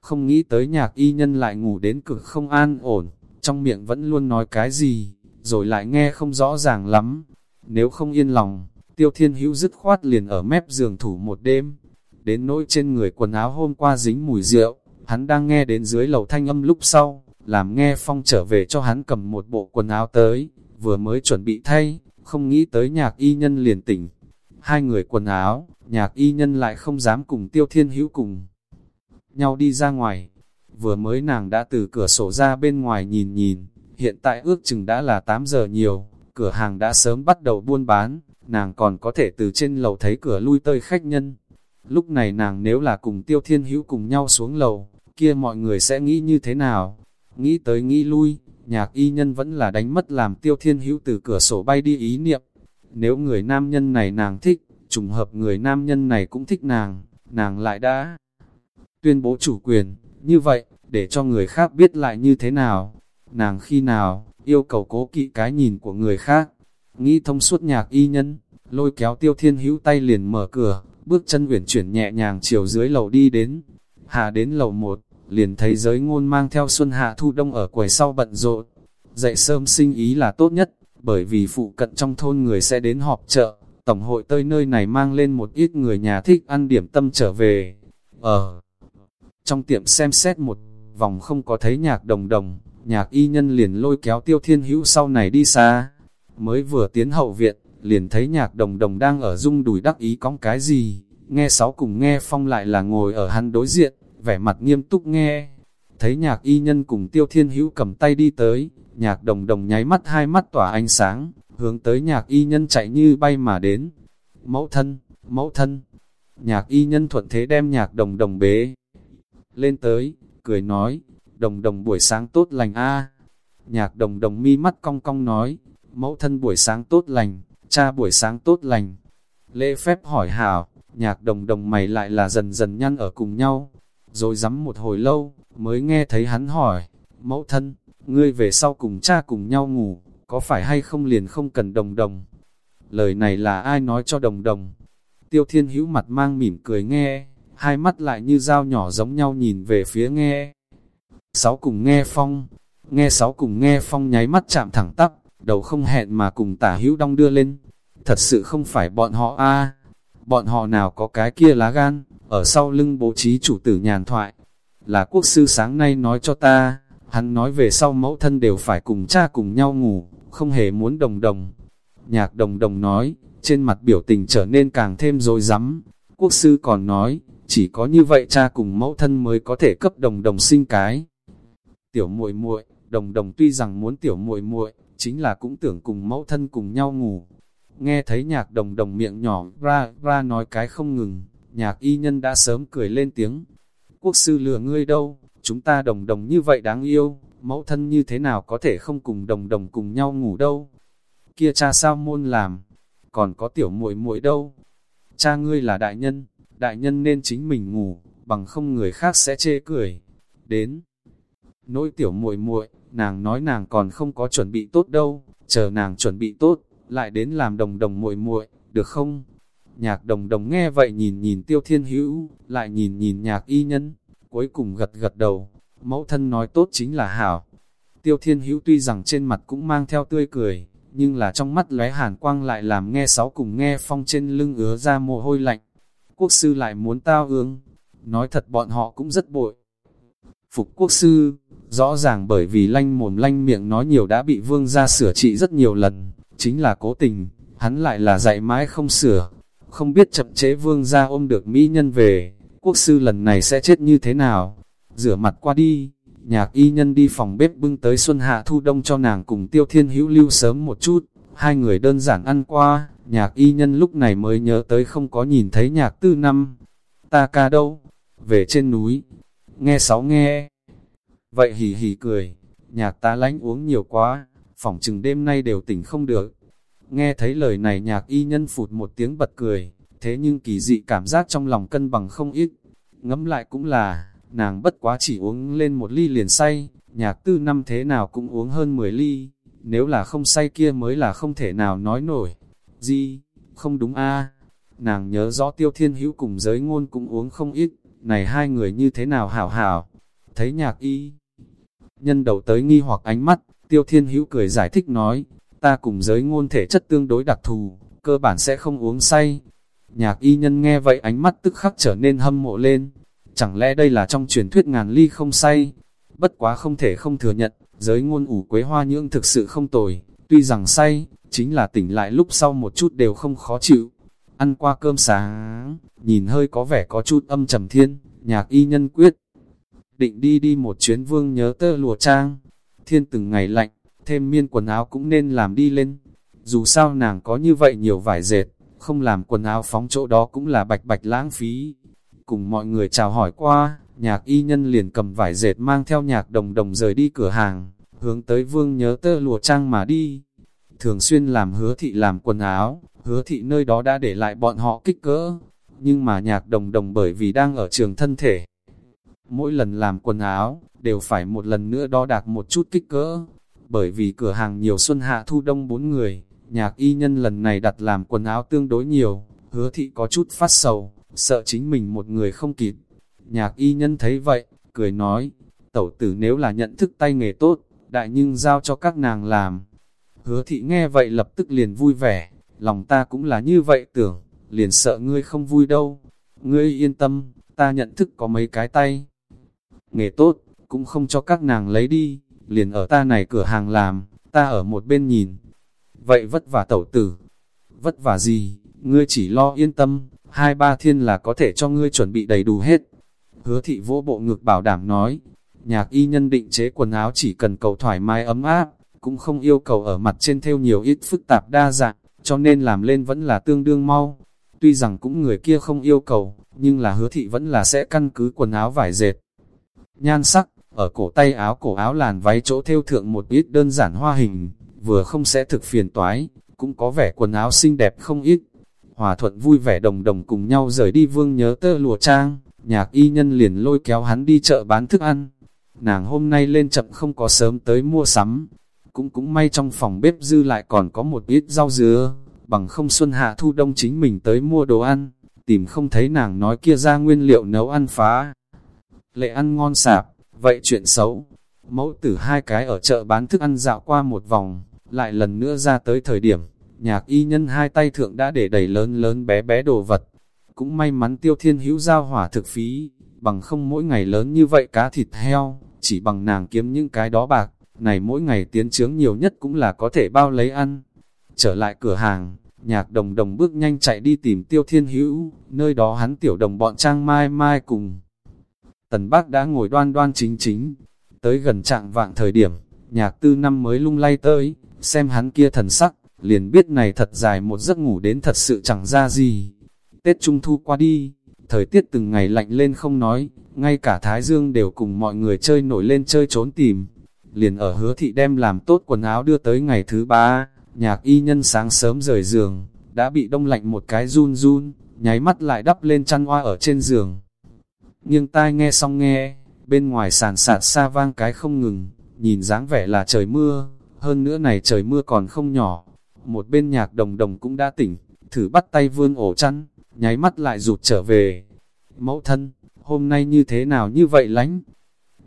không nghĩ tới nhạc y nhân lại ngủ đến cực không an ổn, trong miệng vẫn luôn nói cái gì, rồi lại nghe không rõ ràng lắm. Nếu không yên lòng, tiêu thiên hữu dứt khoát liền ở mép giường thủ một đêm, đến nỗi trên người quần áo hôm qua dính mùi rượu, hắn đang nghe đến dưới lầu thanh âm lúc sau, làm nghe phong trở về cho hắn cầm một bộ quần áo tới, vừa mới chuẩn bị thay, không nghĩ tới nhạc y nhân liền tỉnh. Hai người quần áo, nhạc y nhân lại không dám cùng tiêu thiên hữu cùng nhau đi ra ngoài. Vừa mới nàng đã từ cửa sổ ra bên ngoài nhìn nhìn, hiện tại ước chừng đã là 8 giờ nhiều, cửa hàng đã sớm bắt đầu buôn bán, nàng còn có thể từ trên lầu thấy cửa lui tơi khách nhân. Lúc này nàng nếu là cùng tiêu thiên hữu cùng nhau xuống lầu, kia mọi người sẽ nghĩ như thế nào? Nghĩ tới nghĩ lui, nhạc y nhân vẫn là đánh mất làm tiêu thiên hữu từ cửa sổ bay đi ý niệm. Nếu người nam nhân này nàng thích, trùng hợp người nam nhân này cũng thích nàng, nàng lại đã tuyên bố chủ quyền, như vậy, để cho người khác biết lại như thế nào, nàng khi nào, yêu cầu cố kỵ cái nhìn của người khác, nghĩ thông suốt nhạc y nhân, lôi kéo tiêu thiên hữu tay liền mở cửa, bước chân uyển chuyển nhẹ nhàng chiều dưới lầu đi đến, hà đến lầu một, liền thấy giới ngôn mang theo xuân hạ thu đông ở quầy sau bận rộn, dậy sớm sinh ý là tốt nhất, bởi vì phụ cận trong thôn người sẽ đến họp chợ, tổng hội tơi nơi này mang lên một ít người nhà thích ăn điểm tâm trở về, ở trong tiệm xem xét một vòng không có thấy nhạc đồng đồng, nhạc y nhân liền lôi kéo tiêu thiên hữu sau này đi xa. Mới vừa tiến hậu viện, liền thấy nhạc đồng đồng đang ở dung đùi đắc ý cóng cái gì, nghe sáu cùng nghe phong lại là ngồi ở hắn đối diện, vẻ mặt nghiêm túc nghe. Thấy nhạc y nhân cùng tiêu thiên hữu cầm tay đi tới, nhạc đồng đồng nháy mắt hai mắt tỏa ánh sáng, hướng tới nhạc y nhân chạy như bay mà đến. Mẫu thân, mẫu thân, nhạc y nhân thuận thế đem nhạc đồng đồng bế lên tới, cười nói, đồng đồng buổi sáng tốt lành a Nhạc đồng đồng mi mắt cong cong nói, mẫu thân buổi sáng tốt lành, cha buổi sáng tốt lành. Lễ phép hỏi hảo, nhạc đồng đồng mày lại là dần dần nhăn ở cùng nhau. Rồi rắm một hồi lâu, mới nghe thấy hắn hỏi, mẫu thân, ngươi về sau cùng cha cùng nhau ngủ, có phải hay không liền không cần đồng đồng? Lời này là ai nói cho đồng đồng? Tiêu thiên hữu mặt mang mỉm cười nghe, hai mắt lại như dao nhỏ giống nhau nhìn về phía nghe. Sáu cùng nghe phong, nghe sáu cùng nghe phong nháy mắt chạm thẳng tắp, đầu không hẹn mà cùng tả hữu đong đưa lên. Thật sự không phải bọn họ a bọn họ nào có cái kia lá gan, ở sau lưng bố trí chủ tử nhàn thoại. Là quốc sư sáng nay nói cho ta, hắn nói về sau mẫu thân đều phải cùng cha cùng nhau ngủ, không hề muốn đồng đồng. Nhạc đồng đồng nói, trên mặt biểu tình trở nên càng thêm rồi rắm Quốc sư còn nói, chỉ có như vậy cha cùng mẫu thân mới có thể cấp đồng đồng sinh cái. Tiểu muội muội, đồng đồng tuy rằng muốn tiểu muội muội, chính là cũng tưởng cùng mẫu thân cùng nhau ngủ. Nghe thấy nhạc đồng đồng miệng nhỏ ra ra nói cái không ngừng, nhạc y nhân đã sớm cười lên tiếng. Quốc sư lừa ngươi đâu, chúng ta đồng đồng như vậy đáng yêu, mẫu thân như thế nào có thể không cùng đồng đồng cùng nhau ngủ đâu. Kia cha sao môn làm, còn có tiểu muội muội đâu. Cha ngươi là đại nhân, đại nhân nên chính mình ngủ, bằng không người khác sẽ chê cười. Đến nỗi tiểu muội muội, nàng nói nàng còn không có chuẩn bị tốt đâu, chờ nàng chuẩn bị tốt, lại đến làm đồng đồng muội muội, được không? Nhạc đồng đồng nghe vậy nhìn nhìn tiêu thiên hữu, lại nhìn nhìn nhạc y nhân, cuối cùng gật gật đầu, mẫu thân nói tốt chính là hảo. Tiêu thiên hữu tuy rằng trên mặt cũng mang theo tươi cười, nhưng là trong mắt lóe hàn quang lại làm nghe sáu cùng nghe phong trên lưng ứa ra mồ hôi lạnh quốc sư lại muốn tao ương. Nói thật bọn họ cũng rất bội. Phục quốc sư, rõ ràng bởi vì lanh mồm lanh miệng nói nhiều đã bị vương gia sửa trị rất nhiều lần, chính là cố tình, hắn lại là dạy mãi không sửa, không biết chậm chế vương gia ôm được mỹ nhân về, quốc sư lần này sẽ chết như thế nào, rửa mặt qua đi, nhạc y nhân đi phòng bếp bưng tới xuân hạ thu đông cho nàng cùng tiêu thiên hữu lưu sớm một chút, hai người đơn giản ăn qua, Nhạc y nhân lúc này mới nhớ tới không có nhìn thấy nhạc tư năm. Ta ca đâu? Về trên núi. Nghe sáu nghe. Vậy hì hì cười. Nhạc ta lánh uống nhiều quá. Phỏng chừng đêm nay đều tỉnh không được. Nghe thấy lời này nhạc y nhân phụt một tiếng bật cười. Thế nhưng kỳ dị cảm giác trong lòng cân bằng không ít. Ngẫm lại cũng là, nàng bất quá chỉ uống lên một ly liền say. Nhạc tư năm thế nào cũng uống hơn 10 ly. Nếu là không say kia mới là không thể nào nói nổi. Gì? Không đúng a Nàng nhớ rõ tiêu thiên hữu cùng giới ngôn cũng uống không ít, này hai người như thế nào hảo hảo. Thấy nhạc y, nhân đầu tới nghi hoặc ánh mắt, tiêu thiên hữu cười giải thích nói, ta cùng giới ngôn thể chất tương đối đặc thù, cơ bản sẽ không uống say. Nhạc y nhân nghe vậy ánh mắt tức khắc trở nên hâm mộ lên. Chẳng lẽ đây là trong truyền thuyết ngàn ly không say? Bất quá không thể không thừa nhận, giới ngôn ủ quế hoa nhưỡng thực sự không tồi. Tuy rằng say, chính là tỉnh lại lúc sau một chút đều không khó chịu. Ăn qua cơm sáng, nhìn hơi có vẻ có chút âm trầm thiên, nhạc y nhân quyết. Định đi đi một chuyến vương nhớ tơ lùa trang. Thiên từng ngày lạnh, thêm miên quần áo cũng nên làm đi lên. Dù sao nàng có như vậy nhiều vải dệt, không làm quần áo phóng chỗ đó cũng là bạch bạch lãng phí. Cùng mọi người chào hỏi qua, nhạc y nhân liền cầm vải dệt mang theo nhạc đồng đồng rời đi cửa hàng, hướng tới vương nhớ tơ lùa trang mà đi. Thường xuyên làm hứa thị làm quần áo, hứa thị nơi đó đã để lại bọn họ kích cỡ, nhưng mà nhạc đồng đồng bởi vì đang ở trường thân thể. Mỗi lần làm quần áo, đều phải một lần nữa đo đạc một chút kích cỡ, bởi vì cửa hàng nhiều xuân hạ thu đông bốn người, nhạc y nhân lần này đặt làm quần áo tương đối nhiều, hứa thị có chút phát sầu, sợ chính mình một người không kịp. Nhạc y nhân thấy vậy, cười nói, tẩu tử nếu là nhận thức tay nghề tốt, đại nhưng giao cho các nàng làm. Hứa thị nghe vậy lập tức liền vui vẻ, lòng ta cũng là như vậy tưởng, liền sợ ngươi không vui đâu. Ngươi yên tâm, ta nhận thức có mấy cái tay. Nghề tốt, cũng không cho các nàng lấy đi, liền ở ta này cửa hàng làm, ta ở một bên nhìn. Vậy vất vả tẩu tử. Vất vả gì, ngươi chỉ lo yên tâm, hai ba thiên là có thể cho ngươi chuẩn bị đầy đủ hết. Hứa thị vỗ bộ ngực bảo đảm nói, nhạc y nhân định chế quần áo chỉ cần cầu thoải mái ấm áp, cũng không yêu cầu ở mặt trên theo nhiều ít phức tạp đa dạng, cho nên làm lên vẫn là tương đương mau. Tuy rằng cũng người kia không yêu cầu, nhưng là hứa thị vẫn là sẽ căn cứ quần áo vải dệt. Nhan sắc, ở cổ tay áo cổ áo làn váy chỗ theo thượng một ít đơn giản hoa hình, vừa không sẽ thực phiền toái, cũng có vẻ quần áo xinh đẹp không ít. Hòa thuận vui vẻ đồng đồng cùng nhau rời đi vương nhớ tơ lùa trang, nhạc y nhân liền lôi kéo hắn đi chợ bán thức ăn. Nàng hôm nay lên chậm không có sớm tới mua sắm, cũng cũng may trong phòng bếp dư lại còn có một ít rau dứa, bằng không xuân hạ thu đông chính mình tới mua đồ ăn, tìm không thấy nàng nói kia ra nguyên liệu nấu ăn phá. Lệ ăn ngon sạp, vậy chuyện xấu. Mẫu tử hai cái ở chợ bán thức ăn dạo qua một vòng, lại lần nữa ra tới thời điểm, nhạc y nhân hai tay thượng đã để đầy lớn lớn bé bé đồ vật. Cũng may mắn tiêu thiên hữu giao hỏa thực phí, bằng không mỗi ngày lớn như vậy cá thịt heo, chỉ bằng nàng kiếm những cái đó bạc, này mỗi ngày tiến trướng nhiều nhất cũng là có thể bao lấy ăn. Trở lại cửa hàng, nhạc đồng đồng bước nhanh chạy đi tìm tiêu thiên hữu, nơi đó hắn tiểu đồng bọn trang mai mai cùng. Tần bác đã ngồi đoan đoan chính chính, tới gần trạng vạng thời điểm, nhạc tư năm mới lung lay tới, xem hắn kia thần sắc, liền biết này thật dài một giấc ngủ đến thật sự chẳng ra gì. Tết Trung Thu qua đi, thời tiết từng ngày lạnh lên không nói, ngay cả Thái Dương đều cùng mọi người chơi nổi lên chơi trốn tìm. Liền ở hứa thị đem làm tốt quần áo đưa tới ngày thứ ba, nhạc y nhân sáng sớm rời giường, đã bị đông lạnh một cái run run, nháy mắt lại đắp lên chăn hoa ở trên giường. Nhưng tai nghe xong nghe, bên ngoài sàn sạt xa vang cái không ngừng, nhìn dáng vẻ là trời mưa, hơn nữa này trời mưa còn không nhỏ. Một bên nhạc đồng đồng cũng đã tỉnh, thử bắt tay vương ổ chăn, nháy mắt lại rụt trở về. Mẫu thân, hôm nay như thế nào như vậy lánh?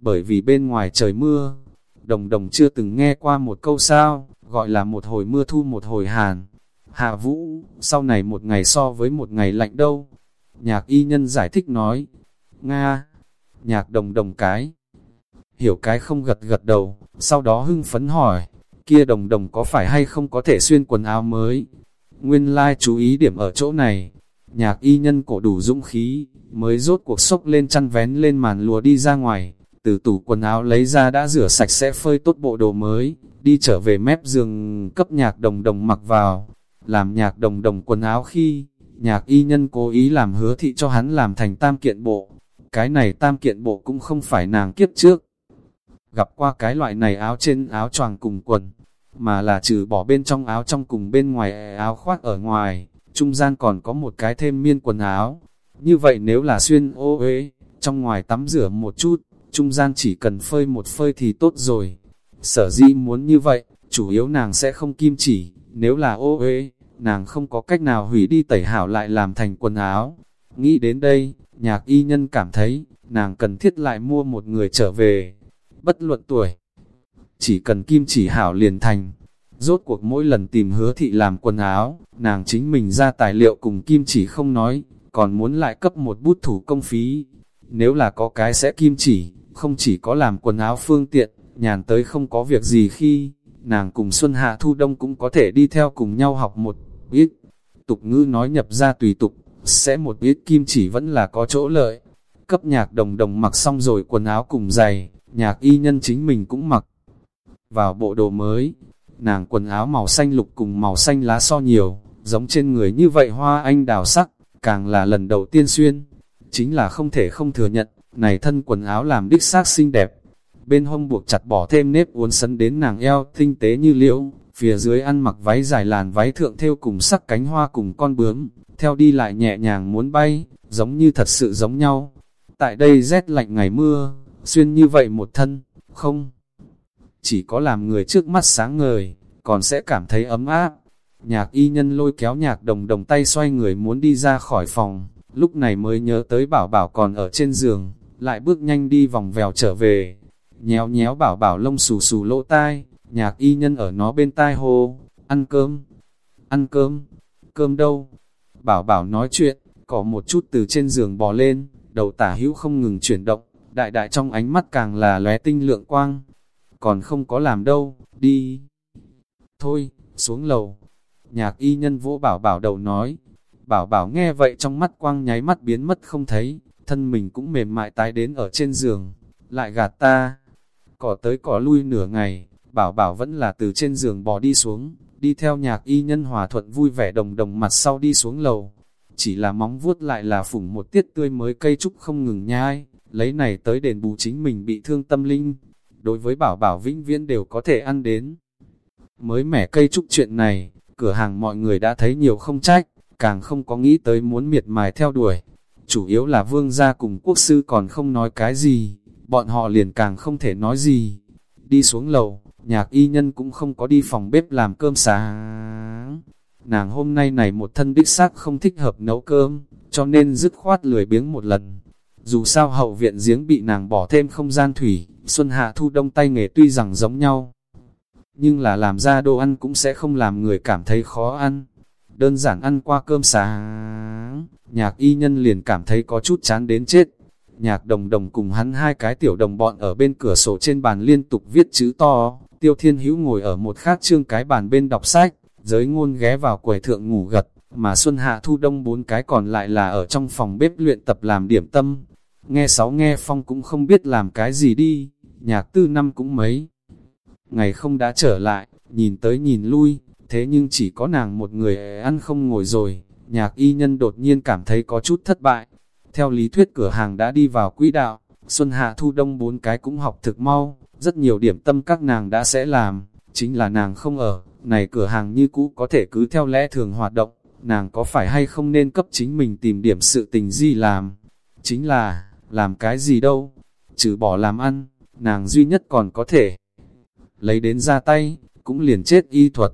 Bởi vì bên ngoài trời mưa, đồng đồng chưa từng nghe qua một câu sao, gọi là một hồi mưa thu một hồi hàn. Hạ vũ, sau này một ngày so với một ngày lạnh đâu? Nhạc y nhân giải thích nói, Nga, nhạc đồng đồng cái. Hiểu cái không gật gật đầu, sau đó hưng phấn hỏi, kia đồng đồng có phải hay không có thể xuyên quần áo mới? Nguyên lai like chú ý điểm ở chỗ này, nhạc y nhân cổ đủ dũng khí, mới rốt cuộc sốc lên chăn vén lên màn lùa đi ra ngoài, từ tủ quần áo lấy ra đã rửa sạch sẽ phơi tốt bộ đồ mới, đi trở về mép giường cấp nhạc đồng đồng mặc vào, làm nhạc đồng đồng quần áo khi, nhạc y nhân cố ý làm hứa thị cho hắn làm thành tam kiện bộ, cái này tam kiện bộ cũng không phải nàng kiếp trước. Gặp qua cái loại này áo trên áo choàng cùng quần, mà là trừ bỏ bên trong áo trong cùng bên ngoài áo khoác ở ngoài, trung gian còn có một cái thêm miên quần áo. Như vậy nếu là xuyên ô uế, trong ngoài tắm rửa một chút, trung gian chỉ cần phơi một phơi thì tốt rồi. Sở di muốn như vậy, chủ yếu nàng sẽ không kim chỉ, nếu là ô uế, nàng không có cách nào hủy đi tẩy hảo lại làm thành quần áo. Nghĩ đến đây, nhạc y nhân cảm thấy, nàng cần thiết lại mua một người trở về. Bất luận tuổi, chỉ cần kim chỉ hảo liền thành. Rốt cuộc mỗi lần tìm hứa thị làm quần áo, nàng chính mình ra tài liệu cùng kim chỉ không nói, còn muốn lại cấp một bút thủ công phí. Nếu là có cái sẽ kim chỉ, không chỉ có làm quần áo phương tiện, nhàn tới không có việc gì khi, nàng cùng Xuân Hạ Thu Đông cũng có thể đi theo cùng nhau học một ít. Tục ngữ nói nhập ra tùy tục, sẽ một ít kim chỉ vẫn là có chỗ lợi. Cấp nhạc đồng đồng mặc xong rồi quần áo cùng giày, nhạc y nhân chính mình cũng mặc. Vào bộ đồ mới, nàng quần áo màu xanh lục cùng màu xanh lá so nhiều, giống trên người như vậy hoa anh đào sắc, càng là lần đầu tiên xuyên. Chính là không thể không thừa nhận, này thân quần áo làm đích xác xinh đẹp. Bên hông buộc chặt bỏ thêm nếp uốn sấn đến nàng eo tinh tế như liễu, phía dưới ăn mặc váy dài làn váy thượng theo cùng sắc cánh hoa cùng con bướm, theo đi lại nhẹ nhàng muốn bay, giống như thật sự giống nhau. Tại đây rét lạnh ngày mưa, xuyên như vậy một thân, không. Chỉ có làm người trước mắt sáng ngời, còn sẽ cảm thấy ấm áp. Nhạc y nhân lôi kéo nhạc đồng đồng tay xoay người muốn đi ra khỏi phòng, lúc này mới nhớ tới bảo bảo còn ở trên giường, lại bước nhanh đi vòng vèo trở về. Nhéo nhéo bảo bảo lông xù xù lỗ tai, nhạc y nhân ở nó bên tai hô, ăn cơm, ăn cơm, cơm đâu? Bảo bảo nói chuyện, có một chút từ trên giường bò lên, đầu tả hữu không ngừng chuyển động, đại đại trong ánh mắt càng là lóe tinh lượng quang. Còn không có làm đâu, đi. Thôi, xuống lầu. Nhạc y nhân vỗ bảo bảo đầu nói. Bảo bảo nghe vậy trong mắt quang nháy mắt biến mất không thấy, thân mình cũng mềm mại tái đến ở trên giường. Lại gạt ta. Cỏ tới cỏ lui nửa ngày, bảo bảo vẫn là từ trên giường bò đi xuống, đi theo nhạc y nhân hòa thuận vui vẻ đồng đồng mặt sau đi xuống lầu. Chỉ là móng vuốt lại là phủng một tiết tươi mới cây trúc không ngừng nhai, lấy này tới đền bù chính mình bị thương tâm linh. Đối với bảo bảo vĩnh viễn đều có thể ăn đến. Mới mẻ cây trúc chuyện này, cửa hàng mọi người đã thấy nhiều không trách, càng không có nghĩ tới muốn miệt mài theo đuổi. Chủ yếu là vương gia cùng quốc sư còn không nói cái gì, bọn họ liền càng không thể nói gì. Đi xuống lầu, nhạc y nhân cũng không có đi phòng bếp làm cơm sáng. Nàng hôm nay này một thân đích xác không thích hợp nấu cơm, cho nên dứt khoát lười biếng một lần. Dù sao hậu viện giếng bị nàng bỏ thêm không gian thủy, xuân hạ thu đông tay nghề tuy rằng giống nhau. Nhưng là làm ra đồ ăn cũng sẽ không làm người cảm thấy khó ăn. Đơn giản ăn qua cơm sáng, nhạc y nhân liền cảm thấy có chút chán đến chết. Nhạc đồng đồng cùng hắn hai cái tiểu đồng bọn ở bên cửa sổ trên bàn liên tục viết chữ to, Tiêu Thiên Hữu ngồi ở một khác trương cái bàn bên đọc sách, giới ngôn ghé vào quầy thượng ngủ gật, mà Xuân Hạ Thu Đông bốn cái còn lại là ở trong phòng bếp luyện tập làm điểm tâm. Nghe sáu nghe phong cũng không biết làm cái gì đi, nhạc tư năm cũng mấy. Ngày không đã trở lại, nhìn tới nhìn lui, thế nhưng chỉ có nàng một người ăn không ngồi rồi, nhạc y nhân đột nhiên cảm thấy có chút thất bại. Theo lý thuyết cửa hàng đã đi vào quỹ đạo, Xuân Hạ Thu Đông bốn cái cũng học thực mau, rất nhiều điểm tâm các nàng đã sẽ làm, chính là nàng không ở, này cửa hàng như cũ có thể cứ theo lẽ thường hoạt động, nàng có phải hay không nên cấp chính mình tìm điểm sự tình gì làm, chính là, làm cái gì đâu, trừ bỏ làm ăn, nàng duy nhất còn có thể lấy đến ra tay, cũng liền chết y thuật,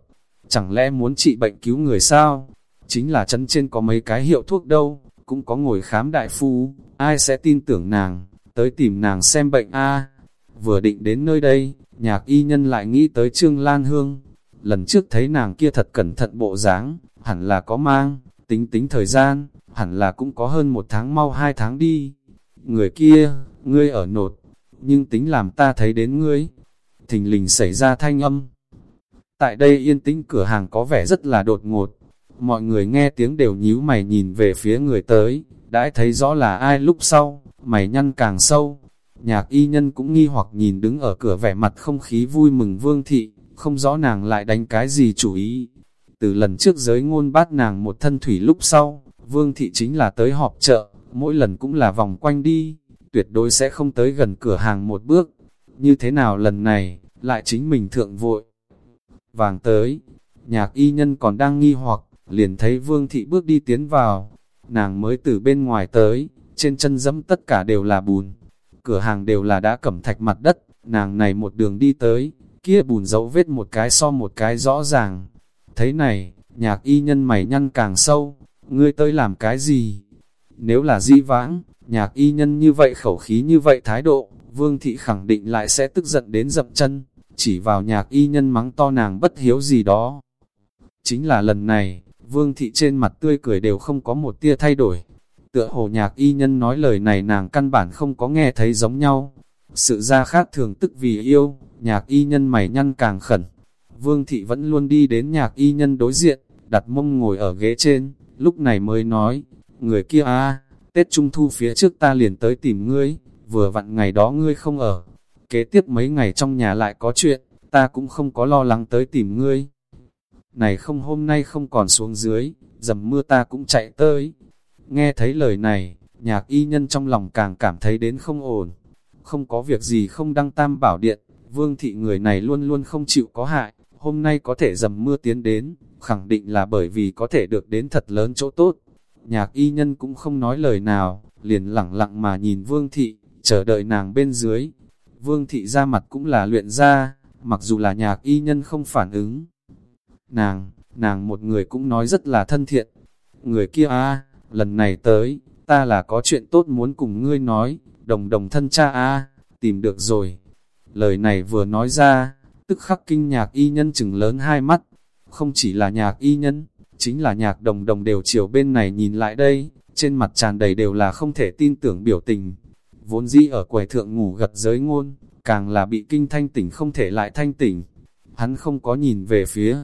chẳng lẽ muốn trị bệnh cứu người sao, chính là chân trên có mấy cái hiệu thuốc đâu, cũng có ngồi khám đại phu, ai sẽ tin tưởng nàng, tới tìm nàng xem bệnh a Vừa định đến nơi đây, nhạc y nhân lại nghĩ tới Trương Lan Hương. Lần trước thấy nàng kia thật cẩn thận bộ dáng, hẳn là có mang, tính tính thời gian, hẳn là cũng có hơn một tháng mau hai tháng đi. Người kia, ngươi ở nột, nhưng tính làm ta thấy đến ngươi. Thình lình xảy ra thanh âm. Tại đây yên tĩnh cửa hàng có vẻ rất là đột ngột. Mọi người nghe tiếng đều nhíu mày nhìn về phía người tới, đã thấy rõ là ai lúc sau, mày nhăn càng sâu, Nhạc y nhân cũng nghi hoặc nhìn đứng ở cửa vẻ mặt không khí vui mừng vương thị, không rõ nàng lại đánh cái gì chủ ý. Từ lần trước giới ngôn bát nàng một thân thủy lúc sau, vương thị chính là tới họp chợ, mỗi lần cũng là vòng quanh đi, tuyệt đối sẽ không tới gần cửa hàng một bước. Như thế nào lần này, lại chính mình thượng vội. Vàng tới, nhạc y nhân còn đang nghi hoặc, liền thấy vương thị bước đi tiến vào, nàng mới từ bên ngoài tới, trên chân dẫm tất cả đều là bùn, cửa hàng đều là đã cẩm thạch mặt đất, nàng này một đường đi tới, kia bùn dấu vết một cái so một cái rõ ràng. Thấy này, nhạc y nhân mày nhăn càng sâu, ngươi tới làm cái gì? Nếu là di vãng, nhạc y nhân như vậy khẩu khí như vậy thái độ, vương thị khẳng định lại sẽ tức giận đến dậm chân, chỉ vào nhạc y nhân mắng to nàng bất hiếu gì đó. Chính là lần này, vương thị trên mặt tươi cười đều không có một tia thay đổi. Tựa hồ nhạc y nhân nói lời này nàng căn bản không có nghe thấy giống nhau. Sự ra khác thường tức vì yêu, nhạc y nhân mày nhăn càng khẩn. Vương thị vẫn luôn đi đến nhạc y nhân đối diện, đặt mông ngồi ở ghế trên, lúc này mới nói, người kia a Tết Trung Thu phía trước ta liền tới tìm ngươi, vừa vặn ngày đó ngươi không ở. Kế tiếp mấy ngày trong nhà lại có chuyện, ta cũng không có lo lắng tới tìm ngươi. Này không hôm nay không còn xuống dưới, dầm mưa ta cũng chạy tới. Nghe thấy lời này, nhạc y nhân trong lòng càng cảm thấy đến không ổn. Không có việc gì không đăng tam bảo điện, vương thị người này luôn luôn không chịu có hại. Hôm nay có thể dầm mưa tiến đến, khẳng định là bởi vì có thể được đến thật lớn chỗ tốt. Nhạc y nhân cũng không nói lời nào, liền lặng lặng mà nhìn vương thị, chờ đợi nàng bên dưới. Vương thị ra mặt cũng là luyện ra, mặc dù là nhạc y nhân không phản ứng. Nàng, nàng một người cũng nói rất là thân thiện. Người kia a lần này tới, ta là có chuyện tốt muốn cùng ngươi nói, đồng đồng thân cha a tìm được rồi. Lời này vừa nói ra, tức khắc kinh nhạc y nhân chừng lớn hai mắt, không chỉ là nhạc y nhân, chính là nhạc đồng đồng đều chiều bên này nhìn lại đây, trên mặt tràn đầy đều là không thể tin tưởng biểu tình. Vốn dĩ ở quầy thượng ngủ gật giới ngôn, càng là bị kinh thanh tỉnh không thể lại thanh tỉnh. Hắn không có nhìn về phía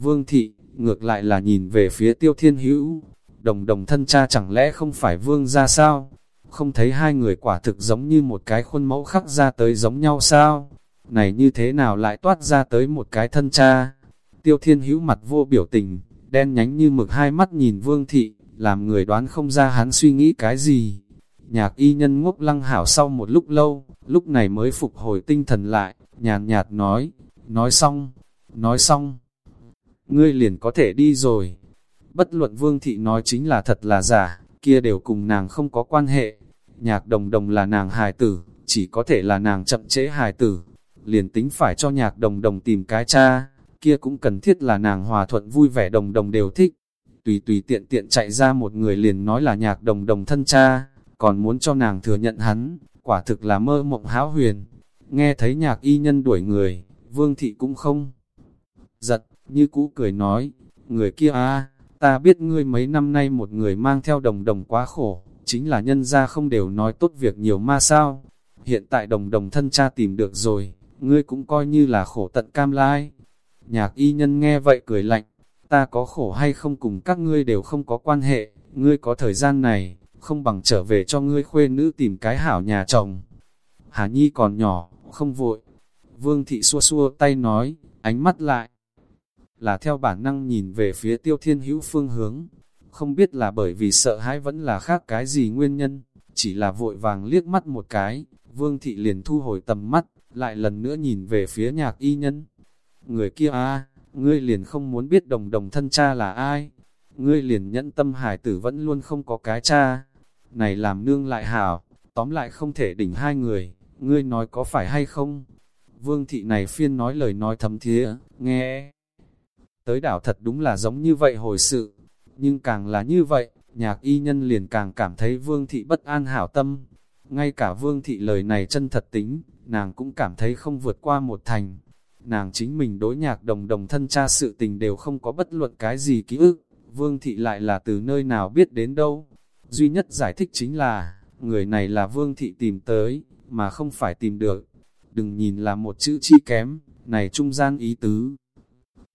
vương thị, ngược lại là nhìn về phía tiêu thiên hữu. Đồng đồng thân cha chẳng lẽ không phải vương ra sao? Không thấy hai người quả thực giống như một cái khuôn mẫu khắc ra tới giống nhau sao? Này như thế nào lại toát ra tới một cái thân cha? Tiêu thiên hữu mặt vô biểu tình, đen nhánh như mực hai mắt nhìn vương thị, làm người đoán không ra hắn suy nghĩ cái gì. Nhạc y nhân ngốc lăng hảo sau một lúc lâu, lúc này mới phục hồi tinh thần lại, nhàn nhạt nói, nói xong, nói xong, ngươi liền có thể đi rồi. Bất luận vương thị nói chính là thật là giả, kia đều cùng nàng không có quan hệ. Nhạc đồng đồng là nàng hài tử, chỉ có thể là nàng chậm chế hài tử. Liền tính phải cho nhạc đồng đồng tìm cái cha, kia cũng cần thiết là nàng hòa thuận vui vẻ đồng đồng đều thích. Tùy tùy tiện tiện chạy ra một người liền nói là nhạc đồng đồng thân cha, còn muốn cho nàng thừa nhận hắn, quả thực là mơ mộng hão huyền. Nghe thấy nhạc y nhân đuổi người, vương thị cũng không giật, như cũ cười nói, người kia a ta biết ngươi mấy năm nay một người mang theo đồng đồng quá khổ, chính là nhân ra không đều nói tốt việc nhiều ma sao. Hiện tại đồng đồng thân cha tìm được rồi, ngươi cũng coi như là khổ tận cam lai. Nhạc y nhân nghe vậy cười lạnh, ta có khổ hay không cùng các ngươi đều không có quan hệ, ngươi có thời gian này, không bằng trở về cho ngươi khuê nữ tìm cái hảo nhà chồng. Hà Nhi còn nhỏ, không vội. Vương thị xua xua tay nói, ánh mắt lại. Là theo bản năng nhìn về phía tiêu thiên hữu phương hướng. Không biết là bởi vì sợ hãi vẫn là khác cái gì nguyên nhân. Chỉ là vội vàng liếc mắt một cái. Vương thị liền thu hồi tầm mắt, lại lần nữa nhìn về phía nhạc y nhân. Người kia a ngươi liền không muốn biết đồng đồng thân cha là ai. Ngươi liền nhẫn tâm hải tử vẫn luôn không có cái cha. Này làm nương lại hảo, tóm lại không thể đỉnh hai người, ngươi nói có phải hay không? Vương thị này phiên nói lời nói thấm thía, nghe. Tới đảo thật đúng là giống như vậy hồi sự, nhưng càng là như vậy, nhạc y nhân liền càng cảm thấy vương thị bất an hảo tâm. Ngay cả vương thị lời này chân thật tính, nàng cũng cảm thấy không vượt qua một thành nàng chính mình đối nhạc đồng đồng thân cha sự tình đều không có bất luận cái gì ký ức, vương thị lại là từ nơi nào biết đến đâu. Duy nhất giải thích chính là, người này là vương thị tìm tới, mà không phải tìm được. Đừng nhìn là một chữ chi kém, này trung gian ý tứ.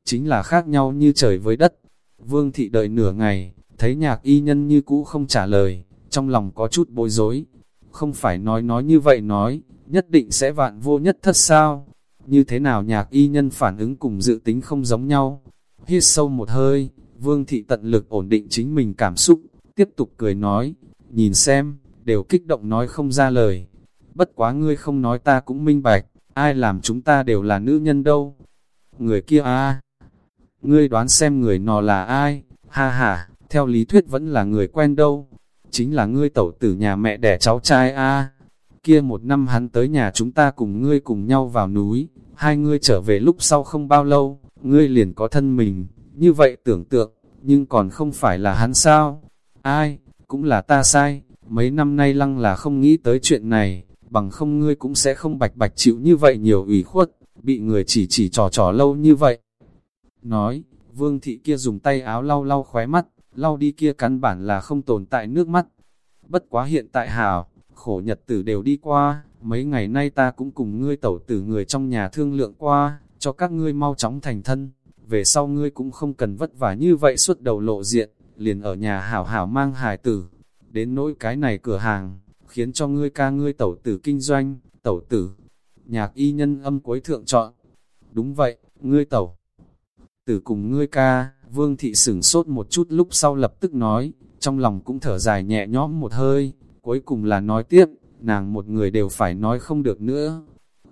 Chính là khác nhau như trời với đất. Vương thị đợi nửa ngày, thấy nhạc y nhân như cũ không trả lời, trong lòng có chút bối rối. Không phải nói nói như vậy nói, nhất định sẽ vạn vô nhất thất sao. Như thế nào nhạc y nhân phản ứng cùng dự tính không giống nhau? Hít sâu một hơi, vương thị tận lực ổn định chính mình cảm xúc, tiếp tục cười nói, nhìn xem, đều kích động nói không ra lời. Bất quá ngươi không nói ta cũng minh bạch, ai làm chúng ta đều là nữ nhân đâu. Người kia a ngươi đoán xem người nọ là ai, ha ha, theo lý thuyết vẫn là người quen đâu. Chính là ngươi tẩu tử nhà mẹ đẻ cháu trai a kia một năm hắn tới nhà chúng ta cùng ngươi cùng nhau vào núi, hai ngươi trở về lúc sau không bao lâu, ngươi liền có thân mình, như vậy tưởng tượng, nhưng còn không phải là hắn sao? Ai, cũng là ta sai, mấy năm nay lăng là không nghĩ tới chuyện này, bằng không ngươi cũng sẽ không bạch bạch chịu như vậy nhiều ủy khuất, bị người chỉ chỉ trò trò lâu như vậy. Nói, vương thị kia dùng tay áo lau lau khóe mắt, lau đi kia căn bản là không tồn tại nước mắt. Bất quá hiện tại hảo, khổ nhật tử đều đi qua, mấy ngày nay ta cũng cùng ngươi tẩu tử người trong nhà thương lượng qua, cho các ngươi mau chóng thành thân, về sau ngươi cũng không cần vất vả như vậy suốt đầu lộ diện, liền ở nhà hảo hảo mang hài tử, đến nỗi cái này cửa hàng, khiến cho ngươi ca ngươi tẩu tử kinh doanh, tẩu tử, nhạc y nhân âm cuối thượng chọn. Đúng vậy, ngươi tẩu tử cùng ngươi ca, vương thị sửng sốt một chút lúc sau lập tức nói, trong lòng cũng thở dài nhẹ nhõm một hơi, cuối cùng là nói tiếp, nàng một người đều phải nói không được nữa.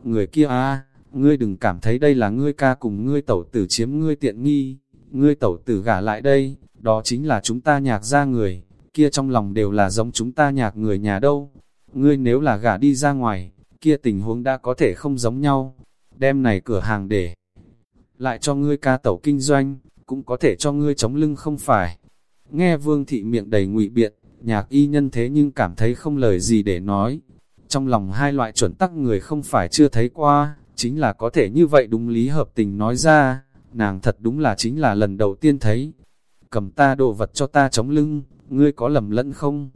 Người kia a ngươi đừng cảm thấy đây là ngươi ca cùng ngươi tẩu tử chiếm ngươi tiện nghi, ngươi tẩu tử gả lại đây, đó chính là chúng ta nhạc ra người, kia trong lòng đều là giống chúng ta nhạc người nhà đâu. Ngươi nếu là gả đi ra ngoài, kia tình huống đã có thể không giống nhau. Đem này cửa hàng để lại cho ngươi ca tẩu kinh doanh, cũng có thể cho ngươi chống lưng không phải. Nghe vương thị miệng đầy ngụy biện, nhạc y nhân thế nhưng cảm thấy không lời gì để nói. Trong lòng hai loại chuẩn tắc người không phải chưa thấy qua, chính là có thể như vậy đúng lý hợp tình nói ra, nàng thật đúng là chính là lần đầu tiên thấy. Cầm ta đồ vật cho ta chống lưng, ngươi có lầm lẫn không?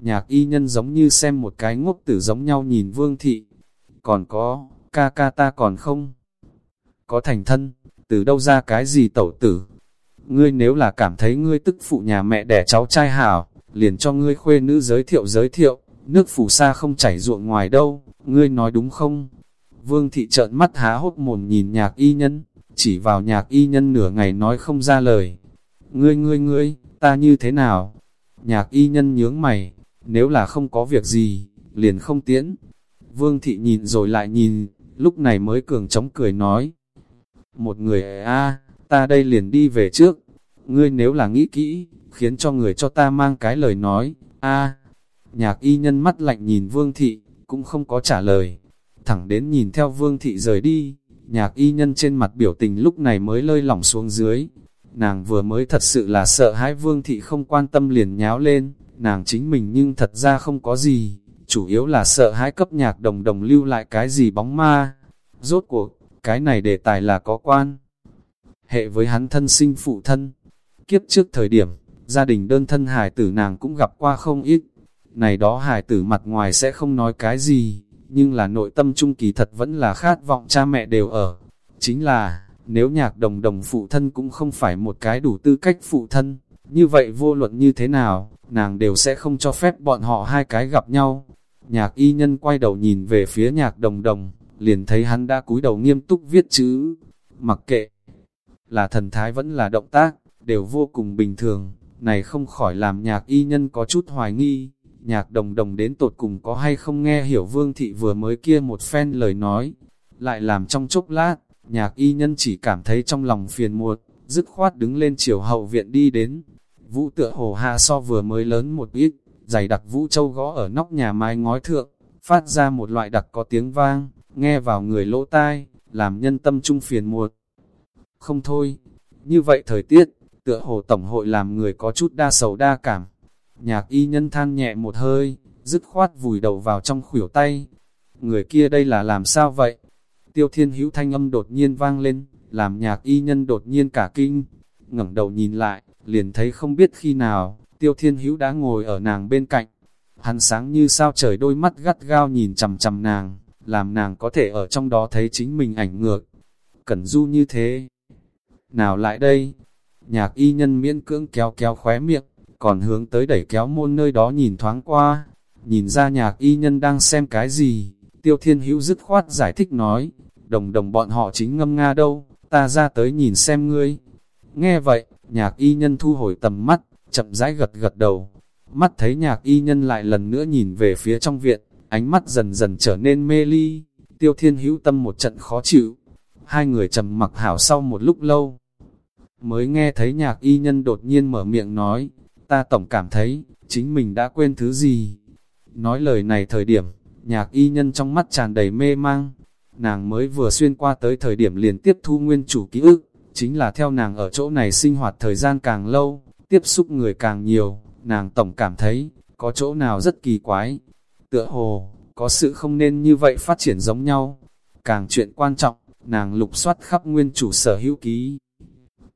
Nhạc y nhân giống như xem một cái ngốc tử giống nhau nhìn vương thị. Còn có, ca ca ta còn không? Có thành thân, từ đâu ra cái gì tẩu tử? Ngươi nếu là cảm thấy ngươi tức phụ nhà mẹ đẻ cháu trai hảo, liền cho ngươi khuê nữ giới thiệu giới thiệu, nước phủ xa không chảy ruộng ngoài đâu, ngươi nói đúng không? Vương thị trợn mắt há hốt mồm nhìn nhạc y nhân, chỉ vào nhạc y nhân nửa ngày nói không ra lời. Ngươi ngươi ngươi, ta như thế nào? Nhạc y nhân nhướng mày, nếu là không có việc gì, liền không tiễn. Vương thị nhìn rồi lại nhìn, lúc này mới cường chống cười nói. Một người a ta đây liền đi về trước. Ngươi nếu là nghĩ kỹ, khiến cho người cho ta mang cái lời nói, a Nhạc y nhân mắt lạnh nhìn vương thị, cũng không có trả lời. Thẳng đến nhìn theo vương thị rời đi, nhạc y nhân trên mặt biểu tình lúc này mới lơi lỏng xuống dưới, Nàng vừa mới thật sự là sợ hãi vương thị không quan tâm liền nháo lên, nàng chính mình nhưng thật ra không có gì, chủ yếu là sợ hãi cấp nhạc đồng đồng lưu lại cái gì bóng ma. Rốt cuộc, cái này đề tài là có quan. Hệ với hắn thân sinh phụ thân, kiếp trước thời điểm, gia đình đơn thân hài tử nàng cũng gặp qua không ít. Này đó hài tử mặt ngoài sẽ không nói cái gì, nhưng là nội tâm trung kỳ thật vẫn là khát vọng cha mẹ đều ở. Chính là, nếu nhạc đồng đồng phụ thân cũng không phải một cái đủ tư cách phụ thân, như vậy vô luận như thế nào, nàng đều sẽ không cho phép bọn họ hai cái gặp nhau. Nhạc y nhân quay đầu nhìn về phía nhạc đồng đồng, liền thấy hắn đã cúi đầu nghiêm túc viết chữ, mặc kệ. Là thần thái vẫn là động tác, đều vô cùng bình thường, này không khỏi làm nhạc y nhân có chút hoài nghi. Nhạc đồng đồng đến tột cùng có hay không nghe hiểu vương thị vừa mới kia một phen lời nói, lại làm trong chốc lát, Nhạc y nhân chỉ cảm thấy trong lòng phiền muộn, dứt khoát đứng lên chiều hậu viện đi đến. Vũ tựa hồ hạ so vừa mới lớn một ít, giày đặc vũ châu gõ ở nóc nhà mái ngói thượng, phát ra một loại đặc có tiếng vang, nghe vào người lỗ tai, làm nhân tâm trung phiền muộn. Không thôi, như vậy thời tiết, tựa hồ tổng hội làm người có chút đa sầu đa cảm. Nhạc y nhân than nhẹ một hơi, dứt khoát vùi đầu vào trong khuỷu tay. Người kia đây là làm sao vậy? Tiêu thiên hữu thanh âm đột nhiên vang lên, làm nhạc y nhân đột nhiên cả kinh. ngẩng đầu nhìn lại, liền thấy không biết khi nào, tiêu thiên hữu đã ngồi ở nàng bên cạnh. Hắn sáng như sao trời đôi mắt gắt gao nhìn chầm chầm nàng, làm nàng có thể ở trong đó thấy chính mình ảnh ngược. Cẩn du như thế. Nào lại đây? Nhạc y nhân miễn cưỡng kéo kéo khóe miệng, còn hướng tới đẩy kéo môn nơi đó nhìn thoáng qua. Nhìn ra nhạc y nhân đang xem cái gì, tiêu thiên hữu dứt khoát giải thích nói, đồng đồng bọn họ chính ngâm nga đâu, ta ra tới nhìn xem ngươi. Nghe vậy, nhạc y nhân thu hồi tầm mắt, chậm rãi gật gật đầu. Mắt thấy nhạc y nhân lại lần nữa nhìn về phía trong viện, ánh mắt dần dần trở nên mê ly, tiêu thiên hữu tâm một trận khó chịu. Hai người trầm mặc hảo sau một lúc lâu. Mới nghe thấy nhạc y nhân đột nhiên mở miệng nói, ta tổng cảm thấy, chính mình đã quên thứ gì. Nói lời này thời điểm, nhạc y nhân trong mắt tràn đầy mê mang, nàng mới vừa xuyên qua tới thời điểm liền tiếp thu nguyên chủ ký ức, chính là theo nàng ở chỗ này sinh hoạt thời gian càng lâu, tiếp xúc người càng nhiều, nàng tổng cảm thấy, có chỗ nào rất kỳ quái. Tựa hồ, có sự không nên như vậy phát triển giống nhau. Càng chuyện quan trọng, nàng lục soát khắp nguyên chủ sở hữu ký.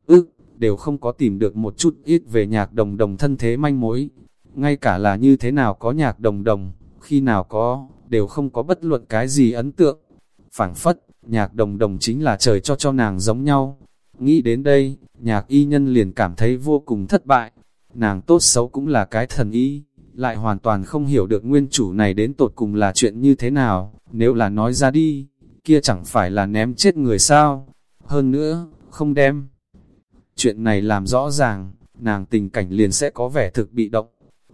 Ước, đều không có tìm được một chút ít về nhạc đồng đồng thân thế manh mối. Ngay cả là như thế nào có nhạc đồng đồng, khi nào có, đều không có bất luận cái gì ấn tượng phảng phất, nhạc đồng đồng chính là trời cho cho nàng giống nhau. Nghĩ đến đây, nhạc y nhân liền cảm thấy vô cùng thất bại. Nàng tốt xấu cũng là cái thần y, lại hoàn toàn không hiểu được nguyên chủ này đến tột cùng là chuyện như thế nào, nếu là nói ra đi, kia chẳng phải là ném chết người sao. Hơn nữa, không đem. Chuyện này làm rõ ràng, nàng tình cảnh liền sẽ có vẻ thực bị động.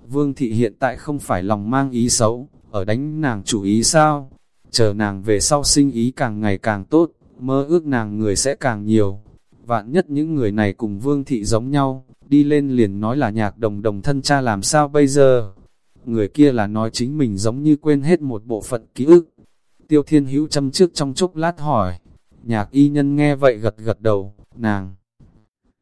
Vương thị hiện tại không phải lòng mang ý xấu, ở đánh nàng chủ ý sao? Chờ nàng về sau sinh ý càng ngày càng tốt, mơ ước nàng người sẽ càng nhiều. Vạn nhất những người này cùng vương thị giống nhau, đi lên liền nói là nhạc đồng đồng thân cha làm sao bây giờ? Người kia là nói chính mình giống như quên hết một bộ phận ký ức. Tiêu thiên hữu châm trước trong chốc lát hỏi. Nhạc y nhân nghe vậy gật gật đầu, nàng.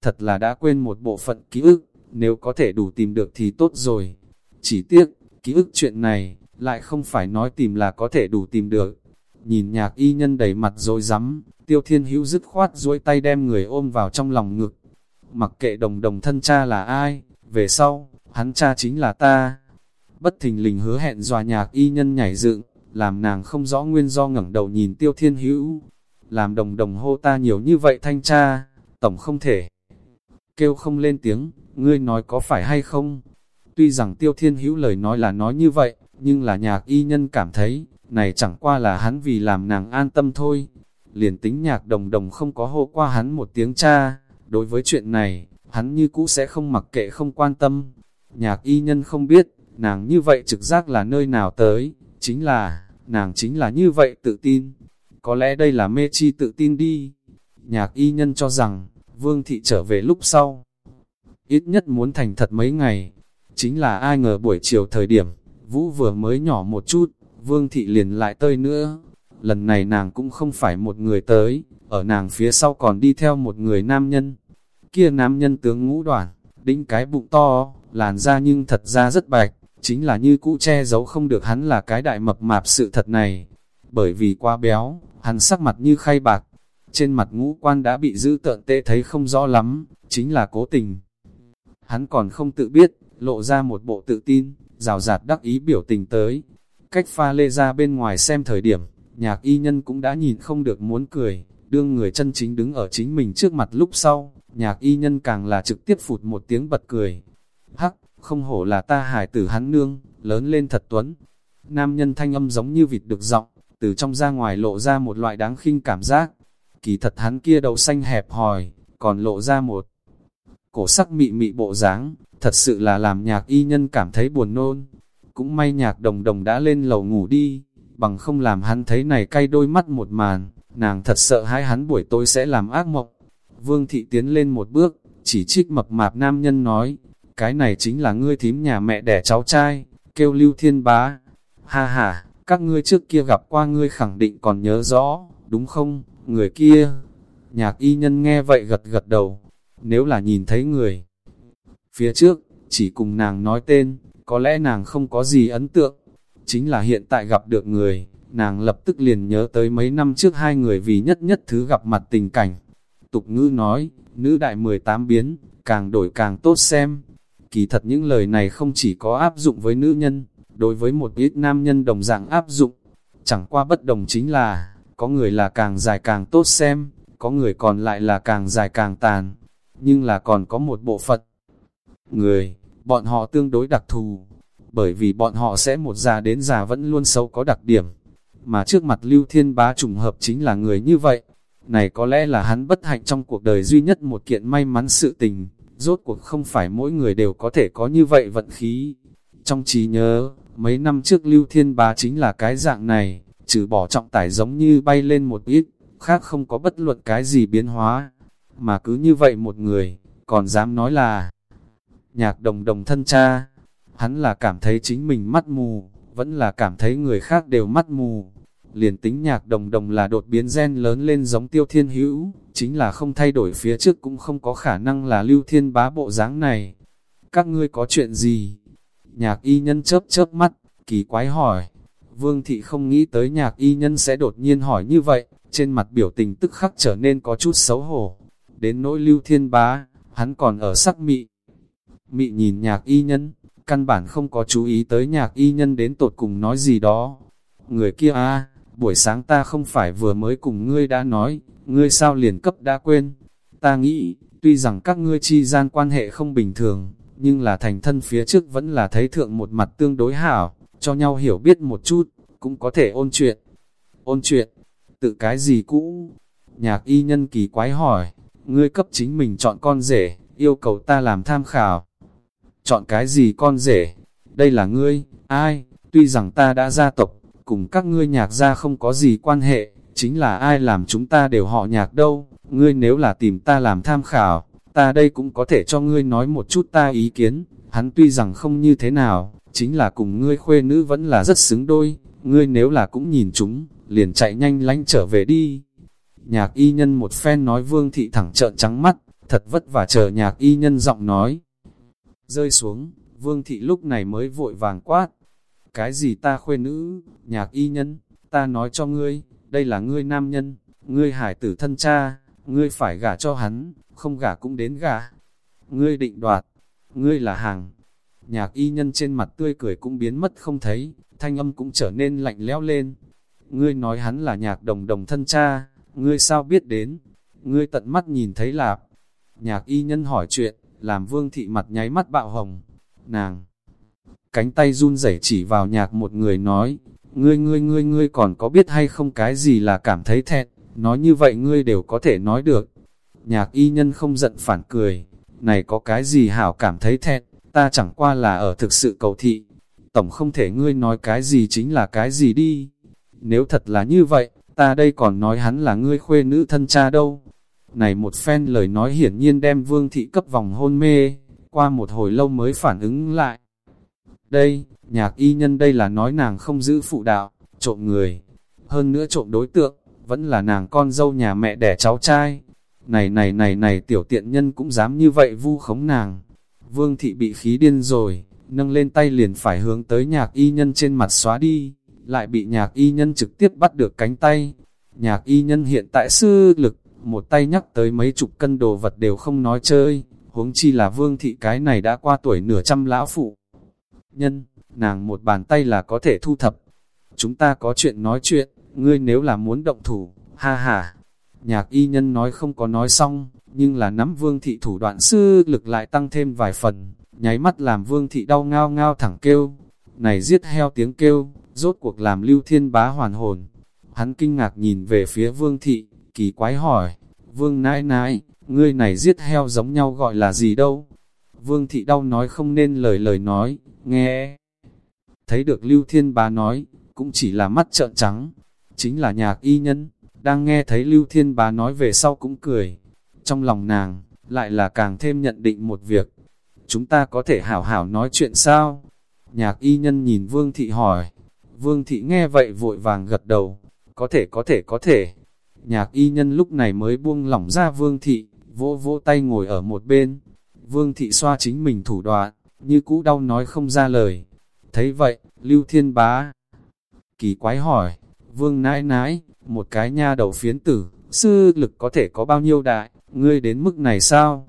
Thật là đã quên một bộ phận ký ức, nếu có thể đủ tìm được thì tốt rồi. Chỉ tiếc, ký ức chuyện này, lại không phải nói tìm là có thể đủ tìm được. Nhìn nhạc y nhân đầy mặt rồi rắm tiêu thiên hữu dứt khoát duỗi tay đem người ôm vào trong lòng ngực. Mặc kệ đồng đồng thân cha là ai, về sau, hắn cha chính là ta. Bất thình lình hứa hẹn dòa nhạc y nhân nhảy dựng, làm nàng không rõ nguyên do ngẩng đầu nhìn tiêu thiên hữu. Làm đồng đồng hô ta nhiều như vậy thanh cha, tổng không thể. Kêu không lên tiếng, ngươi nói có phải hay không? Tuy rằng tiêu thiên hữu lời nói là nói như vậy, nhưng là nhạc y nhân cảm thấy, này chẳng qua là hắn vì làm nàng an tâm thôi. Liền tính nhạc đồng đồng không có hô qua hắn một tiếng cha, đối với chuyện này, hắn như cũ sẽ không mặc kệ không quan tâm. Nhạc y nhân không biết, nàng như vậy trực giác là nơi nào tới, chính là, nàng chính là như vậy tự tin. Có lẽ đây là mê chi tự tin đi. Nhạc y nhân cho rằng, vương thị trở về lúc sau. Ít nhất muốn thành thật mấy ngày, chính là ai ngờ buổi chiều thời điểm, Vũ vừa mới nhỏ một chút, Vương Thị liền lại tơi nữa. Lần này nàng cũng không phải một người tới, ở nàng phía sau còn đi theo một người nam nhân. Kia nam nhân tướng ngũ đoạn, đĩnh cái bụng to, làn da nhưng thật ra rất bạch, chính là như cũ che giấu không được hắn là cái đại mập mạp sự thật này. Bởi vì quá béo, hắn sắc mặt như khay bạc, trên mặt ngũ quan đã bị giữ tợn tệ thấy không rõ lắm, chính là cố tình. Hắn còn không tự biết, lộ ra một bộ tự tin, rào rạt đắc ý biểu tình tới. Cách pha lê ra bên ngoài xem thời điểm, nhạc y nhân cũng đã nhìn không được muốn cười, đương người chân chính đứng ở chính mình trước mặt lúc sau, nhạc y nhân càng là trực tiếp phụt một tiếng bật cười. Hắc, không hổ là ta hải tử hắn nương, lớn lên thật tuấn. Nam nhân thanh âm giống như vịt được giọng, từ trong ra ngoài lộ ra một loại đáng khinh cảm giác. Kỳ thật hắn kia đầu xanh hẹp hòi, còn lộ ra một cổ sắc mị mị bộ dáng, thật sự là làm nhạc y nhân cảm thấy buồn nôn. Cũng may nhạc đồng đồng đã lên lầu ngủ đi, bằng không làm hắn thấy này cay đôi mắt một màn, nàng thật sợ hai hắn buổi tối sẽ làm ác mộng. Vương thị tiến lên một bước, chỉ trích mập mạp nam nhân nói, cái này chính là ngươi thím nhà mẹ đẻ cháu trai, kêu lưu thiên bá. Ha ha, các ngươi trước kia gặp qua ngươi khẳng định còn nhớ rõ, đúng không, người kia. Nhạc y nhân nghe vậy gật gật đầu, nếu là nhìn thấy người, Phía trước, chỉ cùng nàng nói tên, có lẽ nàng không có gì ấn tượng. Chính là hiện tại gặp được người, nàng lập tức liền nhớ tới mấy năm trước hai người vì nhất nhất thứ gặp mặt tình cảnh. Tục ngữ nói, nữ đại 18 biến, càng đổi càng tốt xem. Kỳ thật những lời này không chỉ có áp dụng với nữ nhân, đối với một ít nam nhân đồng dạng áp dụng. Chẳng qua bất đồng chính là, có người là càng dài càng tốt xem, có người còn lại là càng dài càng tàn. Nhưng là còn có một bộ phận, người, bọn họ tương đối đặc thù, bởi vì bọn họ sẽ một già đến già vẫn luôn xấu có đặc điểm, mà trước mặt Lưu Thiên Bá trùng hợp chính là người như vậy. Này có lẽ là hắn bất hạnh trong cuộc đời duy nhất một kiện may mắn sự tình, rốt cuộc không phải mỗi người đều có thể có như vậy vận khí. Trong trí nhớ, mấy năm trước Lưu Thiên Bá chính là cái dạng này, trừ bỏ trọng tải giống như bay lên một ít, khác không có bất luận cái gì biến hóa. Mà cứ như vậy một người, còn dám nói là nhạc đồng đồng thân cha. Hắn là cảm thấy chính mình mắt mù, vẫn là cảm thấy người khác đều mắt mù. liền tính nhạc đồng đồng là đột biến gen lớn lên giống tiêu thiên hữu, chính là không thay đổi phía trước cũng không có khả năng là lưu thiên bá bộ dáng này. Các ngươi có chuyện gì? Nhạc y nhân chớp chớp mắt, kỳ quái hỏi. Vương thị không nghĩ tới nhạc y nhân sẽ đột nhiên hỏi như vậy, trên mặt biểu tình tức khắc trở nên có chút xấu hổ. Đến nỗi lưu thiên bá, hắn còn ở sắc mị. Mị nhìn nhạc y nhân, căn bản không có chú ý tới nhạc y nhân đến tột cùng nói gì đó. Người kia a buổi sáng ta không phải vừa mới cùng ngươi đã nói, ngươi sao liền cấp đã quên. Ta nghĩ, tuy rằng các ngươi chi gian quan hệ không bình thường, nhưng là thành thân phía trước vẫn là thấy thượng một mặt tương đối hảo, cho nhau hiểu biết một chút, cũng có thể ôn chuyện. Ôn chuyện, tự cái gì cũ? Nhạc y nhân kỳ quái hỏi, ngươi cấp chính mình chọn con rể, yêu cầu ta làm tham khảo. Chọn cái gì con rể? Đây là ngươi, ai? Tuy rằng ta đã gia tộc, cùng các ngươi nhạc gia không có gì quan hệ, chính là ai làm chúng ta đều họ nhạc đâu, ngươi nếu là tìm ta làm tham khảo, ta đây cũng có thể cho ngươi nói một chút ta ý kiến, hắn tuy rằng không như thế nào, chính là cùng ngươi khuê nữ vẫn là rất xứng đôi, ngươi nếu là cũng nhìn chúng, liền chạy nhanh lánh trở về đi. Nhạc y nhân một phen nói vương thị thẳng trợn trắng mắt, thật vất vả chờ nhạc y nhân giọng nói. Rơi xuống, vương thị lúc này mới vội vàng quát. Cái gì ta khuê nữ, nhạc y nhân, ta nói cho ngươi, đây là ngươi nam nhân, ngươi hải tử thân cha, ngươi phải gả cho hắn, không gả cũng đến gả. Ngươi định đoạt, ngươi là hàng. Nhạc y nhân trên mặt tươi cười cũng biến mất không thấy, thanh âm cũng trở nên lạnh lẽo lên. Ngươi nói hắn là nhạc đồng đồng thân cha, ngươi sao biết đến? Ngươi tận mắt nhìn thấy lạp. Nhạc y nhân hỏi chuyện, làm vương thị mặt nháy mắt bạo hồng. Nàng, cánh tay run rẩy chỉ vào nhạc một người nói, ngươi ngươi ngươi ngươi còn có biết hay không cái gì là cảm thấy thẹn, nói như vậy ngươi đều có thể nói được. Nhạc y nhân không giận phản cười, này có cái gì hảo cảm thấy thẹn, ta chẳng qua là ở thực sự cầu thị. Tổng không thể ngươi nói cái gì chính là cái gì đi. Nếu thật là như vậy, ta đây còn nói hắn là ngươi khuê nữ thân cha đâu. Này một phen lời nói hiển nhiên đem vương thị cấp vòng hôn mê, qua một hồi lâu mới phản ứng lại. Đây, nhạc y nhân đây là nói nàng không giữ phụ đạo, trộm người. Hơn nữa trộm đối tượng, vẫn là nàng con dâu nhà mẹ đẻ cháu trai. Này này này này tiểu tiện nhân cũng dám như vậy vu khống nàng. Vương thị bị khí điên rồi, nâng lên tay liền phải hướng tới nhạc y nhân trên mặt xóa đi, lại bị nhạc y nhân trực tiếp bắt được cánh tay. Nhạc y nhân hiện tại sư lực, một tay nhắc tới mấy chục cân đồ vật đều không nói chơi, huống chi là vương thị cái này đã qua tuổi nửa trăm lão phụ. Nhân, nàng một bàn tay là có thể thu thập. Chúng ta có chuyện nói chuyện, ngươi nếu là muốn động thủ, ha ha. Nhạc y nhân nói không có nói xong, nhưng là nắm vương thị thủ đoạn sư lực lại tăng thêm vài phần, nháy mắt làm vương thị đau ngao ngao thẳng kêu. Này giết heo tiếng kêu, rốt cuộc làm lưu thiên bá hoàn hồn. Hắn kinh ngạc nhìn về phía vương thị, kỳ quái hỏi, vương nãi nãi, ngươi này giết heo giống nhau gọi là gì đâu? Vương thị đau nói không nên lời lời nói, nghe. Thấy được lưu thiên bá nói, cũng chỉ là mắt trợn trắng, chính là nhạc y nhân, đang nghe thấy lưu thiên bá nói về sau cũng cười. Trong lòng nàng, lại là càng thêm nhận định một việc. Chúng ta có thể hảo hảo nói chuyện sao? Nhạc y nhân nhìn vương thị hỏi. Vương thị nghe vậy vội vàng gật đầu. Có thể có thể có thể. Nhạc y nhân lúc này mới buông lỏng ra vương thị, vỗ vỗ tay ngồi ở một bên. Vương thị xoa chính mình thủ đoạn, như cũ đau nói không ra lời. Thấy vậy, Lưu Thiên Bá kỳ quái hỏi, Vương nãi nãi, một cái nha đầu phiến tử, sư lực có thể có bao nhiêu đại, ngươi đến mức này sao?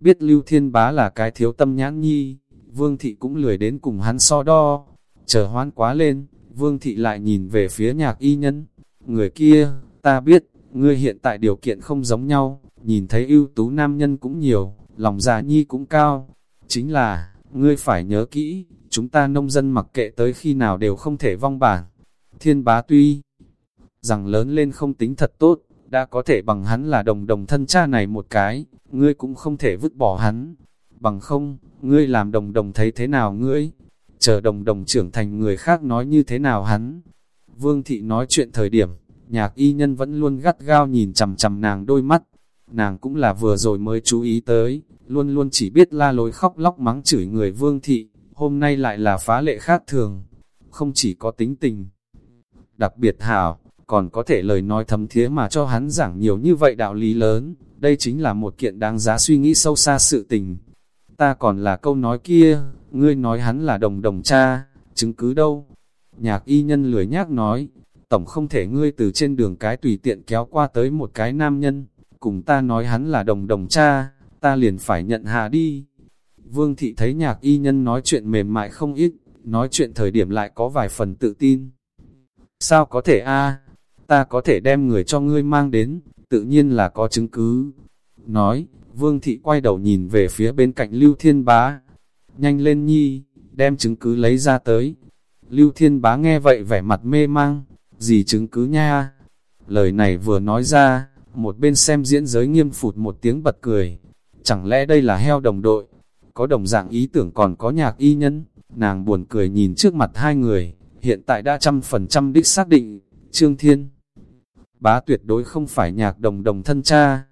Biết Lưu Thiên Bá là cái thiếu tâm nhãn nhi, Vương Thị cũng lười đến cùng hắn so đo. Chờ hoan quá lên, Vương Thị lại nhìn về phía nhạc y nhân. Người kia, ta biết, ngươi hiện tại điều kiện không giống nhau, nhìn thấy ưu tú nam nhân cũng nhiều, lòng già nhi cũng cao. Chính là, ngươi phải nhớ kỹ, chúng ta nông dân mặc kệ tới khi nào đều không thể vong bản. Thiên bá tuy rằng lớn lên không tính thật tốt, đã có thể bằng hắn là đồng đồng thân cha này một cái, ngươi cũng không thể vứt bỏ hắn. Bằng không, ngươi làm đồng đồng thấy thế nào ngươi? Chờ đồng đồng trưởng thành người khác nói như thế nào hắn? Vương thị nói chuyện thời điểm, nhạc y nhân vẫn luôn gắt gao nhìn chầm chầm nàng đôi mắt. Nàng cũng là vừa rồi mới chú ý tới, luôn luôn chỉ biết la lối khóc lóc mắng chửi người vương thị, hôm nay lại là phá lệ khác thường. Không chỉ có tính tình, đặc biệt hảo, còn có thể lời nói thấm thía mà cho hắn giảng nhiều như vậy đạo lý lớn, đây chính là một kiện đáng giá suy nghĩ sâu xa sự tình. Ta còn là câu nói kia, ngươi nói hắn là đồng đồng cha, chứng cứ đâu? Nhạc y nhân lười nhác nói, tổng không thể ngươi từ trên đường cái tùy tiện kéo qua tới một cái nam nhân, cùng ta nói hắn là đồng đồng cha, ta liền phải nhận hạ đi. Vương thị thấy nhạc y nhân nói chuyện mềm mại không ít, nói chuyện thời điểm lại có vài phần tự tin. Sao có thể a ta có thể đem người cho ngươi mang đến, tự nhiên là có chứng cứ. Nói, vương thị quay đầu nhìn về phía bên cạnh Lưu Thiên Bá. Nhanh lên nhi, đem chứng cứ lấy ra tới. Lưu Thiên Bá nghe vậy vẻ mặt mê mang, gì chứng cứ nha. Lời này vừa nói ra, một bên xem diễn giới nghiêm phụt một tiếng bật cười. Chẳng lẽ đây là heo đồng đội? Có đồng dạng ý tưởng còn có nhạc y nhân, nàng buồn cười nhìn trước mặt hai người, hiện tại đã trăm phần trăm đích xác định, Trương Thiên. Bá tuyệt đối không phải nhạc đồng đồng thân cha.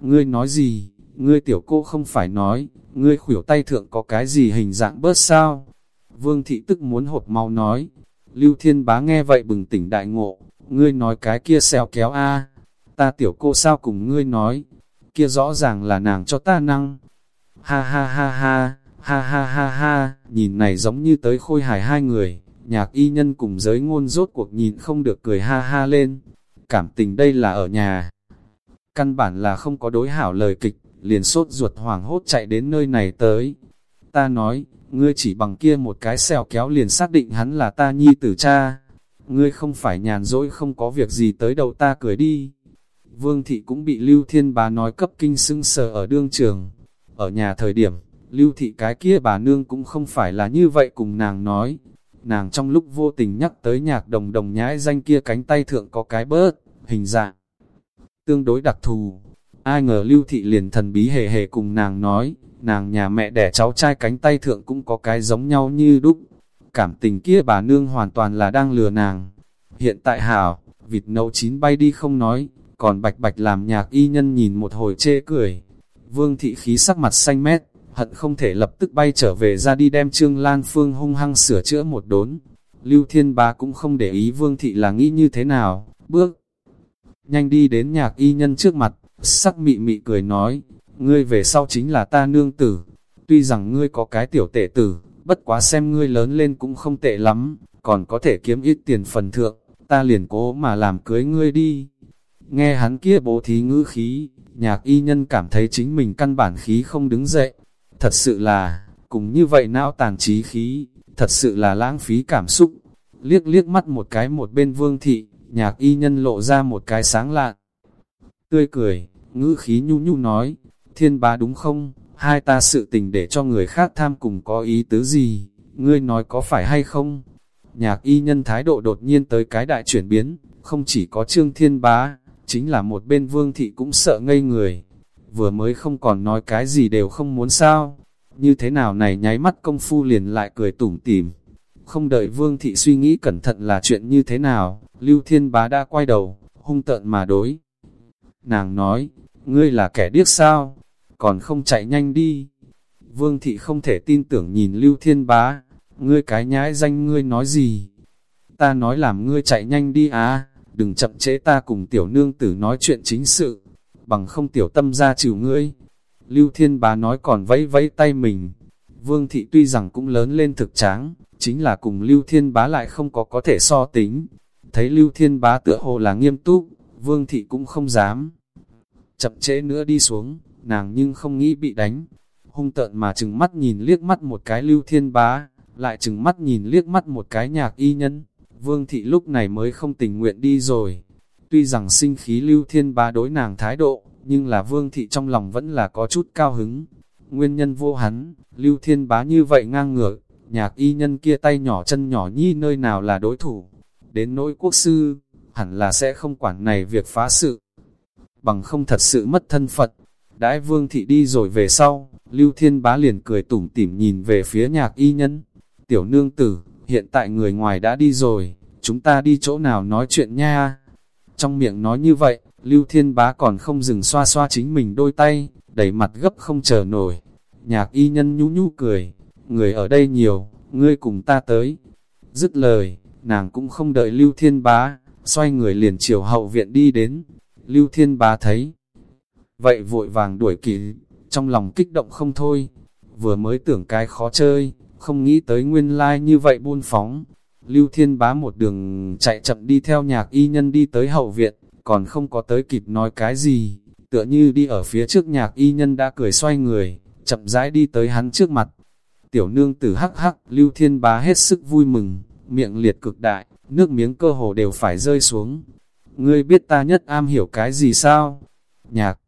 Ngươi nói gì, ngươi tiểu cô không phải nói, ngươi khuỷu tay thượng có cái gì hình dạng bớt sao? Vương thị tức muốn hột mau nói. Lưu Thiên Bá nghe vậy bừng tỉnh đại ngộ, ngươi nói cái kia xèo kéo a ta tiểu cô sao cùng ngươi nói, kia rõ ràng là nàng cho ta năng. Ha ha ha ha, ha ha ha ha, nhìn này giống như tới khôi hài hai người, nhạc y nhân cùng giới ngôn rốt cuộc nhìn không được cười ha ha lên. Cảm tình đây là ở nhà. Căn bản là không có đối hảo lời kịch, liền sốt ruột hoảng hốt chạy đến nơi này tới. Ta nói, ngươi chỉ bằng kia một cái xèo kéo liền xác định hắn là ta nhi tử cha. Ngươi không phải nhàn rỗi không có việc gì tới đầu ta cười đi. Vương thị cũng bị Lưu Thiên bà nói cấp kinh sưng sờ ở đương trường. Ở nhà thời điểm, Lưu thị cái kia bà nương cũng không phải là như vậy cùng nàng nói. Nàng trong lúc vô tình nhắc tới nhạc đồng đồng nhãi danh kia cánh tay thượng có cái bớt, hình dạng. Tương đối đặc thù, ai ngờ Lưu thị liền thần bí hề hề cùng nàng nói, nàng nhà mẹ đẻ cháu trai cánh tay thượng cũng có cái giống nhau như đúc. Cảm tình kia bà nương hoàn toàn là đang lừa nàng. Hiện tại hảo, vịt nấu chín bay đi không nói, còn bạch bạch làm nhạc y nhân nhìn một hồi chê cười. Vương thị khí sắc mặt xanh mét, hận không thể lập tức bay trở về ra đi đem Trương Lan Phương hung hăng sửa chữa một đốn. Lưu Thiên Bá cũng không để ý Vương thị là nghĩ như thế nào, bước nhanh đi đến nhạc y nhân trước mặt, sắc mị mị cười nói, ngươi về sau chính là ta nương tử, tuy rằng ngươi có cái tiểu tệ tử, bất quá xem ngươi lớn lên cũng không tệ lắm, còn có thể kiếm ít tiền phần thượng, ta liền cố mà làm cưới ngươi đi. Nghe hắn kia bố thí ngữ khí, nhạc y nhân cảm thấy chính mình căn bản khí không đứng dậy. Thật sự là, cùng như vậy não tàn trí khí, thật sự là lãng phí cảm xúc. Liếc liếc mắt một cái một bên vương thị, nhạc y nhân lộ ra một cái sáng lạn, Tươi cười, ngữ khí nhu nhu nói, thiên bá đúng không, hai ta sự tình để cho người khác tham cùng có ý tứ gì, ngươi nói có phải hay không? Nhạc y nhân thái độ đột nhiên tới cái đại chuyển biến, không chỉ có trương thiên bá, chính là một bên vương thị cũng sợ ngây người. Vừa mới không còn nói cái gì đều không muốn sao, như thế nào này nháy mắt công phu liền lại cười tủm tỉm. Không đợi vương thị suy nghĩ cẩn thận là chuyện như thế nào, Lưu Thiên Bá đã quay đầu, hung tợn mà đối. Nàng nói, ngươi là kẻ điếc sao, còn không chạy nhanh đi. Vương thị không thể tin tưởng nhìn Lưu Thiên Bá, ngươi cái nhãi danh ngươi nói gì? Ta nói làm ngươi chạy nhanh đi á, đừng chậm trễ ta cùng tiểu nương tử nói chuyện chính sự, bằng không tiểu tâm ra trừ ngươi. Lưu Thiên Bá nói còn vẫy vẫy tay mình. Vương thị tuy rằng cũng lớn lên thực tráng, chính là cùng Lưu Thiên Bá lại không có có thể so tính, Thấy Lưu Thiên Bá tựa hồ là nghiêm túc, Vương Thị cũng không dám. Chậm trễ nữa đi xuống, nàng nhưng không nghĩ bị đánh. Hung tợn mà chừng mắt nhìn liếc mắt một cái Lưu Thiên Bá, lại chừng mắt nhìn liếc mắt một cái nhạc y nhân. Vương Thị lúc này mới không tình nguyện đi rồi. Tuy rằng sinh khí Lưu Thiên Bá đối nàng thái độ, nhưng là Vương Thị trong lòng vẫn là có chút cao hứng. Nguyên nhân vô hắn, Lưu Thiên Bá như vậy ngang ngược, nhạc y nhân kia tay nhỏ chân nhỏ nhi nơi nào là đối thủ đến nỗi quốc sư, hẳn là sẽ không quản này việc phá sự. Bằng không thật sự mất thân Phật. Đãi vương thị đi rồi về sau, Lưu Thiên Bá liền cười tủm tỉm nhìn về phía nhạc y nhân. Tiểu nương tử, hiện tại người ngoài đã đi rồi, chúng ta đi chỗ nào nói chuyện nha. Trong miệng nói như vậy, Lưu Thiên Bá còn không dừng xoa xoa chính mình đôi tay, đẩy mặt gấp không chờ nổi. Nhạc y nhân nhú nhú cười, người ở đây nhiều, ngươi cùng ta tới. Dứt lời, nàng cũng không đợi Lưu Thiên Bá, xoay người liền chiều hậu viện đi đến. Lưu Thiên Bá thấy, vậy vội vàng đuổi kịp, trong lòng kích động không thôi, vừa mới tưởng cái khó chơi, không nghĩ tới nguyên lai like như vậy buôn phóng. Lưu Thiên Bá một đường chạy chậm đi theo nhạc y nhân đi tới hậu viện, còn không có tới kịp nói cái gì, tựa như đi ở phía trước nhạc y nhân đã cười xoay người, chậm rãi đi tới hắn trước mặt. Tiểu nương tử hắc hắc, Lưu Thiên Bá hết sức vui mừng, miệng liệt cực đại, nước miếng cơ hồ đều phải rơi xuống. Ngươi biết ta nhất am hiểu cái gì sao? Nhạc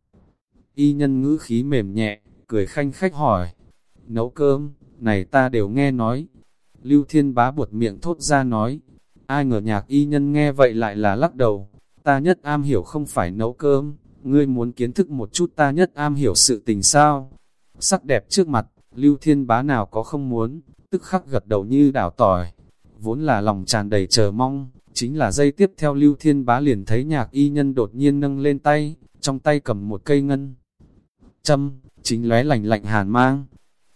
y nhân ngữ khí mềm nhẹ, cười khanh khách hỏi. Nấu cơm, này ta đều nghe nói. Lưu Thiên Bá buột miệng thốt ra nói. Ai ngờ nhạc y nhân nghe vậy lại là lắc đầu. Ta nhất am hiểu không phải nấu cơm, ngươi muốn kiến thức một chút ta nhất am hiểu sự tình sao. Sắc đẹp trước mặt, Lưu Thiên Bá nào có không muốn, tức khắc gật đầu như đảo tỏi. Vốn là lòng tràn đầy chờ mong, chính là dây tiếp theo Lưu Thiên Bá liền thấy nhạc y nhân đột nhiên nâng lên tay, trong tay cầm một cây ngân. Châm, chính lóe lạnh lạnh hàn mang.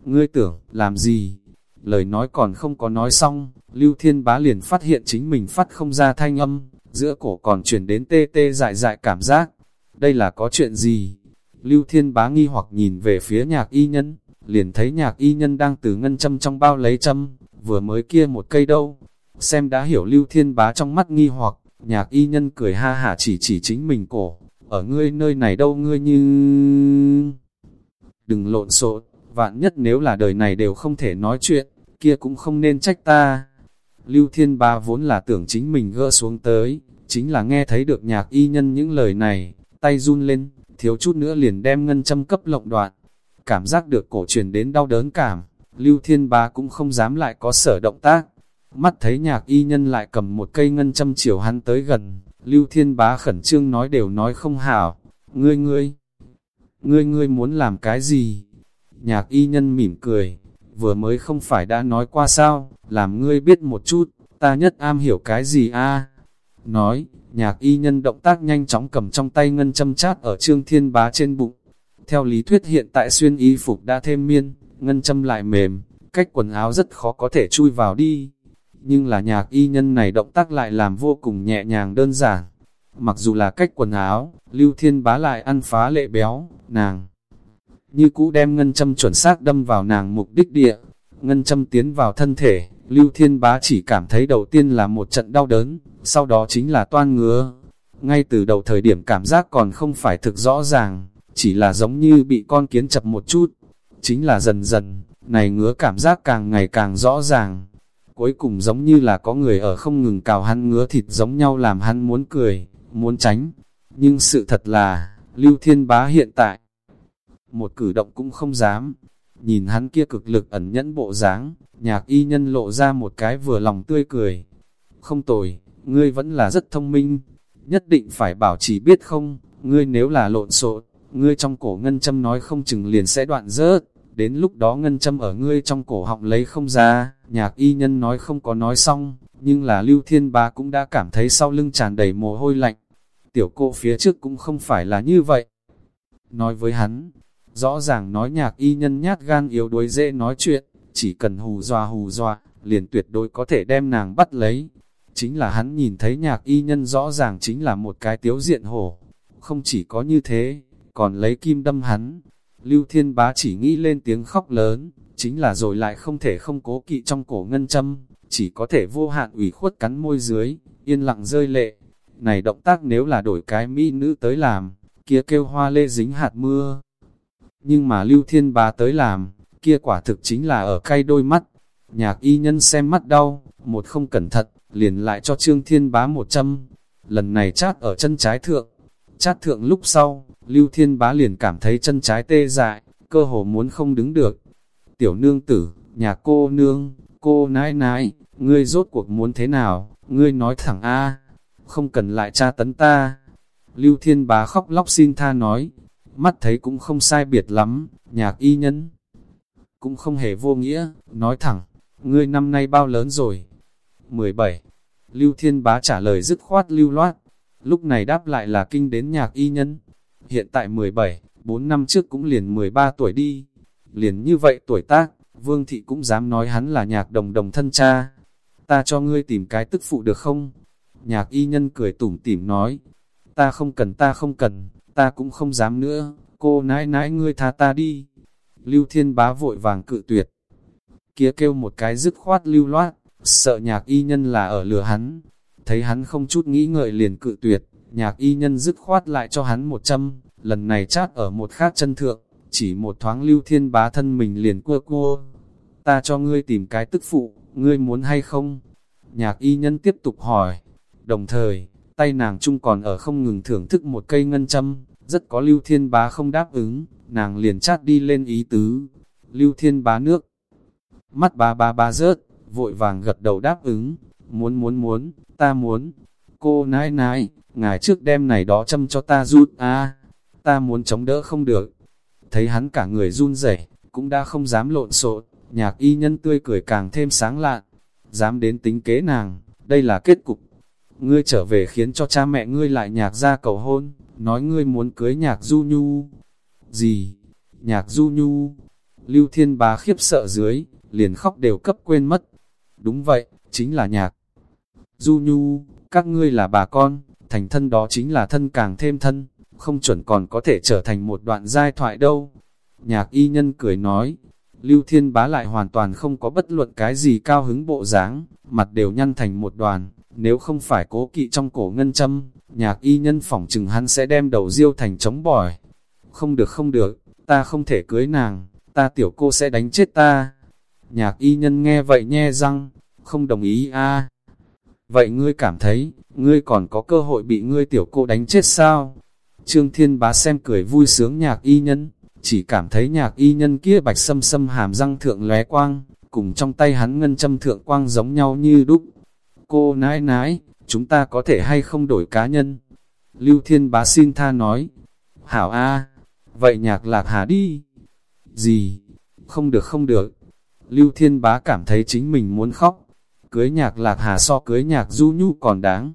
Ngươi tưởng, làm gì? Lời nói còn không có nói xong, Lưu Thiên Bá liền phát hiện chính mình phát không ra thanh âm, giữa cổ còn chuyển đến tê tê dại dại cảm giác. Đây là có chuyện gì? Lưu Thiên Bá nghi hoặc nhìn về phía nhạc y nhân, liền thấy nhạc y nhân đang từ ngân châm trong bao lấy châm, vừa mới kia một cây đâu. Xem đã hiểu Lưu Thiên Bá trong mắt nghi hoặc, nhạc y nhân cười ha hả chỉ chỉ chính mình cổ, ở ngươi nơi này đâu ngươi như... Đừng lộn xộn, vạn nhất nếu là đời này đều không thể nói chuyện, kia cũng không nên trách ta. Lưu Thiên Ba vốn là tưởng chính mình gỡ xuống tới, chính là nghe thấy được nhạc y nhân những lời này, tay run lên, thiếu chút nữa liền đem ngân châm cấp lộng đoạn. Cảm giác được cổ truyền đến đau đớn cảm, Lưu Thiên Ba cũng không dám lại có sở động tác. Mắt thấy nhạc y nhân lại cầm một cây ngân châm chiều hắn tới gần, Lưu Thiên Bá khẩn trương nói đều nói không hảo, ngươi ngươi, ngươi ngươi muốn làm cái gì? Nhạc y nhân mỉm cười, vừa mới không phải đã nói qua sao, làm ngươi biết một chút, ta nhất am hiểu cái gì a Nói, nhạc y nhân động tác nhanh chóng cầm trong tay ngân châm chát ở trương thiên bá trên bụng. Theo lý thuyết hiện tại xuyên y phục đã thêm miên, ngân châm lại mềm, cách quần áo rất khó có thể chui vào đi. Nhưng là nhạc y nhân này động tác lại làm vô cùng nhẹ nhàng đơn giản. Mặc dù là cách quần áo, Lưu Thiên bá lại ăn phá lệ béo, nàng như cũ đem ngân châm chuẩn xác đâm vào nàng mục đích địa. Ngân châm tiến vào thân thể, Lưu Thiên Bá chỉ cảm thấy đầu tiên là một trận đau đớn, sau đó chính là toan ngứa. Ngay từ đầu thời điểm cảm giác còn không phải thực rõ ràng, chỉ là giống như bị con kiến chập một chút. Chính là dần dần, này ngứa cảm giác càng ngày càng rõ ràng. Cuối cùng giống như là có người ở không ngừng cào hắn ngứa thịt giống nhau làm hắn muốn cười, muốn tránh. Nhưng sự thật là, Lưu Thiên Bá hiện tại, một cử động cũng không dám. Nhìn hắn kia cực lực ẩn nhẫn bộ dáng, nhạc y nhân lộ ra một cái vừa lòng tươi cười. Không tồi, ngươi vẫn là rất thông minh, nhất định phải bảo trì biết không, ngươi nếu là lộn xộn, ngươi trong cổ ngân châm nói không chừng liền sẽ đoạn rớt, đến lúc đó ngân châm ở ngươi trong cổ họng lấy không ra, nhạc y nhân nói không có nói xong, nhưng là lưu thiên bá cũng đã cảm thấy sau lưng tràn đầy mồ hôi lạnh. Tiểu cô phía trước cũng không phải là như vậy. Nói với hắn, Rõ ràng nói nhạc y nhân nhát gan yếu đuối dễ nói chuyện, chỉ cần hù dọa hù dọa, liền tuyệt đối có thể đem nàng bắt lấy. Chính là hắn nhìn thấy nhạc y nhân rõ ràng chính là một cái tiếu diện hổ. Không chỉ có như thế, còn lấy kim đâm hắn. Lưu Thiên Bá chỉ nghĩ lên tiếng khóc lớn, chính là rồi lại không thể không cố kỵ trong cổ ngân châm, chỉ có thể vô hạn ủy khuất cắn môi dưới, yên lặng rơi lệ. Này động tác nếu là đổi cái mỹ nữ tới làm, kia kêu hoa lê dính hạt mưa nhưng mà Lưu Thiên Bá tới làm, kia quả thực chính là ở cay đôi mắt. Nhạc y nhân xem mắt đau, một không cẩn thận, liền lại cho Trương Thiên Bá một châm. Lần này chát ở chân trái thượng. Chát thượng lúc sau, Lưu Thiên Bá liền cảm thấy chân trái tê dại, cơ hồ muốn không đứng được. Tiểu nương tử, nhà cô nương, cô nãi nãi, ngươi rốt cuộc muốn thế nào, ngươi nói thẳng A, không cần lại tra tấn ta. Lưu Thiên Bá khóc lóc xin tha nói, mắt thấy cũng không sai biệt lắm, nhạc y nhân. Cũng không hề vô nghĩa, nói thẳng, ngươi năm nay bao lớn rồi? 17. Lưu Thiên Bá trả lời dứt khoát lưu loát, lúc này đáp lại là kinh đến nhạc y nhân. Hiện tại 17, 4 năm trước cũng liền 13 tuổi đi. Liền như vậy tuổi tác, Vương Thị cũng dám nói hắn là nhạc đồng đồng thân cha. Ta cho ngươi tìm cái tức phụ được không? Nhạc y nhân cười tủm tỉm nói, ta không cần ta không cần, ta cũng không dám nữa, cô nãi nãi ngươi tha ta đi. Lưu Thiên Bá vội vàng cự tuyệt. Kia kêu một cái dứt khoát lưu loát, sợ nhạc y nhân là ở lừa hắn. Thấy hắn không chút nghĩ ngợi liền cự tuyệt, nhạc y nhân dứt khoát lại cho hắn một châm, lần này chát ở một khác chân thượng, chỉ một thoáng Lưu Thiên Bá thân mình liền cua cua. Ta cho ngươi tìm cái tức phụ, ngươi muốn hay không? Nhạc y nhân tiếp tục hỏi, đồng thời, tay nàng chung còn ở không ngừng thưởng thức một cây ngân châm, rất có Lưu Thiên Bá không đáp ứng, nàng liền chát đi lên ý tứ. Lưu Thiên Bá nước, mắt ba ba ba rớt, vội vàng gật đầu đáp ứng, muốn muốn muốn, ta muốn. Cô nãi nãi, ngài trước đêm này đó châm cho ta rút a ta muốn chống đỡ không được. Thấy hắn cả người run rẩy cũng đã không dám lộn xộn, nhạc y nhân tươi cười càng thêm sáng lạn, dám đến tính kế nàng, đây là kết cục. Ngươi trở về khiến cho cha mẹ ngươi lại nhạc ra cầu hôn, nói ngươi muốn cưới nhạc du nhu. Gì? Nhạc du nhu? Lưu thiên bá khiếp sợ dưới, liền khóc đều cấp quên mất. Đúng vậy, chính là nhạc. Du nhu, các ngươi là bà con, thành thân đó chính là thân càng thêm thân, không chuẩn còn có thể trở thành một đoạn giai thoại đâu. Nhạc y nhân cười nói, Lưu Thiên Bá lại hoàn toàn không có bất luận cái gì cao hứng bộ dáng, mặt đều nhăn thành một đoàn, nếu không phải cố kỵ trong cổ ngân châm, nhạc y nhân phỏng chừng hắn sẽ đem đầu diêu thành trống bỏi. Không được không được, ta không thể cưới nàng, ta tiểu cô sẽ đánh chết ta. Nhạc y nhân nghe vậy nhe răng, không đồng ý a Vậy ngươi cảm thấy, ngươi còn có cơ hội bị ngươi tiểu cô đánh chết sao? Trương Thiên Bá xem cười vui sướng nhạc y nhân, chỉ cảm thấy nhạc y nhân kia bạch sâm sâm hàm răng thượng lóe quang, cùng trong tay hắn ngân châm thượng quang giống nhau như đúc. Cô nãi nãi, chúng ta có thể hay không đổi cá nhân? Lưu Thiên Bá xin tha nói, Hảo A, vậy nhạc lạc hà đi. Gì? Không được không được. Lưu Thiên Bá cảm thấy chính mình muốn khóc. Cưới nhạc lạc hà so cưới nhạc du nhu còn đáng.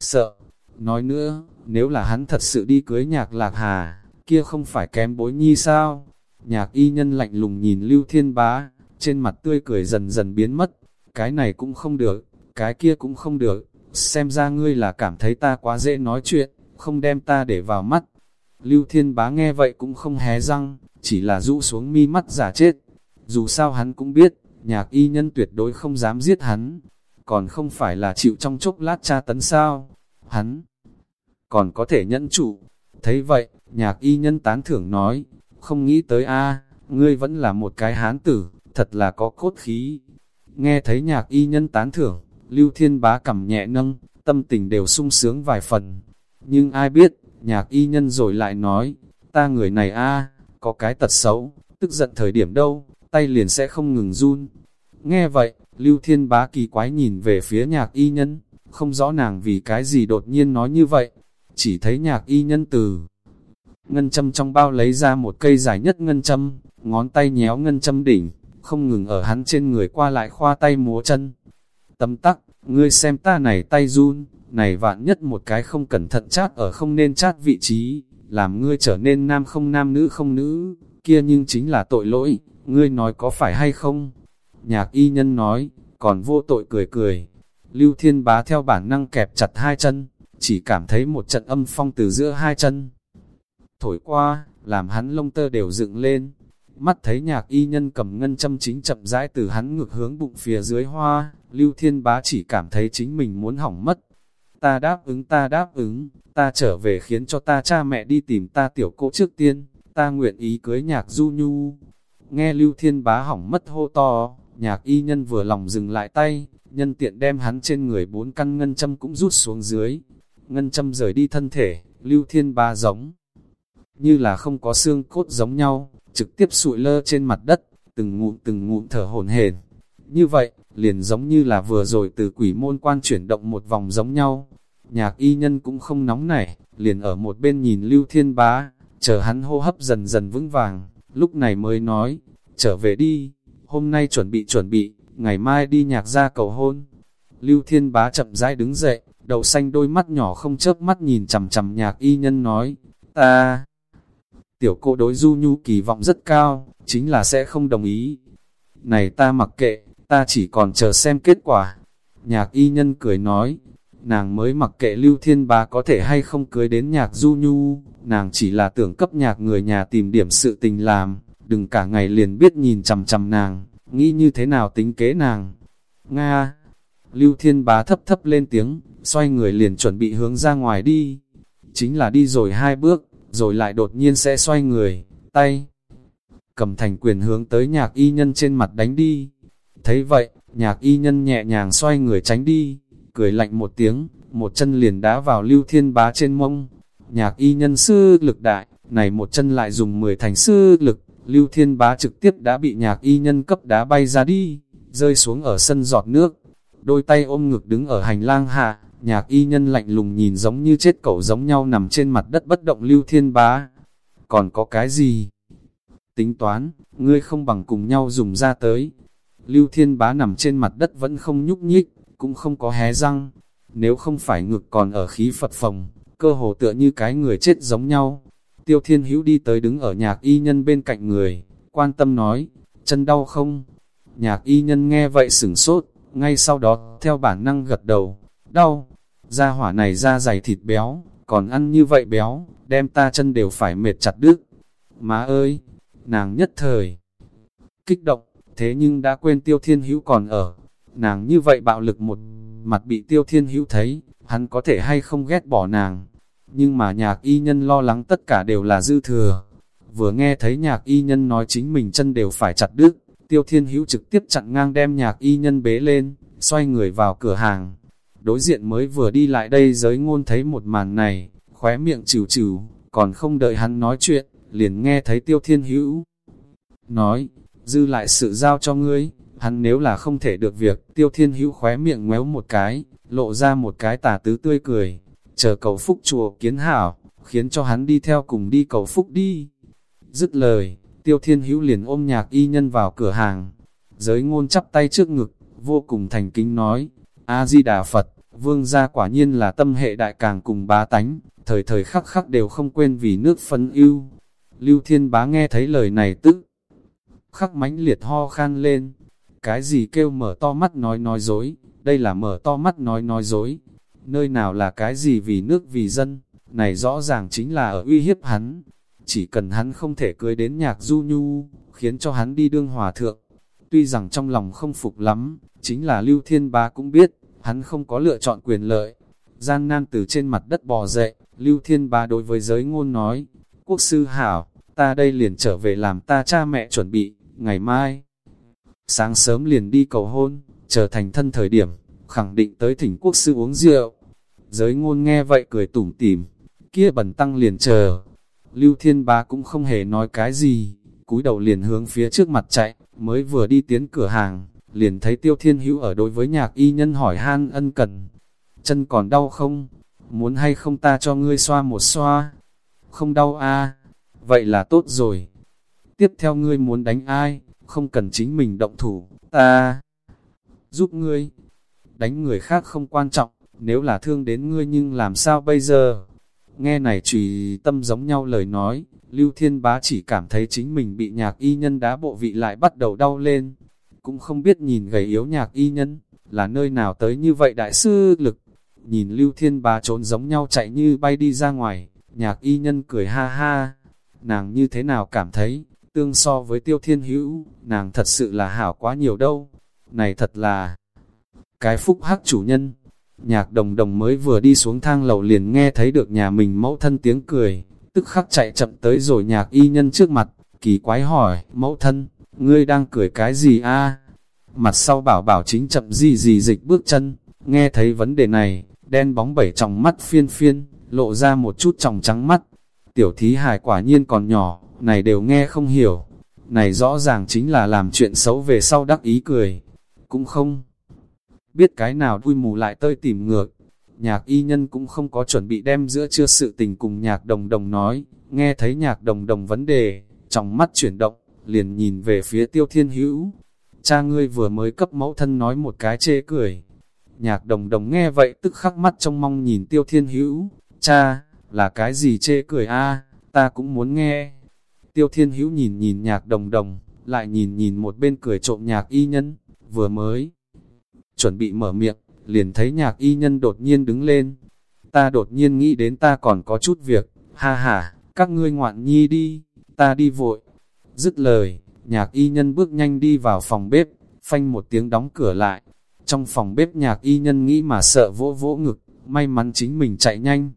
Sợ. Nói nữa, nếu là hắn thật sự đi cưới nhạc lạc hà, kia không phải kém bối nhi sao? Nhạc y nhân lạnh lùng nhìn Lưu Thiên Bá, trên mặt tươi cười dần dần biến mất. Cái này cũng không được, cái kia cũng không được. Xem ra ngươi là cảm thấy ta quá dễ nói chuyện, không đem ta để vào mắt. Lưu Thiên Bá nghe vậy cũng không hé răng, chỉ là rũ xuống mi mắt giả chết. Dù sao hắn cũng biết, nhạc y nhân tuyệt đối không dám giết hắn, còn không phải là chịu trong chốc lát tra tấn sao. Hắn còn có thể nhẫn trụ. Thấy vậy, nhạc y nhân tán thưởng nói, không nghĩ tới a ngươi vẫn là một cái hán tử, thật là có cốt khí. Nghe thấy nhạc y nhân tán thưởng, Lưu Thiên Bá cầm nhẹ nâng, tâm tình đều sung sướng vài phần. Nhưng ai biết, nhạc y nhân rồi lại nói, ta người này a có cái tật xấu, tức giận thời điểm đâu, tay liền sẽ không ngừng run. Nghe vậy, Lưu Thiên Bá kỳ quái nhìn về phía nhạc y nhân, không rõ nàng vì cái gì đột nhiên nói như vậy, chỉ thấy nhạc y nhân từ. Ngân châm trong bao lấy ra một cây dài nhất ngân châm, ngón tay nhéo ngân châm đỉnh, không ngừng ở hắn trên người qua lại khoa tay múa chân. Tấm tắc, ngươi xem ta này tay run, này vạn nhất một cái không cẩn thận chát ở không nên chát vị trí, làm ngươi trở nên nam không nam nữ không nữ, kia nhưng chính là tội lỗi, ngươi nói có phải hay không? Nhạc y nhân nói, còn vô tội cười cười. Lưu Thiên Bá theo bản năng kẹp chặt hai chân, chỉ cảm thấy một trận âm phong từ giữa hai chân. Thổi qua, làm hắn lông tơ đều dựng lên. Mắt thấy nhạc y nhân cầm ngân châm chính chậm rãi từ hắn ngược hướng bụng phía dưới hoa, Lưu Thiên Bá chỉ cảm thấy chính mình muốn hỏng mất. Ta đáp ứng ta đáp ứng, ta trở về khiến cho ta cha mẹ đi tìm ta tiểu cô trước tiên, ta nguyện ý cưới nhạc du nhu. Nghe Lưu Thiên Bá hỏng mất hô to, nhạc y nhân vừa lòng dừng lại tay, nhân tiện đem hắn trên người bốn căn ngân châm cũng rút xuống dưới, ngân châm rời đi thân thể, lưu thiên Bá giống. Như là không có xương cốt giống nhau, trực tiếp sụi lơ trên mặt đất, từng ngụm từng ngụm thở hổn hển. Như vậy, liền giống như là vừa rồi từ quỷ môn quan chuyển động một vòng giống nhau. Nhạc y nhân cũng không nóng nảy, liền ở một bên nhìn lưu thiên bá, chờ hắn hô hấp dần dần vững vàng, lúc này mới nói, trở về đi, hôm nay chuẩn bị chuẩn bị, ngày mai đi nhạc ra cầu hôn. Lưu thiên bá chậm rãi đứng dậy, đầu xanh đôi mắt nhỏ không chớp mắt nhìn chằm chằm nhạc y nhân nói, ta... Tiểu cô đối du nhu kỳ vọng rất cao, chính là sẽ không đồng ý. Này ta mặc kệ, ta chỉ còn chờ xem kết quả. Nhạc y nhân cười nói, nàng mới mặc kệ Lưu Thiên Bá có thể hay không cưới đến nhạc du nhu, nàng chỉ là tưởng cấp nhạc người nhà tìm điểm sự tình làm, đừng cả ngày liền biết nhìn chằm chằm nàng, nghĩ như thế nào tính kế nàng. Nga! Lưu Thiên Bá thấp thấp lên tiếng, xoay người liền chuẩn bị hướng ra ngoài đi. Chính là đi rồi hai bước, rồi lại đột nhiên sẽ xoay người, tay. Cầm thành quyền hướng tới nhạc y nhân trên mặt đánh đi. Thấy vậy, nhạc y nhân nhẹ nhàng xoay người tránh đi, cười lạnh một tiếng, một chân liền đá vào lưu thiên bá trên mông. Nhạc y nhân sư lực đại, này một chân lại dùng 10 thành sư lực, lưu thiên bá trực tiếp đã bị nhạc y nhân cấp đá bay ra đi, rơi xuống ở sân giọt nước. Đôi tay ôm ngực đứng ở hành lang hạ, nhạc y nhân lạnh lùng nhìn giống như chết cẩu giống nhau nằm trên mặt đất bất động lưu thiên bá. Còn có cái gì? Tính toán, ngươi không bằng cùng nhau dùng ra tới. Lưu thiên bá nằm trên mặt đất vẫn không nhúc nhích, cũng không có hé răng. Nếu không phải ngực còn ở khí Phật phòng, cơ hồ tựa như cái người chết giống nhau. Tiêu Thiên Hữu đi tới đứng ở nhạc y nhân bên cạnh người, quan tâm nói, chân đau không? Nhạc y nhân nghe vậy sửng sốt, ngay sau đó, theo bản năng gật đầu, đau, da hỏa này da dày thịt béo, còn ăn như vậy béo, đem ta chân đều phải mệt chặt đứt. Má ơi, nàng nhất thời, kích động, thế nhưng đã quên Tiêu Thiên Hữu còn ở, Nàng như vậy bạo lực một mặt bị tiêu thiên hữu thấy, hắn có thể hay không ghét bỏ nàng. Nhưng mà nhạc y nhân lo lắng tất cả đều là dư thừa. Vừa nghe thấy nhạc y nhân nói chính mình chân đều phải chặt đứt, tiêu thiên hữu trực tiếp chặn ngang đem nhạc y nhân bế lên, xoay người vào cửa hàng. Đối diện mới vừa đi lại đây giới ngôn thấy một màn này, khóe miệng chịu chịu, còn không đợi hắn nói chuyện, liền nghe thấy tiêu thiên hữu. Nói, dư lại sự giao cho ngươi, Hắn nếu là không thể được việc, tiêu thiên hữu khóe miệng ngoéo một cái, lộ ra một cái tà tứ tươi cười, chờ cầu phúc chùa kiến hảo, khiến cho hắn đi theo cùng đi cầu phúc đi. Dứt lời, tiêu thiên hữu liền ôm nhạc y nhân vào cửa hàng, giới ngôn chắp tay trước ngực, vô cùng thành kính nói, A-di-đà Phật, vương gia quả nhiên là tâm hệ đại càng cùng bá tánh, thời thời khắc khắc đều không quên vì nước phân ưu. Lưu Thiên Bá nghe thấy lời này tức, khắc mãnh liệt ho khan lên, cái gì kêu mở to mắt nói nói dối, đây là mở to mắt nói nói dối. Nơi nào là cái gì vì nước vì dân, này rõ ràng chính là ở uy hiếp hắn. Chỉ cần hắn không thể cưới đến nhạc du nhu, khiến cho hắn đi đương hòa thượng. Tuy rằng trong lòng không phục lắm, chính là Lưu Thiên Bá cũng biết, hắn không có lựa chọn quyền lợi. Gian nan từ trên mặt đất bò dậy, Lưu Thiên Bá đối với giới ngôn nói, Quốc sư hảo, ta đây liền trở về làm ta cha mẹ chuẩn bị, ngày mai sáng sớm liền đi cầu hôn, trở thành thân thời điểm, khẳng định tới thỉnh quốc sư uống rượu. Giới ngôn nghe vậy cười tủm tỉm, kia bẩn tăng liền chờ. Lưu Thiên Bá cũng không hề nói cái gì, cúi đầu liền hướng phía trước mặt chạy, mới vừa đi tiến cửa hàng, liền thấy Tiêu Thiên Hữu ở đối với nhạc y nhân hỏi han ân cần. Chân còn đau không? Muốn hay không ta cho ngươi xoa một xoa? Không đau a à? Vậy là tốt rồi. Tiếp theo ngươi muốn đánh ai? Không cần chính mình động thủ, ta giúp ngươi. Đánh người khác không quan trọng, nếu là thương đến ngươi nhưng làm sao bây giờ? Nghe này trùy tâm giống nhau lời nói, Lưu Thiên Bá chỉ cảm thấy chính mình bị nhạc y nhân đá bộ vị lại bắt đầu đau lên. Cũng không biết nhìn gầy yếu nhạc y nhân, là nơi nào tới như vậy đại sư lực. Nhìn Lưu Thiên Bá trốn giống nhau chạy như bay đi ra ngoài, nhạc y nhân cười ha ha. Nàng như thế nào cảm thấy, tương so với tiêu thiên hữu, nàng thật sự là hảo quá nhiều đâu. Này thật là cái phúc hắc chủ nhân. Nhạc đồng đồng mới vừa đi xuống thang lầu liền nghe thấy được nhà mình mẫu thân tiếng cười, tức khắc chạy chậm tới rồi nhạc y nhân trước mặt, kỳ quái hỏi, mẫu thân, ngươi đang cười cái gì a? Mặt sau bảo bảo chính chậm gì gì dịch bước chân, nghe thấy vấn đề này, đen bóng bảy tròng mắt phiên phiên, lộ ra một chút tròng trắng mắt. Tiểu thí hài quả nhiên còn nhỏ, này đều nghe không hiểu. Này rõ ràng chính là làm chuyện xấu về sau đắc ý cười. Cũng không biết cái nào vui mù lại tơi tìm ngược. Nhạc y nhân cũng không có chuẩn bị đem giữa chưa sự tình cùng nhạc đồng đồng nói. Nghe thấy nhạc đồng đồng vấn đề, trong mắt chuyển động, liền nhìn về phía tiêu thiên hữu. Cha ngươi vừa mới cấp mẫu thân nói một cái chê cười. Nhạc đồng đồng nghe vậy tức khắc mắt trong mong nhìn tiêu thiên hữu. Cha, là cái gì chê cười a ta cũng muốn nghe. Tiêu Thiên Hữu nhìn nhìn nhạc đồng đồng, lại nhìn nhìn một bên cười trộm nhạc y nhân, vừa mới chuẩn bị mở miệng, liền thấy nhạc y nhân đột nhiên đứng lên. Ta đột nhiên nghĩ đến ta còn có chút việc, ha ha, các ngươi ngoạn nhi đi, ta đi vội. Dứt lời, nhạc y nhân bước nhanh đi vào phòng bếp, phanh một tiếng đóng cửa lại. Trong phòng bếp nhạc y nhân nghĩ mà sợ vỗ vỗ ngực, may mắn chính mình chạy nhanh.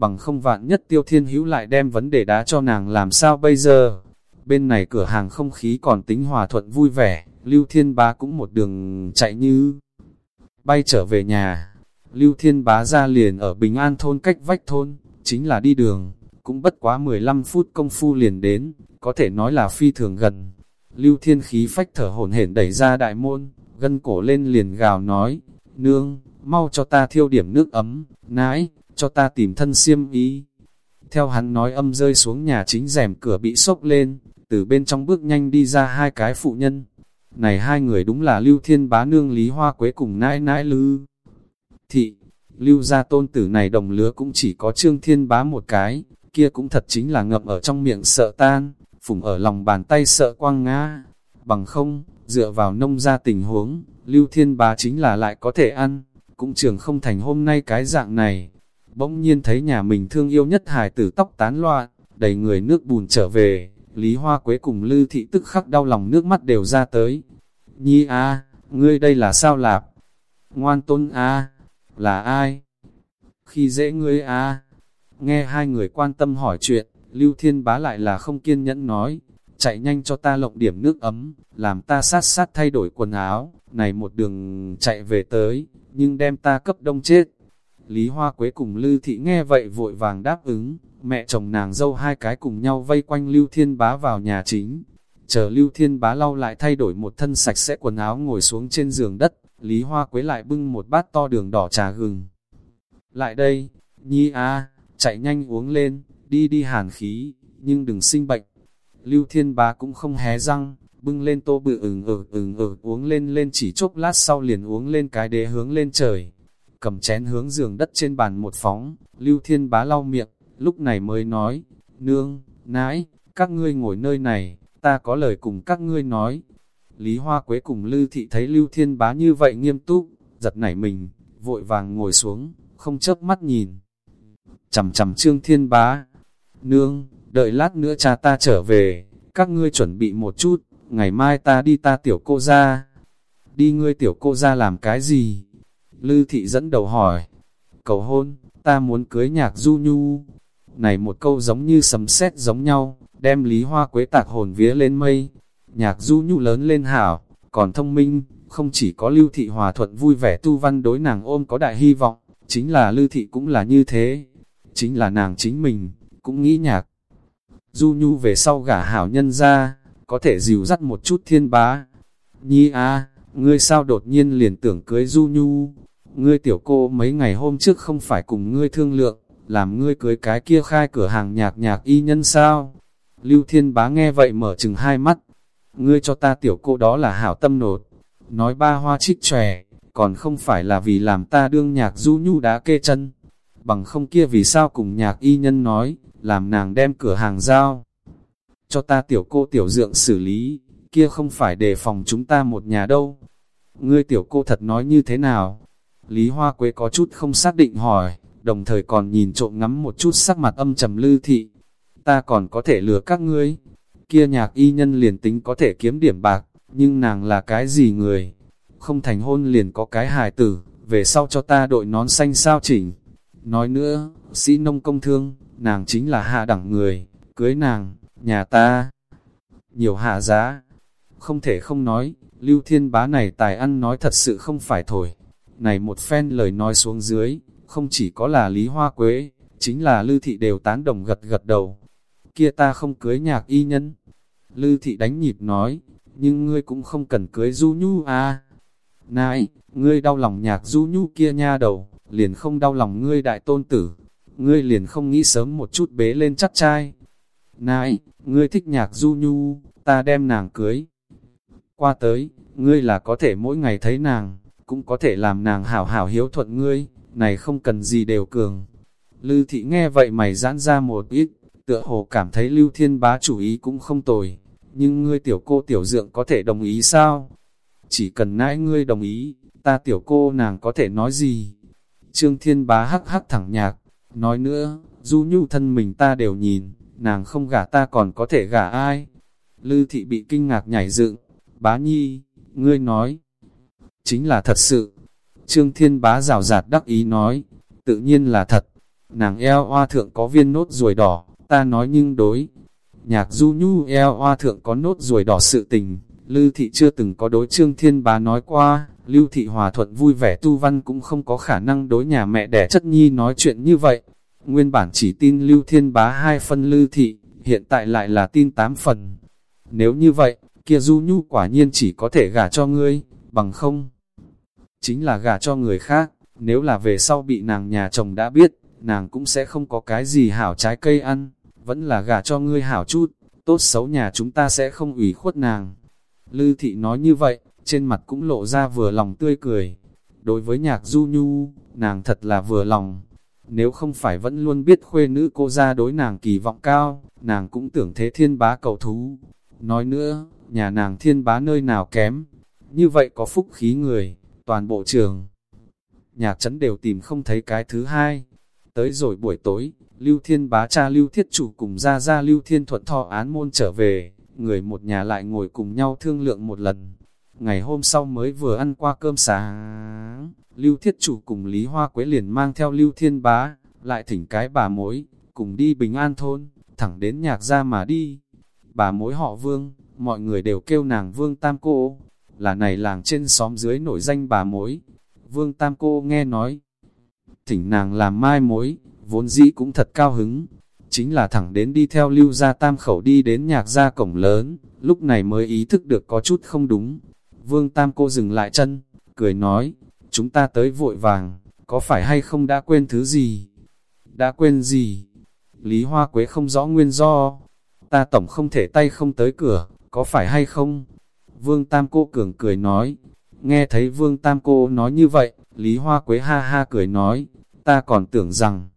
Bằng không vạn nhất tiêu thiên hữu lại đem vấn đề đá cho nàng làm sao bây giờ. Bên này cửa hàng không khí còn tính hòa thuận vui vẻ, Lưu Thiên Bá cũng một đường chạy như bay trở về nhà. Lưu Thiên Bá ra liền ở Bình An thôn cách vách thôn, chính là đi đường, cũng bất quá 15 phút công phu liền đến, có thể nói là phi thường gần. Lưu Thiên khí phách thở hổn hển đẩy ra đại môn, gân cổ lên liền gào nói, nương, mau cho ta thiêu điểm nước ấm, nãi, cho ta tìm thân xiêm ý. Theo hắn nói âm rơi xuống nhà chính rèm cửa bị sốc lên, từ bên trong bước nhanh đi ra hai cái phụ nhân. Này hai người đúng là Lưu Thiên Bá Nương Lý Hoa Quế cùng nãi nãi Lư. Thị, Lưu gia tôn tử này đồng lứa cũng chỉ có Trương Thiên Bá một cái, kia cũng thật chính là ngậm ở trong miệng sợ tan, phủng ở lòng bàn tay sợ quang ngã. Bằng không, dựa vào nông gia tình huống, Lưu Thiên Bá chính là lại có thể ăn, cũng trường không thành hôm nay cái dạng này. Bỗng nhiên thấy nhà mình thương yêu nhất hài tử tóc tán loạn, đầy người nước bùn trở về, Lý Hoa Quế cùng Lư Thị tức khắc đau lòng nước mắt đều ra tới. Nhi a, ngươi đây là sao lạp? Ngoan tôn a, là ai? Khi dễ ngươi a, nghe hai người quan tâm hỏi chuyện, Lưu Thiên Bá lại là không kiên nhẫn nói, chạy nhanh cho ta lộng điểm nước ấm, làm ta sát sát thay đổi quần áo, này một đường chạy về tới, nhưng đem ta cấp đông chết. Lý Hoa Quế cùng Lư Thị nghe vậy vội vàng đáp ứng, mẹ chồng nàng dâu hai cái cùng nhau vây quanh Lưu Thiên Bá vào nhà chính. Chờ Lưu Thiên Bá lau lại thay đổi một thân sạch sẽ quần áo ngồi xuống trên giường đất, Lý Hoa Quế lại bưng một bát to đường đỏ trà gừng. Lại đây, Nhi a, chạy nhanh uống lên, đi đi hàn khí, nhưng đừng sinh bệnh. Lưu Thiên Bá cũng không hé răng, bưng lên tô bự ửng ở ửng ở uống lên lên chỉ chốc lát sau liền uống lên cái đế hướng lên trời. Cầm chén hướng giường đất trên bàn một phóng, Lưu Thiên Bá lau miệng, lúc này mới nói, nương, nãi, các ngươi ngồi nơi này, ta có lời cùng các ngươi nói. Lý Hoa Quế cùng Lưu Thị thấy Lưu Thiên Bá như vậy nghiêm túc, giật nảy mình, vội vàng ngồi xuống, không chớp mắt nhìn. Chầm chầm Trương Thiên Bá, nương, đợi lát nữa cha ta trở về, các ngươi chuẩn bị một chút, ngày mai ta đi ta tiểu cô ra. Đi ngươi tiểu cô ra làm cái gì? Lư thị dẫn đầu hỏi. Cầu hôn, ta muốn cưới nhạc du nhu. Này một câu giống như sấm sét giống nhau, đem lý hoa quế tạc hồn vía lên mây. Nhạc du nhu lớn lên hảo, còn thông minh, không chỉ có lưu thị hòa thuận vui vẻ tu văn đối nàng ôm có đại hy vọng, chính là lưu thị cũng là như thế. Chính là nàng chính mình, cũng nghĩ nhạc. Du nhu về sau gả hảo nhân ra, có thể dìu dắt một chút thiên bá. Nhi a, ngươi sao đột nhiên liền tưởng cưới du nhu, ngươi tiểu cô mấy ngày hôm trước không phải cùng ngươi thương lượng, làm ngươi cưới cái kia khai cửa hàng nhạc nhạc y nhân sao? Lưu Thiên Bá nghe vậy mở chừng hai mắt, ngươi cho ta tiểu cô đó là hảo tâm nột, nói ba hoa trích tròe, còn không phải là vì làm ta đương nhạc du nhu đá kê chân, bằng không kia vì sao cùng nhạc y nhân nói, làm nàng đem cửa hàng giao, cho ta tiểu cô tiểu dượng xử lý, kia không phải đề phòng chúng ta một nhà đâu. Ngươi tiểu cô thật nói như thế nào? Lý Hoa Quế có chút không xác định hỏi, đồng thời còn nhìn trộm ngắm một chút sắc mặt âm trầm lư thị. Ta còn có thể lừa các ngươi. Kia nhạc y nhân liền tính có thể kiếm điểm bạc, nhưng nàng là cái gì người? Không thành hôn liền có cái hài tử, về sau cho ta đội nón xanh sao chỉnh. Nói nữa, sĩ nông công thương, nàng chính là hạ đẳng người, cưới nàng, nhà ta. Nhiều hạ giá, không thể không nói, lưu thiên bá này tài ăn nói thật sự không phải thổi. Này một phen lời nói xuống dưới, không chỉ có là Lý Hoa Quế, chính là Lư Thị đều tán đồng gật gật đầu. Kia ta không cưới nhạc y nhân. Lư Thị đánh nhịp nói, nhưng ngươi cũng không cần cưới Du Nhu à. Này, ngươi đau lòng nhạc Du Nhu kia nha đầu, liền không đau lòng ngươi đại tôn tử. Ngươi liền không nghĩ sớm một chút bế lên chắc trai. Này, ngươi thích nhạc Du Nhu, ta đem nàng cưới. Qua tới, ngươi là có thể mỗi ngày thấy nàng, cũng có thể làm nàng hảo hảo hiếu thuận ngươi, này không cần gì đều cường. Lư thị nghe vậy mày giãn ra một ít, tựa hồ cảm thấy lưu thiên bá chủ ý cũng không tồi, nhưng ngươi tiểu cô tiểu dượng có thể đồng ý sao? Chỉ cần nãi ngươi đồng ý, ta tiểu cô nàng có thể nói gì? Trương Thiên Bá hắc hắc thẳng nhạc, nói nữa, du nhu thân mình ta đều nhìn, nàng không gả ta còn có thể gả ai? Lư thị bị kinh ngạc nhảy dựng, bá nhi, ngươi nói, chính là thật sự. Trương Thiên Bá rào rạt đắc ý nói, tự nhiên là thật, nàng eo hoa thượng có viên nốt ruồi đỏ, ta nói nhưng đối. Nhạc du nhu eo hoa thượng có nốt ruồi đỏ sự tình, Lư thị chưa từng có đối Trương Thiên Bá nói qua, Lưu thị hòa thuận vui vẻ tu văn cũng không có khả năng đối nhà mẹ đẻ chất nhi nói chuyện như vậy. Nguyên bản chỉ tin Lưu Thiên Bá hai phân Lư thị, hiện tại lại là tin tám phần. Nếu như vậy, kia Du Nhu quả nhiên chỉ có thể gả cho ngươi, bằng không. Chính là gả cho người khác, nếu là về sau bị nàng nhà chồng đã biết, nàng cũng sẽ không có cái gì hảo trái cây ăn, vẫn là gả cho ngươi hảo chút, tốt xấu nhà chúng ta sẽ không ủy khuất nàng. Lư thị nói như vậy, trên mặt cũng lộ ra vừa lòng tươi cười. Đối với nhạc du nhu, nàng thật là vừa lòng. Nếu không phải vẫn luôn biết khuê nữ cô ra đối nàng kỳ vọng cao, nàng cũng tưởng thế thiên bá cầu thú. Nói nữa, nhà nàng thiên bá nơi nào kém. Như vậy có phúc khí người, toàn bộ trường. Nhạc trấn đều tìm không thấy cái thứ hai. Tới rồi buổi tối, Lưu Thiên bá cha Lưu Thiết chủ cùng ra ra Lưu Thiên thuận thọ án môn trở về, người một nhà lại ngồi cùng nhau thương lượng một lần. Ngày hôm sau mới vừa ăn qua cơm sáng, Lưu Thiết Chủ cùng Lý Hoa Quế liền mang theo Lưu Thiên Bá, lại thỉnh cái bà mối, cùng đi Bình An Thôn, thẳng đến nhạc ra mà đi. Bà mối họ Vương, mọi người đều kêu nàng Vương Tam Cô, là này làng trên xóm dưới nổi danh bà mối. Vương Tam Cô nghe nói, thỉnh nàng làm mai mối, vốn dĩ cũng thật cao hứng, chính là thẳng đến đi theo lưu gia tam khẩu đi đến nhạc gia cổng lớn, lúc này mới ý thức được có chút không đúng. Vương tam cô dừng lại chân, cười nói, chúng ta tới vội vàng, có phải hay không đã quên thứ gì? Đã quên gì? Lý Hoa Quế không rõ nguyên do, ta tổng không thể tay không tới cửa, có phải hay không? Vương Tam Cô cường cười nói, nghe thấy Vương Tam Cô nói như vậy, Lý Hoa Quế ha ha cười nói, ta còn tưởng rằng,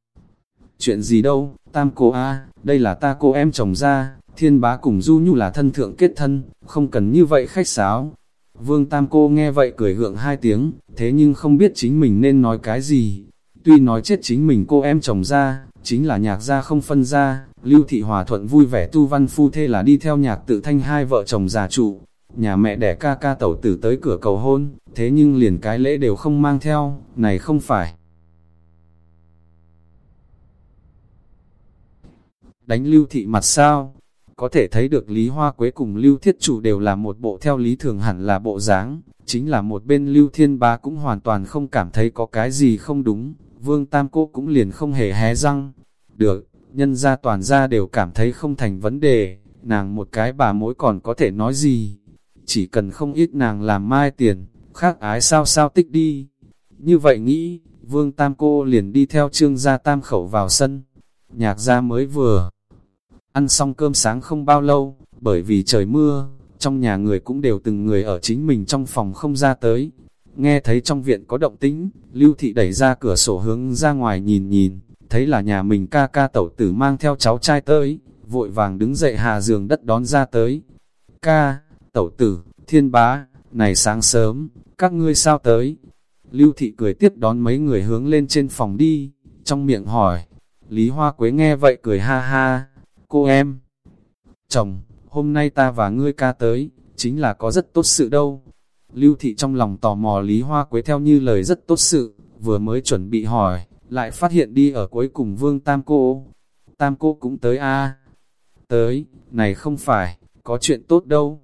chuyện gì đâu, tam cô a đây là ta cô em chồng ra, thiên bá cùng du nhu là thân thượng kết thân, không cần như vậy khách sáo. Vương tam cô nghe vậy cười gượng hai tiếng, thế nhưng không biết chính mình nên nói cái gì. Tuy nói chết chính mình cô em chồng ra, chính là nhạc gia không phân ra, lưu thị hòa thuận vui vẻ tu văn phu thê là đi theo nhạc tự thanh hai vợ chồng già trụ. Nhà mẹ đẻ ca ca tẩu tử tới cửa cầu hôn, thế nhưng liền cái lễ đều không mang theo, này không phải đánh lưu thị mặt sao? Có thể thấy được Lý Hoa Quế cùng Lưu Thiết Chủ đều là một bộ theo lý thường hẳn là bộ dáng, chính là một bên Lưu Thiên Bá cũng hoàn toàn không cảm thấy có cái gì không đúng, Vương Tam Cô cũng liền không hề hé răng. Được, nhân gia toàn gia đều cảm thấy không thành vấn đề, nàng một cái bà mối còn có thể nói gì, chỉ cần không ít nàng làm mai tiền, khác ái sao sao tích đi. Như vậy nghĩ, Vương Tam Cô liền đi theo trương gia tam khẩu vào sân, nhạc gia mới vừa Ăn xong cơm sáng không bao lâu, bởi vì trời mưa, trong nhà người cũng đều từng người ở chính mình trong phòng không ra tới. Nghe thấy trong viện có động tĩnh, Lưu Thị đẩy ra cửa sổ hướng ra ngoài nhìn nhìn, thấy là nhà mình ca ca tẩu tử mang theo cháu trai tới, vội vàng đứng dậy hà giường đất đón ra tới. Ca, tẩu tử, thiên bá, này sáng sớm, các ngươi sao tới? Lưu Thị cười tiếp đón mấy người hướng lên trên phòng đi, trong miệng hỏi. Lý Hoa Quế nghe vậy cười ha ha, cô em. Chồng, hôm nay ta và ngươi ca tới, chính là có rất tốt sự đâu. Lưu thị trong lòng tò mò Lý Hoa Quế theo như lời rất tốt sự, vừa mới chuẩn bị hỏi, lại phát hiện đi ở cuối cùng vương Tam Cô. Tam Cô cũng tới a Tới, này không phải, có chuyện tốt đâu.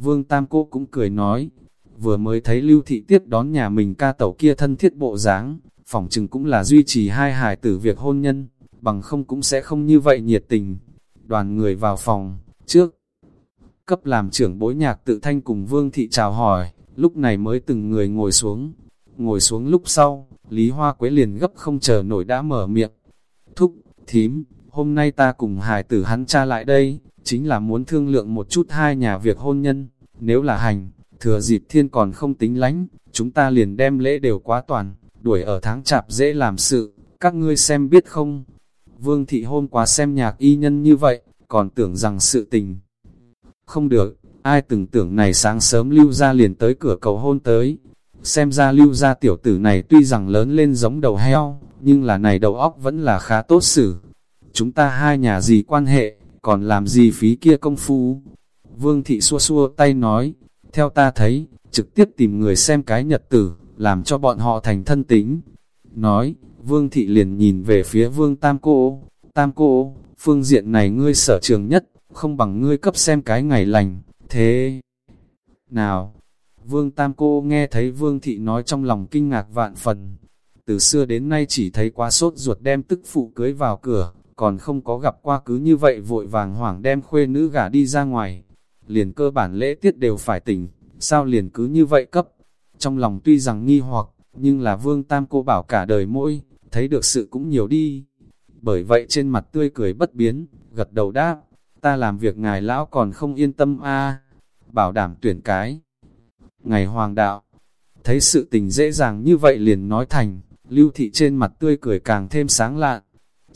Vương Tam Cô cũng cười nói, vừa mới thấy Lưu Thị tiếp đón nhà mình ca tẩu kia thân thiết bộ dáng, phỏng chừng cũng là duy trì hai hài tử việc hôn nhân, bằng không cũng sẽ không như vậy nhiệt tình đoàn người vào phòng, trước. Cấp làm trưởng bối nhạc tự thanh cùng Vương Thị chào hỏi, lúc này mới từng người ngồi xuống. Ngồi xuống lúc sau, Lý Hoa Quế liền gấp không chờ nổi đã mở miệng. Thúc, thím, hôm nay ta cùng hài tử hắn cha lại đây, chính là muốn thương lượng một chút hai nhà việc hôn nhân. Nếu là hành, thừa dịp thiên còn không tính lánh, chúng ta liền đem lễ đều quá toàn, đuổi ở tháng chạp dễ làm sự, các ngươi xem biết không? Vương thị hôm qua xem nhạc y nhân như vậy, còn tưởng rằng sự tình. Không được, ai từng tưởng này sáng sớm lưu ra liền tới cửa cầu hôn tới. xem ra lưu gia tiểu tử này tuy rằng lớn lên giống đầu heo, nhưng là này đầu óc vẫn là khá tốt xử. Chúng ta hai nhà gì quan hệ, còn làm gì phí kia công phu. Vương thị xua xua tay nói, theo ta thấy, trực tiếp tìm người xem cái nhật tử, làm cho bọn họ thành thân tính. Nói, vương thị liền nhìn về phía vương tam cô, tam cô, phương diện này ngươi sở trường nhất, không bằng ngươi cấp xem cái ngày lành, thế nào? Vương Tam Cô nghe thấy Vương Thị nói trong lòng kinh ngạc vạn phần. Từ xưa đến nay chỉ thấy quá sốt ruột đem tức phụ cưới vào cửa, còn không có gặp qua cứ như vậy vội vàng hoảng đem khuê nữ gả đi ra ngoài. Liền cơ bản lễ tiết đều phải tỉnh, sao liền cứ như vậy cấp? Trong lòng tuy rằng nghi hoặc, nhưng là Vương Tam Cô bảo cả đời mỗi, thấy được sự cũng nhiều đi. Bởi vậy trên mặt tươi cười bất biến, gật đầu đáp, ta làm việc ngài lão còn không yên tâm a bảo đảm tuyển cái. Ngày hoàng đạo, thấy sự tình dễ dàng như vậy liền nói thành, lưu thị trên mặt tươi cười càng thêm sáng lạn.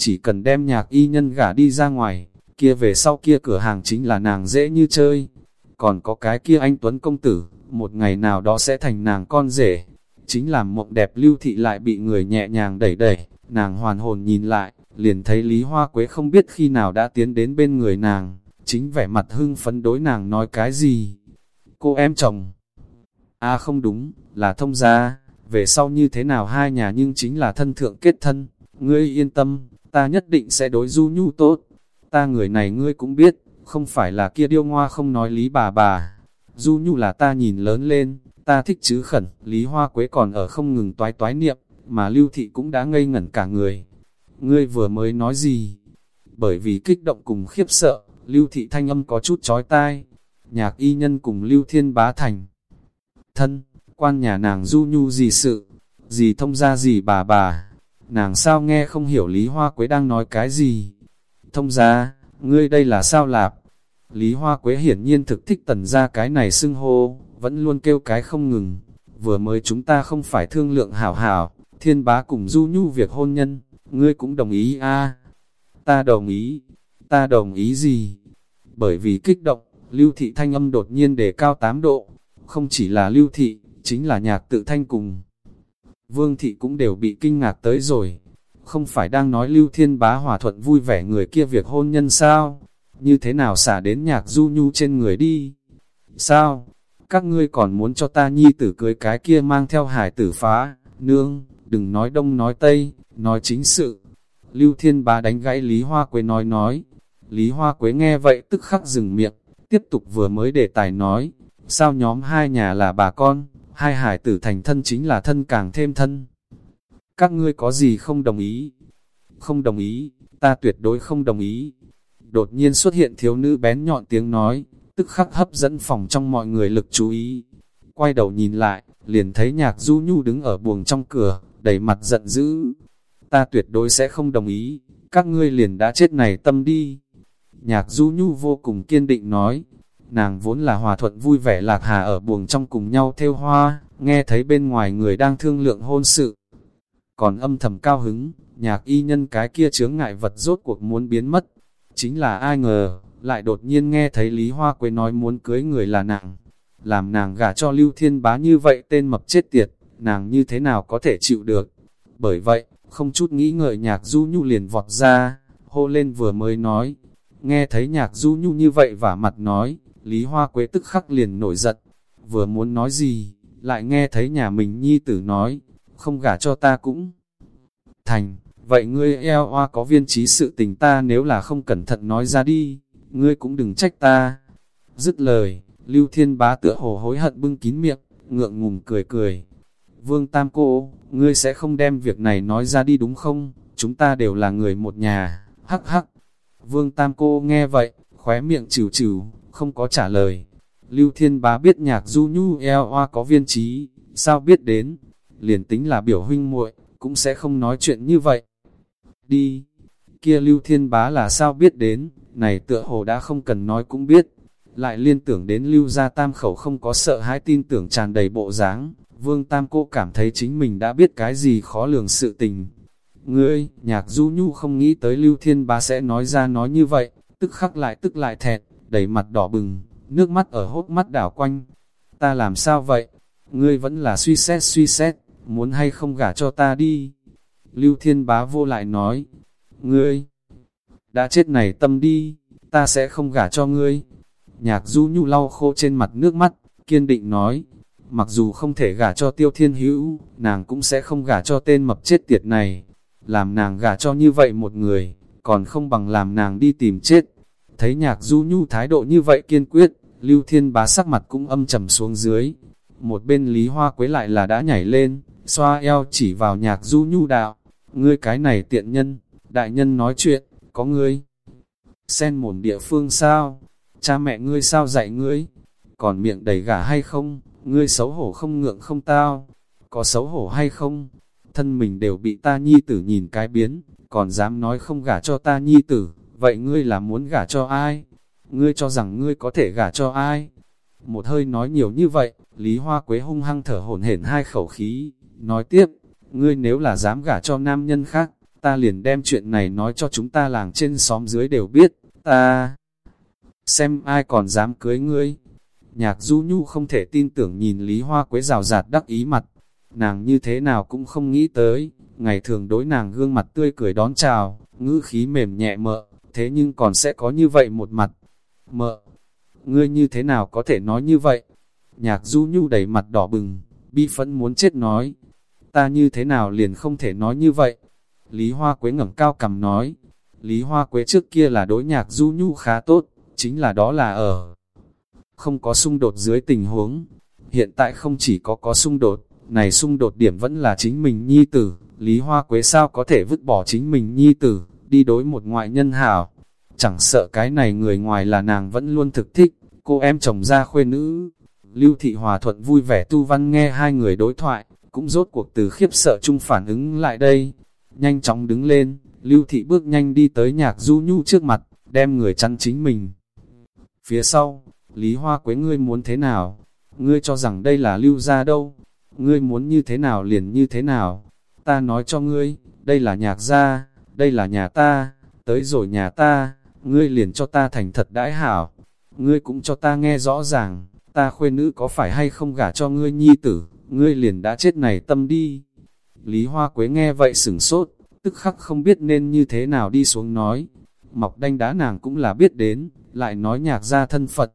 Chỉ cần đem nhạc y nhân gả đi ra ngoài, kia về sau kia cửa hàng chính là nàng dễ như chơi. Còn có cái kia anh Tuấn Công Tử, một ngày nào đó sẽ thành nàng con rể. Chính là mộng đẹp lưu thị lại bị người nhẹ nhàng đẩy đẩy, nàng hoàn hồn nhìn lại, liền thấy Lý Hoa Quế không biết khi nào đã tiến đến bên người nàng, chính vẻ mặt hưng phấn đối nàng nói cái gì. Cô em chồng, a không đúng, là thông gia, về sau như thế nào hai nhà nhưng chính là thân thượng kết thân, ngươi yên tâm, ta nhất định sẽ đối du nhu tốt. Ta người này ngươi cũng biết, không phải là kia điêu ngoa không nói lý bà bà. Du nhu là ta nhìn lớn lên, ta thích chứ khẩn, lý hoa quế còn ở không ngừng toái toái niệm, mà lưu thị cũng đã ngây ngẩn cả người. Ngươi vừa mới nói gì? Bởi vì kích động cùng khiếp sợ, lưu thị thanh âm có chút chói tai. Nhạc y nhân cùng lưu thiên bá thành. Thân, quan nhà nàng du nhu gì sự, gì thông ra gì bà bà. Nàng sao nghe không hiểu Lý Hoa Quế đang nói cái gì? Thông ra, ngươi đây là sao lạp? Lý Hoa Quế hiển nhiên thực thích tần ra cái này xưng hô, vẫn luôn kêu cái không ngừng. Vừa mới chúng ta không phải thương lượng hảo hảo, thiên bá cùng du nhu việc hôn nhân, ngươi cũng đồng ý a Ta đồng ý, ta đồng ý gì? Bởi vì kích động, lưu thị thanh âm đột nhiên đề cao 8 độ, không chỉ là lưu thị, chính là nhạc tự thanh cùng. Vương thị cũng đều bị kinh ngạc tới rồi, không phải đang nói lưu thiên bá hòa thuận vui vẻ người kia việc hôn nhân sao? Như thế nào xả đến nhạc du nhu trên người đi? Sao? Các ngươi còn muốn cho ta nhi tử cưới cái kia mang theo hải tử phá, nương, đừng nói đông nói tây, nói chính sự. Lưu Thiên Bá đánh gãy Lý Hoa Quế nói nói. Lý Hoa Quế nghe vậy tức khắc dừng miệng, tiếp tục vừa mới đề tài nói, sao nhóm hai nhà là bà con, hai hải tử thành thân chính là thân càng thêm thân. Các ngươi có gì không đồng ý? Không đồng ý, ta tuyệt đối không đồng ý. Đột nhiên xuất hiện thiếu nữ bén nhọn tiếng nói, tức khắc hấp dẫn phòng trong mọi người lực chú ý. Quay đầu nhìn lại, liền thấy nhạc du nhu đứng ở buồng trong cửa, đầy mặt giận dữ. Ta tuyệt đối sẽ không đồng ý, các ngươi liền đã chết này tâm đi. Nhạc du nhu vô cùng kiên định nói, nàng vốn là hòa thuận vui vẻ lạc hà ở buồng trong cùng nhau theo hoa, nghe thấy bên ngoài người đang thương lượng hôn sự. Còn âm thầm cao hứng, nhạc y nhân cái kia chướng ngại vật rốt cuộc muốn biến mất. Chính là ai ngờ, lại đột nhiên nghe thấy Lý Hoa Quế nói muốn cưới người là nàng. Làm nàng gả cho Lưu Thiên Bá như vậy tên mập chết tiệt, nàng như thế nào có thể chịu được. Bởi vậy, không chút nghĩ ngợi nhạc du nhu liền vọt ra, hô lên vừa mới nói. Nghe thấy nhạc du nhu như vậy và mặt nói, Lý Hoa Quế tức khắc liền nổi giận, vừa muốn nói gì, lại nghe thấy nhà mình nhi tử nói, không gả cho ta cũng thành, vậy ngươi eo hoa có viên trí sự tình ta nếu là không cẩn thận nói ra đi, ngươi cũng đừng trách ta. Dứt lời, Lưu Thiên Bá tựa hồ hối hận bưng kín miệng, ngượng ngùng cười cười. Vương Tam Cô, ngươi sẽ không đem việc này nói ra đi đúng không? Chúng ta đều là người một nhà, hắc hắc. Vương Tam Cô nghe vậy, khóe miệng chịu chịu, không có trả lời. Lưu Thiên Bá biết nhạc du nhu eo oa có viên trí, sao biết đến, liền tính là biểu huynh muội cũng sẽ không nói chuyện như vậy. Đi, kia Lưu Thiên Bá là sao biết đến, này tựa hồ đã không cần nói cũng biết. Lại liên tưởng đến Lưu Gia Tam khẩu không có sợ hãi tin tưởng tràn đầy bộ dáng Vương Tam cô cảm thấy chính mình đã biết cái gì khó lường sự tình. Ngươi, nhạc du nhu không nghĩ tới Lưu Thiên Bá sẽ nói ra nói như vậy, tức khắc lại tức lại thẹt, đầy mặt đỏ bừng, nước mắt ở hốt mắt đảo quanh. Ta làm sao vậy? ngươi vẫn là suy xét suy xét, muốn hay không gả cho ta đi. Lưu Thiên Bá vô lại nói, ngươi, đã chết này tâm đi, ta sẽ không gả cho ngươi. Nhạc du nhu lau khô trên mặt nước mắt, kiên định nói, mặc dù không thể gả cho tiêu thiên hữu, nàng cũng sẽ không gả cho tên mập chết tiệt này. Làm nàng gả cho như vậy một người, còn không bằng làm nàng đi tìm chết. Thấy nhạc du nhu thái độ như vậy kiên quyết, Lưu Thiên Bá sắc mặt cũng âm trầm xuống dưới. Một bên Lý Hoa Quế lại là đã nhảy lên, xoa eo chỉ vào nhạc du nhu đạo. Ngươi cái này tiện nhân, đại nhân nói chuyện, có ngươi. Xen mồn địa phương sao? Cha mẹ ngươi sao dạy ngươi? Còn miệng đầy gả hay không? Ngươi xấu hổ không ngượng không tao? Có xấu hổ hay không? Thân mình đều bị ta nhi tử nhìn cái biến, còn dám nói không gả cho ta nhi tử, vậy ngươi là muốn gả cho ai? Ngươi cho rằng ngươi có thể gả cho ai? Một hơi nói nhiều như vậy, Lý Hoa Quế hung hăng thở hổn hển hai khẩu khí, nói tiếp, ngươi nếu là dám gả cho nam nhân khác, ta liền đem chuyện này nói cho chúng ta làng trên xóm dưới đều biết, ta xem ai còn dám cưới ngươi. Nhạc du nhu không thể tin tưởng nhìn Lý Hoa Quế rào rạt đắc ý mặt, nàng như thế nào cũng không nghĩ tới, ngày thường đối nàng gương mặt tươi cười đón chào, ngữ khí mềm nhẹ mợ, thế nhưng còn sẽ có như vậy một mặt. Mợ, ngươi như thế nào có thể nói như vậy? Nhạc du nhu đầy mặt đỏ bừng, bi phẫn muốn chết nói, ta như thế nào liền không thể nói như vậy? Lý Hoa Quế ngẩng cao cầm nói, Lý Hoa Quế trước kia là đối nhạc du nhu khá tốt, chính là đó là ở không có xung đột dưới tình huống. Hiện tại không chỉ có có xung đột, này xung đột điểm vẫn là chính mình nhi tử, Lý Hoa Quế sao có thể vứt bỏ chính mình nhi tử, đi đối một ngoại nhân hảo. Chẳng sợ cái này người ngoài là nàng vẫn luôn thực thích, cô em chồng ra khuê nữ. Lưu Thị Hòa Thuận vui vẻ tu văn nghe hai người đối thoại, cũng rốt cuộc từ khiếp sợ chung phản ứng lại đây. Nhanh chóng đứng lên, Lưu Thị bước nhanh đi tới nhạc du nhu trước mặt, đem người chăn chính mình. Phía sau, Lý Hoa Quế ngươi muốn thế nào? Ngươi cho rằng đây là lưu ra đâu? Ngươi muốn như thế nào liền như thế nào? Ta nói cho ngươi, đây là nhạc gia, đây là nhà ta, tới rồi nhà ta, ngươi liền cho ta thành thật đãi hảo. Ngươi cũng cho ta nghe rõ ràng, ta khuê nữ có phải hay không gả cho ngươi nhi tử, ngươi liền đã chết này tâm đi. Lý Hoa Quế nghe vậy sửng sốt, tức khắc không biết nên như thế nào đi xuống nói. Mọc đanh đá nàng cũng là biết đến, lại nói nhạc ra thân Phật.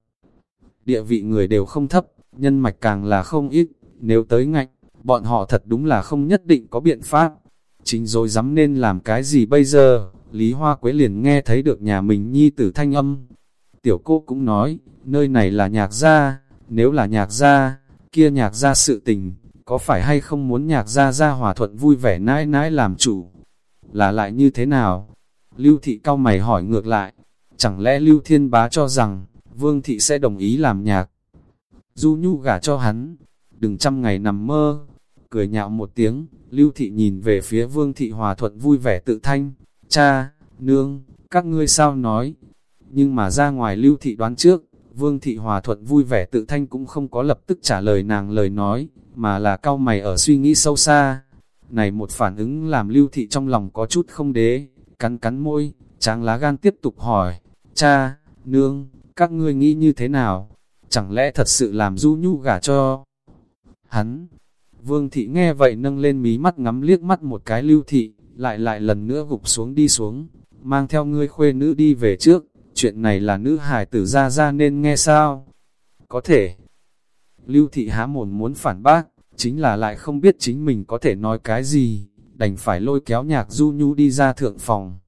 Địa vị người đều không thấp, nhân mạch càng là không ít, nếu tới ngạnh, bọn họ thật đúng là không nhất định có biện pháp. Chính rồi dám nên làm cái gì bây giờ, Lý Hoa Quế liền nghe thấy được nhà mình nhi tử thanh âm. Tiểu cô cũng nói, nơi này là nhạc gia, nếu là nhạc gia, kia nhạc gia sự tình, có phải hay không muốn nhạc gia gia hòa thuận vui vẻ nãi nãi làm chủ? Là lại như thế nào? Lưu thị cao mày hỏi ngược lại, chẳng lẽ Lưu Thiên Bá cho rằng, Vương thị sẽ đồng ý làm nhạc? Du nhu gả cho hắn, đừng trăm ngày nằm mơ. Cười nhạo một tiếng, Lưu thị nhìn về phía Vương thị hòa thuận vui vẻ tự thanh, cha, nương, các ngươi sao nói? Nhưng mà ra ngoài Lưu thị đoán trước, Vương thị hòa thuận vui vẻ tự thanh cũng không có lập tức trả lời nàng lời nói, mà là cao mày ở suy nghĩ sâu xa. Này một phản ứng làm lưu thị trong lòng có chút không đế, cắn cắn môi, tráng lá gan tiếp tục hỏi, cha, nương, các ngươi nghĩ như thế nào? Chẳng lẽ thật sự làm du nhu gả cho hắn? Vương thị nghe vậy nâng lên mí mắt ngắm liếc mắt một cái lưu thị, lại lại lần nữa gục xuống đi xuống, mang theo ngươi khuê nữ đi về trước, chuyện này là nữ hải tử ra ra nên nghe sao? Có thể. Lưu thị há mồm muốn phản bác, chính là lại không biết chính mình có thể nói cái gì, đành phải lôi kéo nhạc du nhu đi ra thượng phòng.